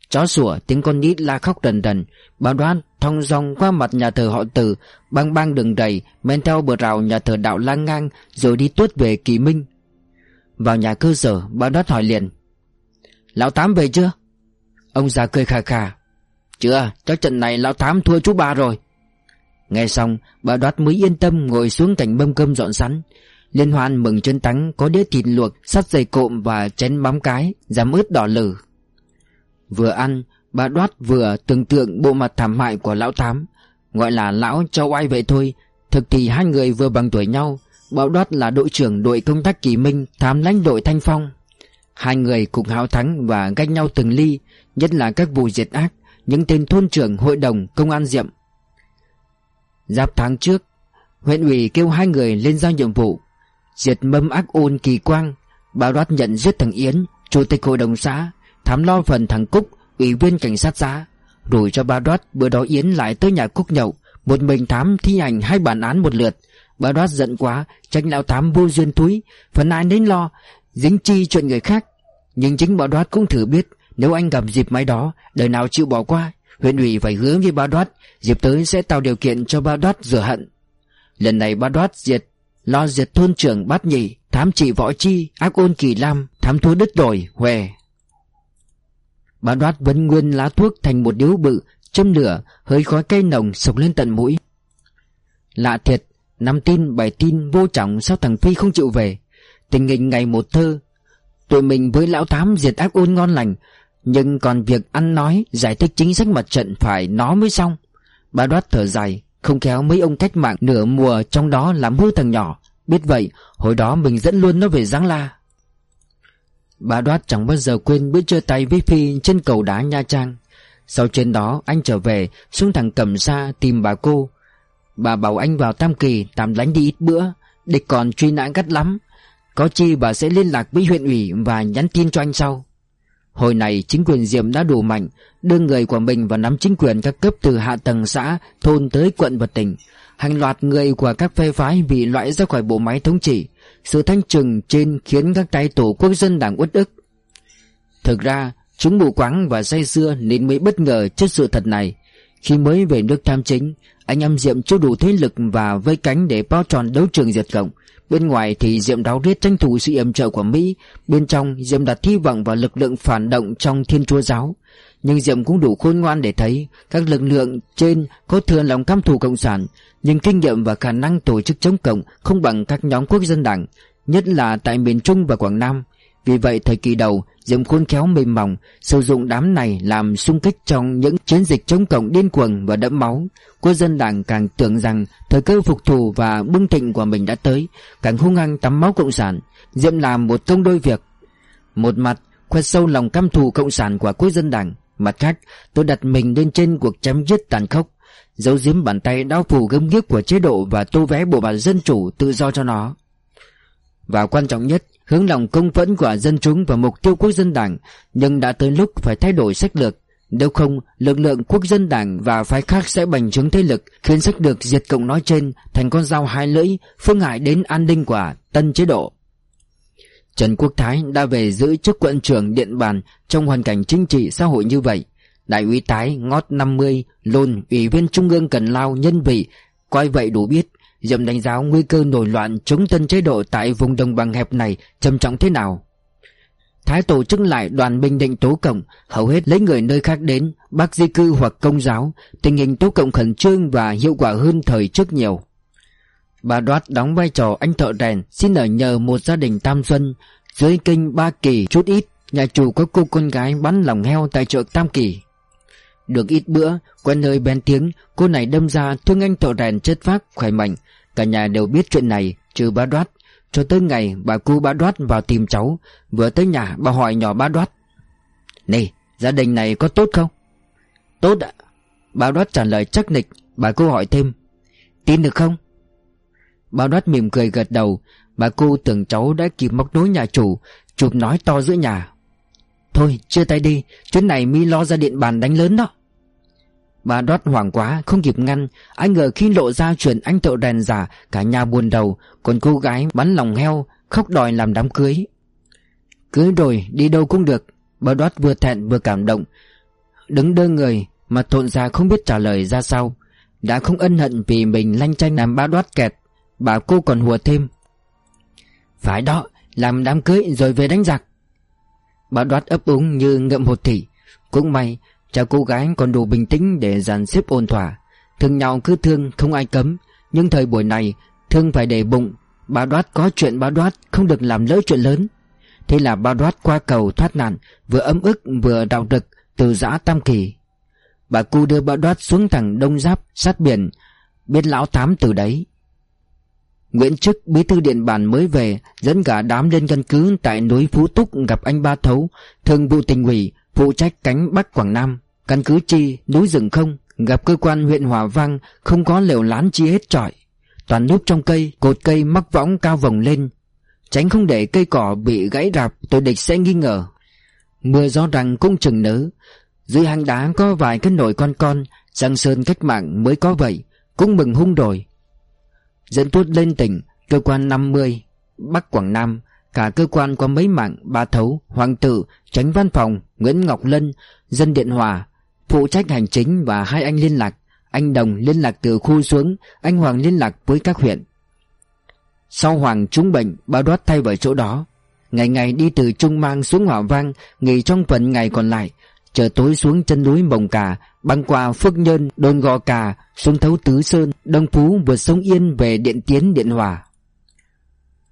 Chó sủa tiếng con nít la khóc đần đần. Bà đoan thong dong qua mặt nhà thờ họ tử Băng băng đường đầy Men theo bờ rào nhà thờ đạo lang ngang, Rồi đi tuốt về kỳ minh. Vào nhà cơ sở, bà đoan hỏi liền. Lão Tám về chưa? Ông già cười khà khà. Chưa chắc trận này lão Tám thua chú ba rồi. Nghe xong, bà đoát mới yên tâm ngồi xuống cạnh mâm cơm dọn sẵn. Liên hoan mừng chân tắng có đĩa thịt luộc, Sắt dày cộm và chén mắm cái, Giảm ướt đỏ lử. Vừa ăn, bà đoát vừa tưởng tượng bộ mặt thảm hại của lão Tám. Gọi là lão châu ai vậy thôi, Thực thì hai người vừa bằng tuổi nhau Bảo Đoát là đội trưởng đội công tác Kỳ Minh, Thám lãnh đội Thanh Phong. Hai người cùng hào thắng và ganh nhau từng ly, Nhất là các vụ diệt ác, Những tên thôn trưởng hội đồng công an diệm. Giáp tháng trước, Huyện ủy kêu hai người lên giao nhiệm vụ. Diệt mâm ác ôn kỳ quang Bảo Đoát nhận giết thằng Yến, Chủ tịch hội đồng xã. Thám lo phần thằng Cúc, Ủy viên cảnh sát xã Rủi cho ba Đoát bữa đó Yến lại tới nhà Cúc nhậu, Một mình thám thi hành hai bản án một lượt. Ba đoát giận quá Tránh lão thám vô duyên túi, Phần ai đến lo, Dính chi chuyện người khác. Nhưng chính ba đoát cũng thử biết, Nếu anh gặp dịp máy đó, Đời nào chịu bỏ qua, Huyện ủy phải hứa với ba đoát, Dịp tới sẽ tạo điều kiện cho ba đoát rửa hận. Lần này ba đoát diệt, Lo diệt thôn trưởng bát nhị, Thám trị võ chi, Ác ôn kỳ lam, Thám thua đứt đổi Huề Bà đoát vẫn nguyên lá thuốc thành một điếu bự, Châm lửa, Hơi khói cây nồng sộc lên tận mũi. Lạ thiệt, Năm tin, bảy tin, vô trọng Sao thằng Phi không chịu về? Tình hình ngày một thơ, Tụi mình với lão tám diệt ác ôn ngon lành, Nhưng còn việc ăn nói, Giải thích chính sách mặt trận phải nó mới xong. Bà đoát thở dài, Không kéo mấy ông cách mạng nửa mùa Trong đó làm hư thằng nhỏ. Biết vậy, hồi đó mình dẫn luôn nó về Giáng La. Bà đoát chẳng bao giờ quên bữa trưa tay với Phi trên cầu đá Nha Trang. Sau trên đó anh trở về xuống thằng cầm xa tìm bà cô. Bà bảo anh vào Tam Kỳ tạm lánh đi ít bữa Địch còn truy nã gắt lắm. Có chi bà sẽ liên lạc với huyện ủy và nhắn tin cho anh sau. Hồi này chính quyền Diệm đã đủ mạnh Đưa người của mình vào nắm chính quyền các cấp từ hạ tầng xã, thôn tới quận và tỉnh. Hàng loạt người của các phe phái bị loại ra khỏi bộ máy thống trị. Sự thanh trừng trên khiến các tay tổ quốc dân đảng uất ức. Thực ra, chúng mù quáng và say xưa nên mới bất ngờ trước sự thật này. Khi mới về nước tham chính, Anh em Diệm chưa đủ thế lực và vây cánh để bao tròn đấu trường diệt cộng. Bên ngoài thì Diệm đáo riết tranh thủ sự yểm trợ của Mỹ, Bên trong Diệm đặt hy vọng vào lực lượng phản động trong thiên chúa giáo. Nhưng Diệm cũng đủ khôn ngoan để thấy Các lực lượng trên có thừa lòng căm thù Cộng sản, Nhưng kinh nghiệm và khả năng tổ chức chống cộng không bằng các nhóm quốc dân đảng, Nhất là tại miền Trung và Quảng Nam. Vì vậy, thời kỳ đầu, Diệm khôn khéo mềm mỏng, Sử dụng đám này làm xung kích trong những chiến dịch chống cộng điên cuồng và đẫm máu. Quốc dân đảng càng tưởng rằng Thời cơ phục thù và bưng thịnh của mình đã tới, Càng hung hăng tắm máu cộng sản. Diệm làm một công đôi việc. Một mặt, khoét sâu lòng căm thù cộng sản của quốc dân đảng. Mặt khác, tôi đặt mình lên trên cuộc chém giết tàn khốc. Giấu giếm bàn tay đau phủ gấm ghiếc của chế độ Và tô vẽ bộ mặt dân chủ tự do cho nó. Và quan trọng nhất, Hướng lòng công phẫn của dân chúng và mục tiêu quốc dân đảng, Nhưng đã tới lúc phải thay đổi sách lược. Nếu không, lực lượng quốc dân đảng và phái khác sẽ bành trướng thế lực, Khiến sách được diệt cộng nói trên thành con dao hai lưỡi, Phương hại đến an ninh của tân chế độ. Trần Quốc Thái đã về giữ chức quận trưởng Điện Bàn trong hoàn cảnh chính trị xã hội như vậy. Đại úy Thái ngót 50, lôn ủy viên trung ương cần lao nhân vị, coi vậy đủ biết Dầm đánh giá nguy cơ nổi loạn chống tân chế độ tại vùng đồng bằng hẹp này trầm trọng thế nào. Thái tổ chức lại đoàn Bình Định Tố Cộng, hầu hết lấy người nơi khác đến, bác di cư hoặc công giáo, tình hình Tố Cộng khẩn trương và hiệu quả hơn thời trước nhiều. Bà Đoát đóng vai trò anh thợ rèn xin ở nhờ một gia đình Tam Xuân, dưới kênh Ba Kỳ chút ít, nhà chủ có cô con gái bán lòng heo tại chợ Tam Kỳ. Được ít bữa, quen nơi bèn tiếng, cô này đâm ra thương anh thợ rèn chất phác, khỏe mạnh, Cả nhà đều biết chuyện này Trừ bá đoát. Cho tới ngày bà cu bá đoát vào tìm cháu Vừa tới nhà bà hỏi nhỏ bá đoát. Này gia đình này có tốt không? Tốt ạ. Bà đoát trả lời chắc nịch Bà cô hỏi thêm. Tin được không? Bà đoát mỉm cười gật đầu. Bà cô tưởng cháu đã kịp móc nối nhà chủ, Chụp nói to giữa nhà. Thôi, chia tay đi, Chuyến này mi lo ra điện bàn đánh lớn đó. Bà đoát hoảng quá, không kịp ngăn. Anh ngờ khi lộ ra chuyện anh thợ đèn giả, Cả nhà buồn đầu. Còn cô gái bắn lòng heo, Khóc đòi làm đám cưới. Cưới rồi, đi đâu cũng được. Bà đoát vừa thẹn vừa cảm động. Đứng đơ người, Mà thộn ra không biết trả lời ra sao. Đã không ân hận vì mình lanh chanh làm ba đoát kẹt. Bà cô còn hùa thêm. Phải đó, Làm đám cưới rồi về đánh giặc. Bà đoát ấp úng như ngậm hột thỉ Cũng may Chào cô gái còn đủ bình tĩnh để dàn xếp ôn thỏa. Thương nhau cứ thương, không ai cấm. Nhưng thời buổi này, Thương phải để bụng. Bà đoát có chuyện bà đoát, Không được làm lỡ chuyện lớn. Thế là bà đoát qua cầu thoát nạn, Vừa ấm ức, vừa đạo rực Từ giã Tam Kỳ. Bà cu đưa bà đoát xuống thẳng Đông Giáp, sát biển, Biết lão tám từ đấy. Nguyễn Trức bí thư điện bàn mới về, Dẫn cả đám lên căn cứ Tại núi Phú Túc gặp anh Ba Thấu, Thường vụ tỉnh ủy, Phụ trách cánh Bắc Quảng Nam. Căn cứ chi, núi rừng không, Gặp cơ quan huyện Hòa Vang, Không có lều lán chi hết trọi. Toàn núp trong cây, Cột cây mắc võng cao vòng lên. Tránh không để cây cỏ bị gãy rạp Tội địch sẽ nghi ngờ. Mưa gió rằng cũng chừng nớ. Dưới hang đá có vài cái nồi con con, Giang Sơn cách mạng mới có vậy, Cũng mừng hung rồi. Dẫn tuốt lên tỉnh Cơ quan 50 Bắc Quảng Nam Cả cơ quan có mấy mạng Ba Thấu, Hoàng Tử, Tránh Văn Phòng, Nguyễn Ngọc Lân, Dân Điện Hòa Phụ trách hành chính và hai anh liên lạc Anh Đồng liên lạc từ khu xuống Anh Hoàng liên lạc với các huyện. Sau Hoàng trúng bệnh Bao đoát thay vào chỗ đó. Ngày ngày đi từ Trung Mang xuống Hỏa Vang Nghỉ trong phần ngày còn lại Chờ tối xuống chân núi Mồng Cà Băng qua Phước Nhơn, đôn Gò Cà Xuống thấu Tứ Sơn, Đông Phú vượt sông Yên về Điện Tiến, Điện Hòa.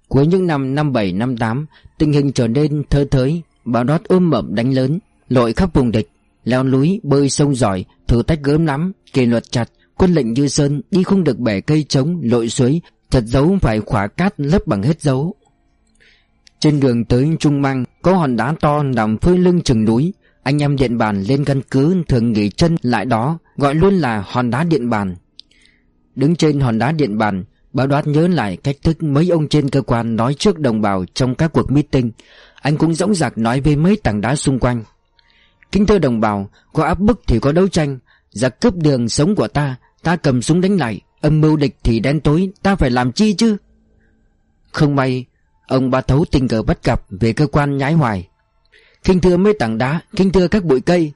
Cuối những năm năm bảy năm tám Tình hình trở nên thơ thới Bão đót ôm mập đánh lớn Lội khắp vùng địch Leo núi, bơi sông giỏi Thử tách gớm lắm Kỷ luật chặt Quân lệnh như sơn Đi không được bẻ cây trống Lội suối Thật dấu phải khỏa cát lấp bằng hết dấu. Trên đường tới Trung Mang Có hòn đá to nằm phơi lưng chừng núi anh em điện bàn lên căn cứ Thường nghỉ chân lại đó, Gọi luôn là hòn đá điện bàn. Đứng trên hòn đá điện bàn, Báo đoát nhớ lại cách thức mấy ông trên cơ quan nói trước đồng bào trong các cuộc meeting. Anh cũng dõng dạc nói với mấy tảng đá xung quanh. Kính thưa đồng bào, Có áp bức thì có đấu tranh. Giặc cướp đường sống của ta Ta cầm súng đánh lại. Âm mưu địch thì đen tối, Ta phải làm chi chứ? Không may, Ông ba thấu tình cờ bắt gặp Về cơ quan nhái hoài. Kinh thưa mấy tảng đá Kinh thưa các bụi cây.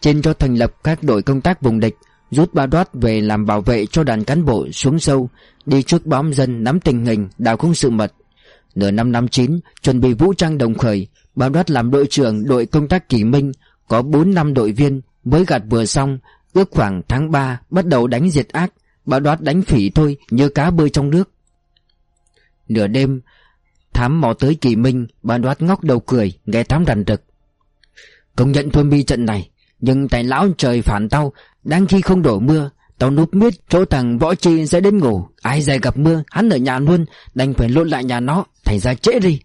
Trên cho thành lập các đội công tác vùng địch, Rút ba đoát về làm bảo vệ cho đoàn cán bộ xuống sâu, Đi trước bám dân nắm tình hình, đào không sự mật. Nửa năm năm chín, Chuẩn bị vũ trang đồng khởi, Ba đoát làm đội trưởng đội công tác kỷ minh, Có 4 năm đội viên, Mới gạt vừa xong, Ước khoảng tháng 3 bắt đầu đánh diệt ác, Ba đoát đánh phỉ thôi như cá bơi trong nước. Nửa đêm Thám mò tới kỳ minh, bà đoát ngóc đầu cười, Nghe thám rằn rực. Công nhận thôn bi trận này, Nhưng tại lão trời phản tao, Đang khi không đổ mưa, Tao núp miết chỗ thằng võ chi sẽ đến ngủ. Ai dài gặp mưa, Hắn ở nhà luôn, Đành phải lộn lại nhà nó, Thành ra trễ đi.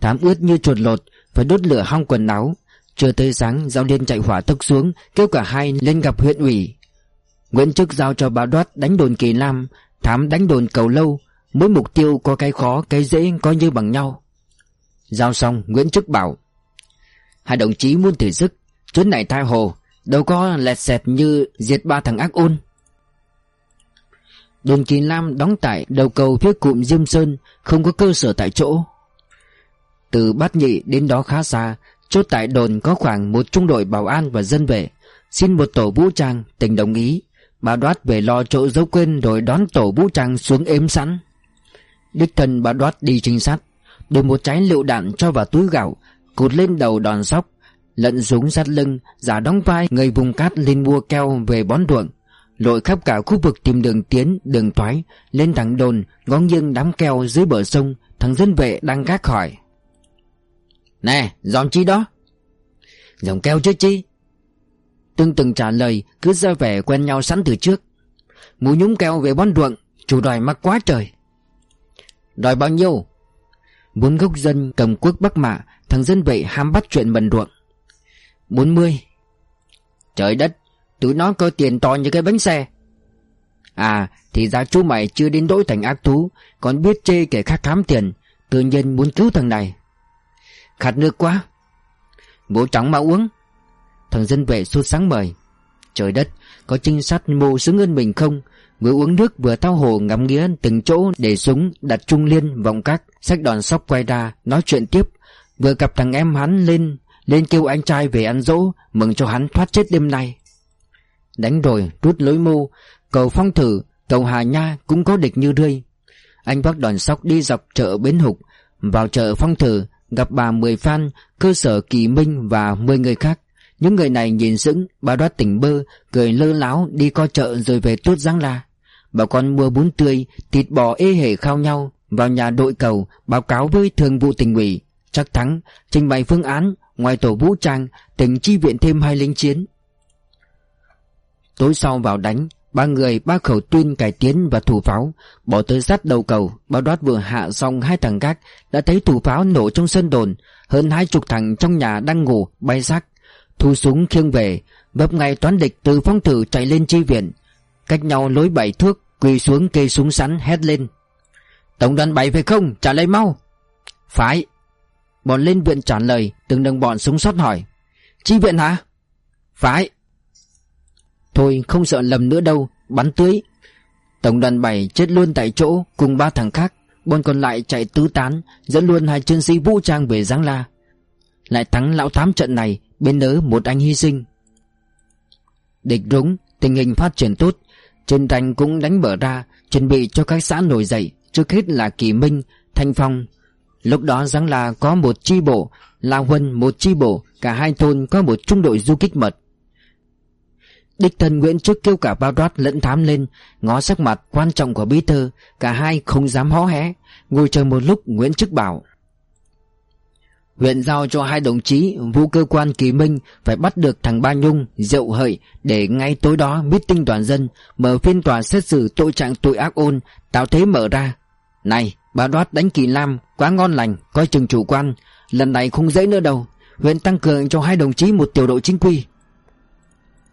Thám ướt như chuột lột, Phải đốt lửa hong quần áo. Chưa tới sáng Giao Liên chạy hỏa tốc xuống, Kêu cả hai lên gặp huyện ủy. Nguyễn Chức giao cho bà Đoát đánh đồn Kỳ Lam, Thám đánh đồn Cầu Lâu Mỗi mục tiêu có cái khó, cái dễ coi như bằng nhau. Giao xong, Nguyễn Chức bảo, Hai đồng chí muốn thử sức Chuyến này tha hồ, Đâu có lẹt xẹt như diệt ba thằng ác ôn. Đồn Kỳ Lam đóng tại đầu cầu phía cụm Diêm Sơn, Không có cơ sở tại chỗ. Từ Bát Nhị đến đó khá xa, Chốt tại đồn có khoảng một trung đội bảo an và dân vệ. Xin một tổ vũ trang Tỉnh đồng ý. Bà đoát về lo chỗ dấu quên, rồi đón tổ vũ trang xuống êm sẵn. Đích thân bà đoát đi trinh sát Đổi một trái lựu đạn cho vào túi gạo cột lên đầu đòn sóc Lận súng sát lưng, Giả đóng vai người vùng cát lên mua keo về bón ruộng. Lội khắp cả khu vực tìm đường tiến, Đường thoái, Lên thẳng đồn, Ngó nghiêng đám keo dưới bờ sông, Thằng dân vệ đang gác hỏi. Nè dòm chi đó? Dòng keo chứ chi? Tương từng trả lời, Cứ ra vẻ quen nhau sẵn từ trước. Mũ nhúng keo về bón ruộng, Chủ đòi mắc quá trời. Đòi bao nhiêu? Bốn gốc dân cầm quốc bắc mạ, Thằng dân vệ ham bắt chuyện bần ruộng. Bốn mươi. Trời đất, Tụi nó có tiền to như cái bánh xe. À thì ra chú mày chưa đến đổi thành ác thú, Còn biết chê kẻ khác khám tiền, Tự nhiên muốn cứu thằng này. Khát nước quá. Bố trắng mà uống. Thằng dân vệ sốt sáng mời. Trời đất, Có trinh sát mô xứng hơn mình không? Vừa uống nước vừa thao hồ ngắm nghía từng chỗ để súng, đặt trung liên vòng các. Sách đòn sóc quay ra, nói chuyện tiếp. Vừa gặp thằng em hắn lên lên kêu anh trai về ăn dỗ, mừng cho hắn thoát chết đêm nay. Đánh rồi, rút lối mưu. Cầu phong thử, cầu hà nha cũng có địch như rươi. Anh bác đòn sóc đi dọc chợ bến hục. Vào chợ phong thử, gặp bà mười phan, cơ sở kỳ minh và mười người khác. Những người này nhìn sững bà đoát tỉnh bơ, cười lơ láo đi co chợ rồi về tuốt giáng la. Bà con mua bún tươi, Thịt bò ê hề khao nhau, Vào nhà đội cầu, Báo cáo với thường vụ tỉnh ủy. Chắc thắng, Trình bày phương án, Ngoài tổ vũ trang, Tỉnh chi viện thêm hai lính chiến. Tối sau vào đánh, Ba người, ba khẩu tuyên cải tiến và thủ pháo, Bỏ tới sát đầu cầu bao đoát vừa hạ xong hai thằng gác, Đã thấy thủ pháo nổ trong sân đồn, Hơn hai chục thằng trong nhà đang ngủ, Bay xác Thu súng khiêng về Vấp ngay toán địch từ phong thử chạy lên chi viện. Cách nhau lối bảy thước, Quỳ xuống cây súng sắn, hét lên. Tổng đoàn bảy phải không? Trả lời mau. Phải. Bọn lên viện trả lời, Từng đồng bọn súng sót hỏi. Chi viện hả? Phải. Thôi, không sợ lầm nữa đâu, Bắn tưới. Tổng đoàn bảy chết luôn tại chỗ, Cùng ba thằng khác. Bọn còn lại chạy tứ tán, Dẫn luôn hai chiến sĩ vũ trang về Giáng La. Lại thắng lão tám trận này, Bên nớ một anh hy sinh. Địch rúng, Tình hình phát triển tốt trên thành cũng đánh mở ra Chuẩn bị cho các xã nổi dậy Trước hết là Kỳ Minh, Thanh Phong. Lúc đó Giáng là có một chi bộ La Huân một chi bộ Cả hai thôn có một trung đội du kích mật. Đích thân Nguyễn trước kêu cả bao đoát lẫn thám lên Ngó sắc mặt quan trọng của bí thư Cả hai không dám hó hé Ngồi chờ một lúc Nguyễn trước bảo. Huyện giao cho hai đồng chí Vụ cơ quan kỳ minh Phải bắt được thằng Ba Nhung, Diệu Hợi Để ngay tối đó meeting toàn dân, Mở phiên tòa xét xử tội trạng tội ác ôn Tạo thế mở ra. Này, bà đoát đánh kỳ lam, Quá ngon lành, Coi chừng chủ quan, Lần này không dễ nữa đâu. Huyện tăng cường cho hai đồng chí một tiểu đội chính quy.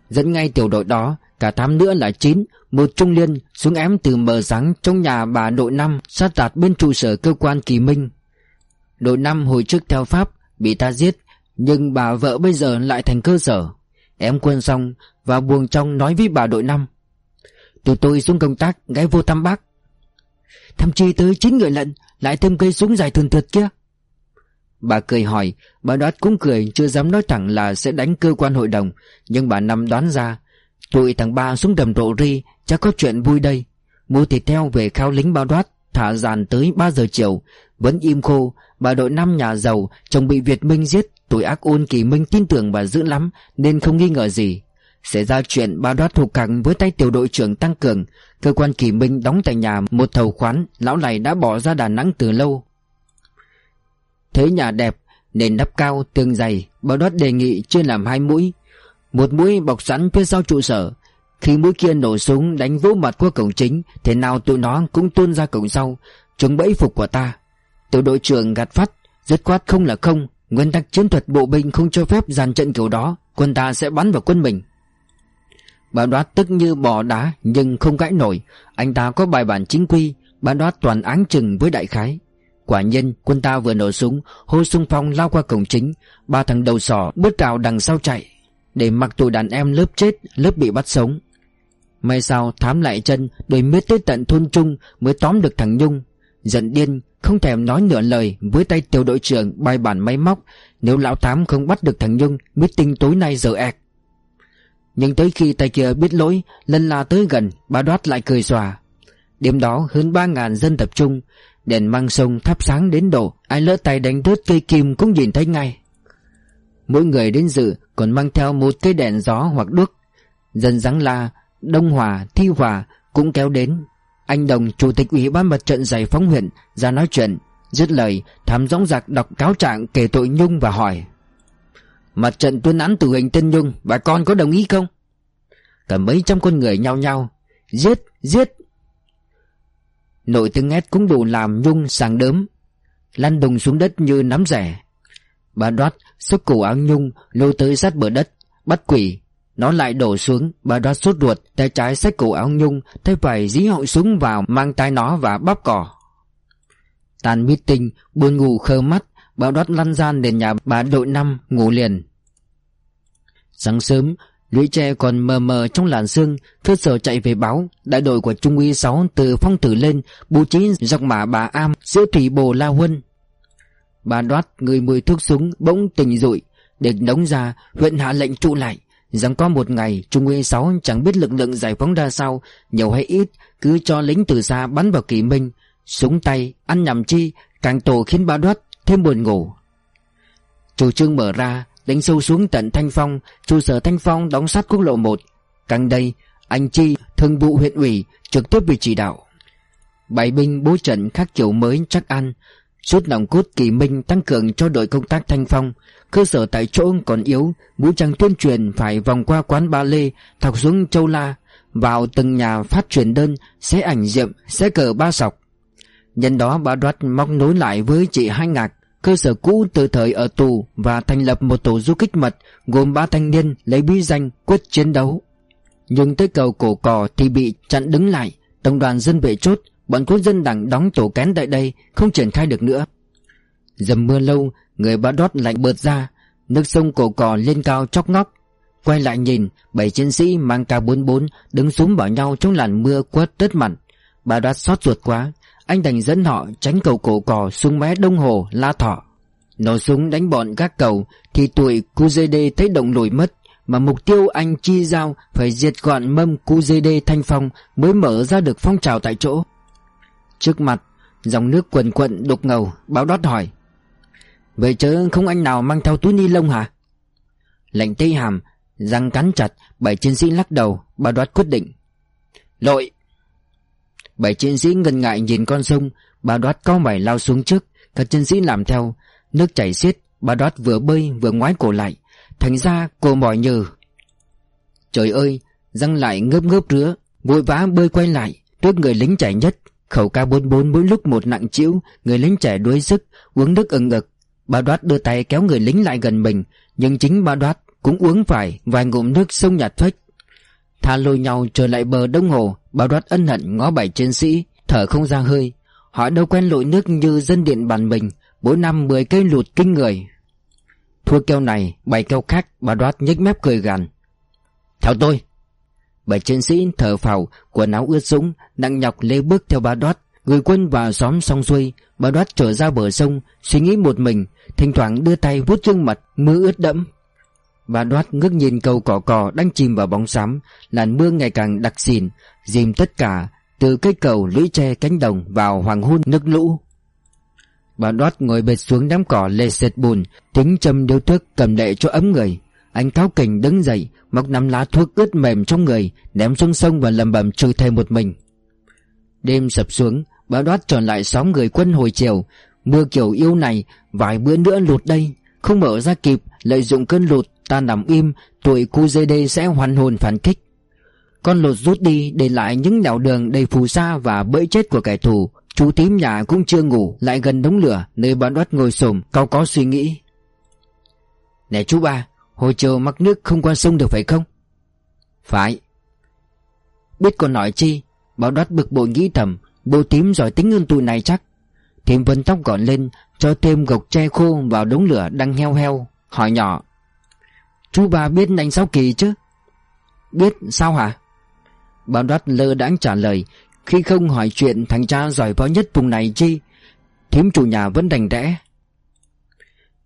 Dẫn ngay tiểu đội đó, Cả tám nữa là chín, Một trung liên xuống ém từ mờ sáng Trong nhà bà đội năm, Sát tạt bên trụ sở cơ quan kỳ minh. Đội năm hồi trước theo Pháp, Bị ta giết, Nhưng bà vợ bây giờ lại thành cơ sở. Em quân xong, Và buồn trong nói với bà đội năm. Tụi tôi xuống công tác, ghé vô thăm bác. Thậm chí tới chín người lận, Lại thêm cây súng dài thường thượt kia. Bà cười hỏi, Bà đoát cũng cười, chưa dám nói thẳng là sẽ đánh cơ quan hội đồng. Nhưng bà Năm đoán ra, Tụi thằng ba xuống đầm rộ ri, Chắc có chuyện vui đây. Mua thịt heo về khao lính bao đoát, Thả dàn tới 3 giờ chiều, Vẫn im khô Bà đội năm nhà giàu, Chồng bị Việt Minh giết, Tuổi ác ôn kỳ Minh tin tưởng bà giữ lắm, Nên không nghi ngờ gì. Xảy ra chuyện, bà đoát thuộc cẳng với tay tiểu đội trưởng Tăng Cường. Cơ quan kỳ Minh đóng tại nhà một thầu khoán, Lão này đã bỏ ra Đà Nẵng từ lâu. Thế nhà đẹp, Nền đắp cao, tường dày, Bà đoát đề nghị chia làm hai mũi. Một mũi bọc sẵn phía sau trụ sở. Khi mũi kia nổ súng đánh vỗ mặt qua cổng chính, Thế nào tụi nó cũng tuôn ra cổng sau. Chúng bẫy phục của ta. Tiểu đội trưởng gạt phát, Dứt quát không là không, Nguyên tắc chiến thuật bộ binh không cho phép dàn trận kiểu đó, Quân ta sẽ bắn vào quân mình. Bà đoát tức như bò đá, Nhưng không cãi nổi. Anh ta có bài bản chính quy Bà đoát toàn áng chừng với đại khái. Quả nhiên, quân ta vừa nổ súng, Hô xung phong lao qua cổng chính. Ba thằng đầu sỏ bước trào đằng sau chạy, Để mặc tụi đàn em lớp chết, Lớp bị bắt sống. May sao thám lại chân, Đôi miết tới tận thôn trung Mới tóm được thằng Nhung. Giận điên không thèm nói nửa lời Với tay tiểu đội trưởng bài bản máy móc Nếu lão thám không bắt được thằng Nhung Meeting tối nay giờ ẹc. Nhưng tới khi tay kia biết lỗi Lần la tới gần Bà đoát lại cười xòa. Đêm đó hơn ba ngàn dân tập trung Đèn mang sông thắp sáng đến độ Ai lỡ tay đánh rớt cây kim cũng nhìn thấy ngay. Mỗi người đến dự Còn mang theo một cây đèn gió hoặc đuốc. Dân rắn La Đông Hòa, Thi Hòa Cũng kéo đến. Anh Đồng, Chủ tịch Ủy ban Mặt trận Giải phóng huyện Ra nói chuyện Dứt lời Thám dõng giặc đọc cáo trạng kể tội Nhung và hỏi. Mặt trận tuyên án tử hình tên Nhung Bà con có đồng ý không? Cả mấy trăm con người nhau nhau Giết, giết. Nội tiếng ép cũng đủ làm Nhung sàng đớm Lăn đùng xuống đất như nắm rẻ. Bà đoát sức cổ áo Nhung lôi tới sát bờ đất Bắt quỷ. Nó lại đổ xuống, Bà đoát sốt ruột, Tay trái xách cổ áo Nhung, Tay phải dí họng súng vào, Mang tay nó và bóp cỏ. Tàn meeting Buồn ngủ khơ mắt, Bà đoát lăn ra đến nhà bà đội năm, ngủ liền. Sáng sớm, Lũy tre còn mờ mờ trong làn sương Cơ sở chạy về báo, Đại đội của Trung úy 6 từ phong tử lên, Bố trí dọc mã bà am Giữa thủy bồ La Huân. Bà đoát người mùi thuốc súng, Bỗng tỉnh rụi Địch nóng ra, huyện hạ lệnh trụ lại. Rằng có một ngày Trung nguyên 6 chẳng biết lực lượng giải phóng ra sao Nhiều hay ít Cứ cho lính từ xa bắn vào kỳ minh Súng tay ăn nhằm chi Càng tổ khiến bà đoát thêm buồn ngủ Chủ trương mở ra đánh sâu xuống tận Thanh Phong, trụ sở Thanh Phong đóng sát quốc lộ 1. Càng đây, anh Chi, thường vụ huyện ủy, trực tiếp bị chỉ đạo. Bài binh bố trận khác kiểu mới chắc ăn, suốt nòng cốt kỳ minh tăng cường cho đội công tác Thanh Phong. Cơ sở tại chỗ còn yếu, vũ trang tuyên truyền phải vòng qua quán ba lê, thọc xuống châu la, vào từng nhà phát truyền đơn, xé ảnh diệm, xé cờ ba sọc. Nhân đó bà đoạt móc nối lại với chị Hai Ngạc Cơ sở cũ từ thời ở tù và thành lập một tổ du kích mật gồm ba thanh niên lấy bí danh quyết chiến đấu. Nhưng tới cầu cổ cò thì bị chặn đứng lại, tổng đoàn dân vệ chốt, bọn quốc dân đảng đóng tổ kén tại đây không triển khai được nữa. Dầm mưa lâu, người bão đót lạnh bợt ra, nước sông cổ cò lên cao chóc ngóc. Quay lại nhìn, bảy chiến sĩ mang ca 44 đứng xuống bảo nhau trong làn mưa quất rất mặn. Bà đoát xót ruột quá, anh đành dẫn họ tránh cầu cổ cò xuống mé đông hồ La Thọ Nổ súng đánh bọn các cầu Thì tuổi QZD thấy động lùi mất Mà mục tiêu anh chi giao Phải diệt gọn mâm QZD thanh phong Mới mở ra được phong trào tại chỗ Trước mặt, Dòng nước quần quận đục ngầu, Báo đót hỏi. Vậy chớ không anh nào mang theo túi ni lông hả? Lệnh tây hàm, Răng cắn chặt, Bảy chiến sĩ lắc đầu, Báo đót quyết định. Lội! Bảy chiến sĩ ngần ngại nhìn con sông, báo đót cao mày lao xuống trước, Các chiến sĩ làm theo. Nước chảy xiết, báo đót vừa bơi, vừa ngoái cổ lại. Thành ra cô mỏi nhừ. Trời ơi, Răng lại ngớp ngớp rứa, Vội vã bơi quay lại Trước người lính chảy nhất. Khẩu K44 mỗi lúc một nặng chịu Người lính trẻ đuối sức, Uống nước ừng ực. Bà đoát đưa tay kéo người lính lại gần mình, Nhưng chính bà đoát cũng uống phải Vài ngụm nước sông nhạt thuếch Tha lôi nhau trở lại bờ đông hồ, Bà đoát ân hận ngó bảy chiến sĩ, Thở không ra hơi. Họ đâu quen lội nước như dân điện bàn mình, Mỗi năm mười cây lụt kinh người. Thua keo này Bảy keo khác, Bà đoát nhếch mép cười gằn. Theo tôi Bảy chiến sĩ thở phào, Quần áo ướt sũng, Nặng nhọc lê bước theo bà đoát Người quân vào xóm xong xuôi Bà đoát trở ra bờ sông, Suy nghĩ một mình, Thỉnh thoảng đưa tay vuốt gương mặt Mưa ướt đẫm. Bà đoát ngước nhìn cầu cỏ cỏ đang chìm vào bóng xám, Làn mưa ngày càng đặc xìn Dìm tất cả Từ cây cầu lũy tre cánh đồng vào hoàng hôn nước lũ. Bà đoát ngồi bệt xuống đám cỏ lê sệt bùn Tính châm điếu thuốc cầm lệ cho ấm người. Anh cáo kình đứng dậy, Móc nắm lá thuốc ướt mềm trong người, Ném xuống sông và lầm bầm trừ thề một mình. Đêm sập xuống Bà đoát tròn lại xóm người quân hồi chiều. Mưa kiểu yêu này, Vài bữa nữa lụt đây. Không mở ra kịp, Lợi dụng cơn lụt, Ta nằm im Tụi cu dê đê sẽ hoàn hồn phản kích. Con lụt rút đi, Để lại những đảo đường đầy phù sa Và bẫy chết của kẻ thù. Chú tím nhà cũng chưa ngủ, Lại gần đống lửa, Nơi bà đoát ngồi xổm Cao có suy nghĩ. Nè chú ba Hồi chiều mắc nước không qua sông được phải không? Phải. Biết còn nói chi, Bảo đoát bực bội nghĩ thầm Bộ tím giỏi tính hơn tụi này chắc. Thím vân tóc gọn lên, Cho thêm gộc tre khô vào đống lửa đang heo heo, Hỏi nhỏ. Chú ba biết đánh Sáu Kỳ chứ? Biết, sao hả? Bảo đoát lơ đãng trả lời, Khi không hỏi chuyện thằng cha giỏi võ nhất vùng này chi, Thím chủ nhà vẫn đành đẽ.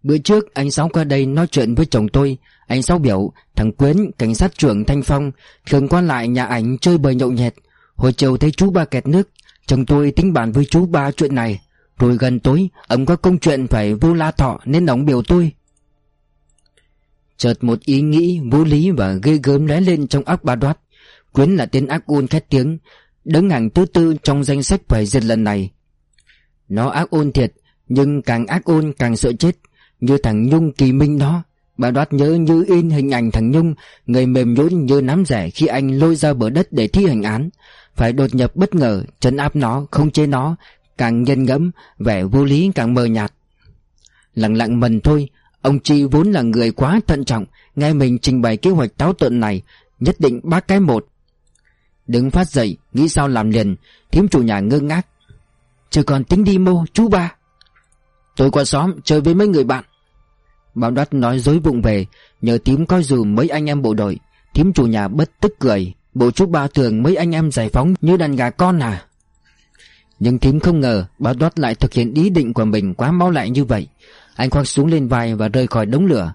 Bữa trước anh Sáu qua đây nói chuyện với chồng tôi. Anh Sáu biểu, Thằng Quyến, cảnh sát trưởng Thanh Phong, Thường qua lại nhà ảnh chơi bời nhậu nhẹt. Hồi chiều thấy chú ba kẹt nước. Chồng tôi tính bàn với chú ba chuyện này. Rồi gần tối, Ông có công chuyện phải vô la thọ Nên ông biểu tôi. Chợt một ý nghĩ vô lý và ghê gớm lóe lên trong óc ba đoát. Quyến là tên ác ôn khét tiếng, Đứng hàng thứ tư trong danh sách phải diệt lần này. Nó ác ôn thiệt, Nhưng càng ác ôn càng sợ chết. Như thằng Nhung kỳ minh đó. Bà đoát nhớ như in hình ảnh thằng Nhung Người mềm nhũn như nắm rẻ khi anh lôi ra bờ đất để thi hành án. Phải đột nhập bất ngờ chấn áp nó, không chế nó Càng nhân ngẫm Vẻ vô lý càng mờ nhạt. Lặng lặng mần thôi Ông Chi vốn là người quá thận trọng Nghe mình trình bày kế hoạch táo tợn này Nhất định bác cái một. Đứng phát dậy Nghĩ sao làm liền Thiếm chủ nhà ngơ ngác. Chưa còn tính đi mô chú ba. Tôi qua xóm chơi với mấy người bạn. Bảo đoát nói dối vụng về, Nhờ tím coi dù mấy anh em bộ đội, Tím chủ nhà bất tức cười. Bộ chú ba thường mấy anh em giải phóng như đàn gà con à? Nhưng thím không ngờ Bảo đoát lại thực hiện ý định của mình quá mau lại như vậy. Anh khoác xuống lên vai và rơi khỏi đống lửa.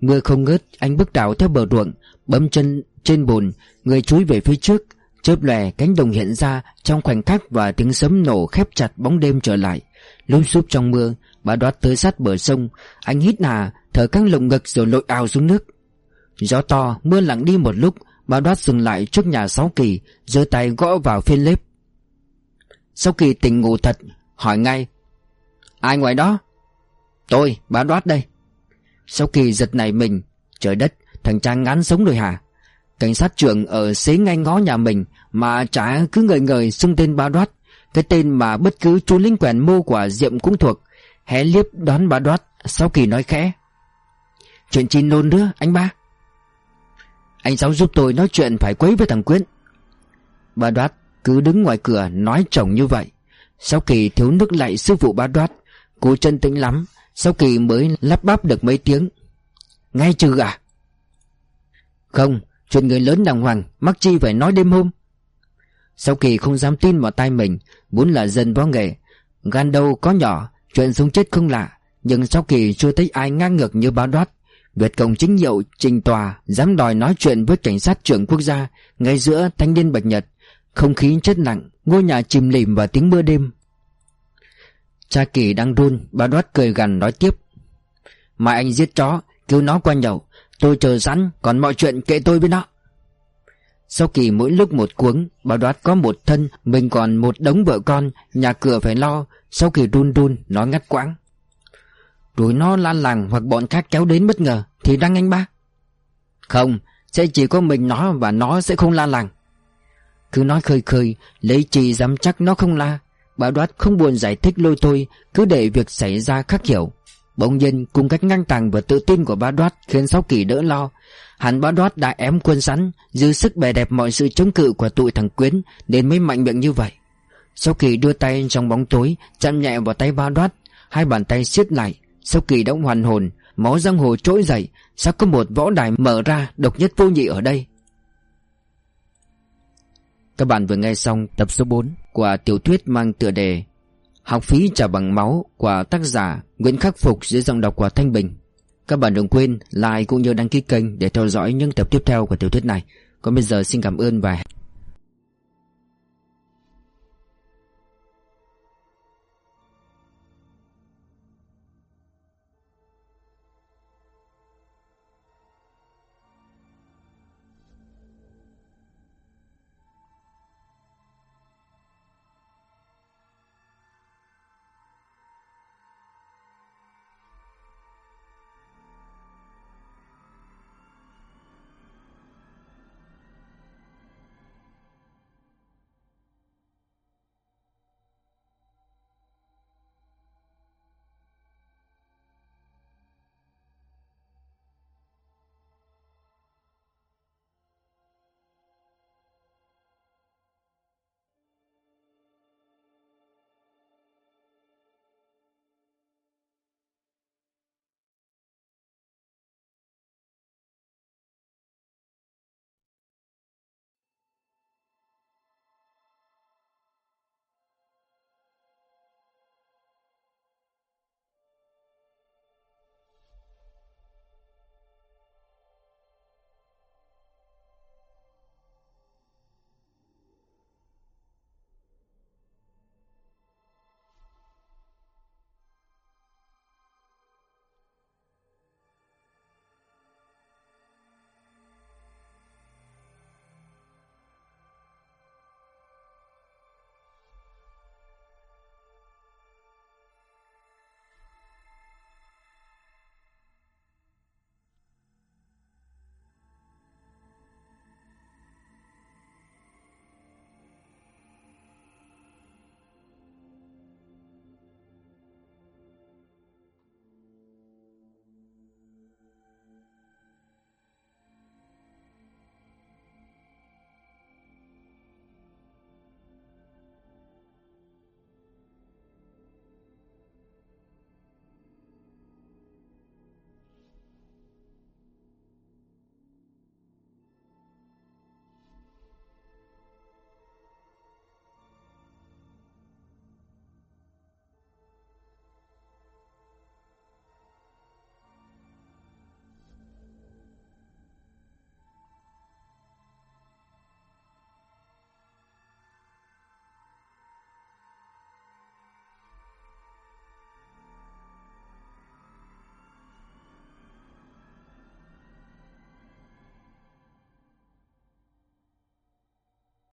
Mưa không ngớt, Anh bước đảo theo bờ ruộng, Bấm chân trên bùn, Người chúi về phía trước, Chớp lè cánh đồng hiện ra Trong khoảnh khắc và tiếng sấm nổ khép chặt bóng đêm trở lại. Lúm xúp trong mưa, Bà đoát tới sát bờ sông. Anh hít hà, Thở căng lồng ngực rồi lội ào xuống nước. Gió to, mưa lặng đi một lúc, Bà đoát dừng lại trước nhà Sáu Kỳ, giơ tay gõ vào phiên lếp. Sáu Kỳ tỉnh ngủ thật, Hỏi ngay, Ai ngoài đó? Tôi, bà đoát đây. Sáu Kỳ giật nảy mình, Trời đất, thằng Trang ngán sống rồi hả? Cảnh sát trưởng ở xế ngay ngó nhà mình Mà chả cứ ngời ngời xưng tên bà đoát cái tên mà bất cứ chú lính quèn mô quả Diệm cũng thuộc. Hé liếp đón bà đoát, Sáu Kỳ nói khẽ. Chuyện chi nôn nữa, anh ba? Anh Sáu giúp tôi nói chuyện phải quấy với thằng Quyến Bà đoát cứ đứng ngoài cửa nói chồng như vậy. Sáu Kỳ thiếu nước lại sư phụ bà đoát. Cô chân tĩnh lắm, Sáu Kỳ mới lắp bắp được mấy tiếng. Ngay trừ à? Không, Chuyện người lớn đàng hoàng, Mắc chi phải nói đêm hôm sau Kỳ không dám tin vào tay mình, Vốn là dân võ nghệ, Gan đâu có nhỏ, Chuyện sống chết không lạ. Nhưng sau Kỳ chưa thấy ai ngang ngược như báo đoát, Việt Cộng chính hiệu trình tòa Dám đòi nói chuyện với cảnh sát trưởng quốc gia Ngay giữa thanh niên bạch nhật, Không khí chất nặng, Ngôi nhà chìm lìm và tiếng mưa đêm. Cha Kỳ đang run, báo đoát cười gằn nói tiếp. Mà anh giết chó, Cứu nó qua nhậu, Tôi chờ sẵn, Còn mọi chuyện kệ tôi với nó. Sau kỳ mỗi lúc một cuống, Bà đoát có một thân, Mình còn một đống vợ con, Nhà cửa phải lo, Sau kỳ run run, Nó ngắt quãng. Rồi nó lan làng hoặc bọn khác kéo đến bất ngờ, Thì đăng anh ba. Không, Sẽ chỉ có mình nó và nó sẽ không lan làng. Cứ nói khơi khơi, Lấy chỉ dám chắc nó không la, Bà đoát không buồn giải thích lôi thôi, Cứ để việc xảy ra khắc hiểu. Bỗng nhiên, cùng cách ngang tàng và tự tin của ba đoát Khiến Sáu Kỳ đỡ lo. Hắn ba đoát đã ém quân sẵn, Dư sức bè đẹp mọi sự chống cự của tụi thằng Quyến Nên mới mạnh miệng như vậy. Sáu Kỳ đưa tay trong bóng tối Chạm nhẹ vào tay ba đoát. Hai bàn tay siết lại Sáu Kỳ đã hoàn hồn, Máu giang hồ trỗi dậy. Sao có một võ đài mở ra Độc nhất vô nhị ở đây? Các bạn vừa nghe xong tập số 4 Của tiểu thuyết mang tựa đề Học phí trả bằng máu của tác giả Nguyễn Khắc Phục dưới dòng đọc của Thanh Bình. Các bạn đừng quên like cũng như đăng ký kênh để theo dõi những tập tiếp theo của tiểu thuyết này. Còn bây giờ xin cảm ơn và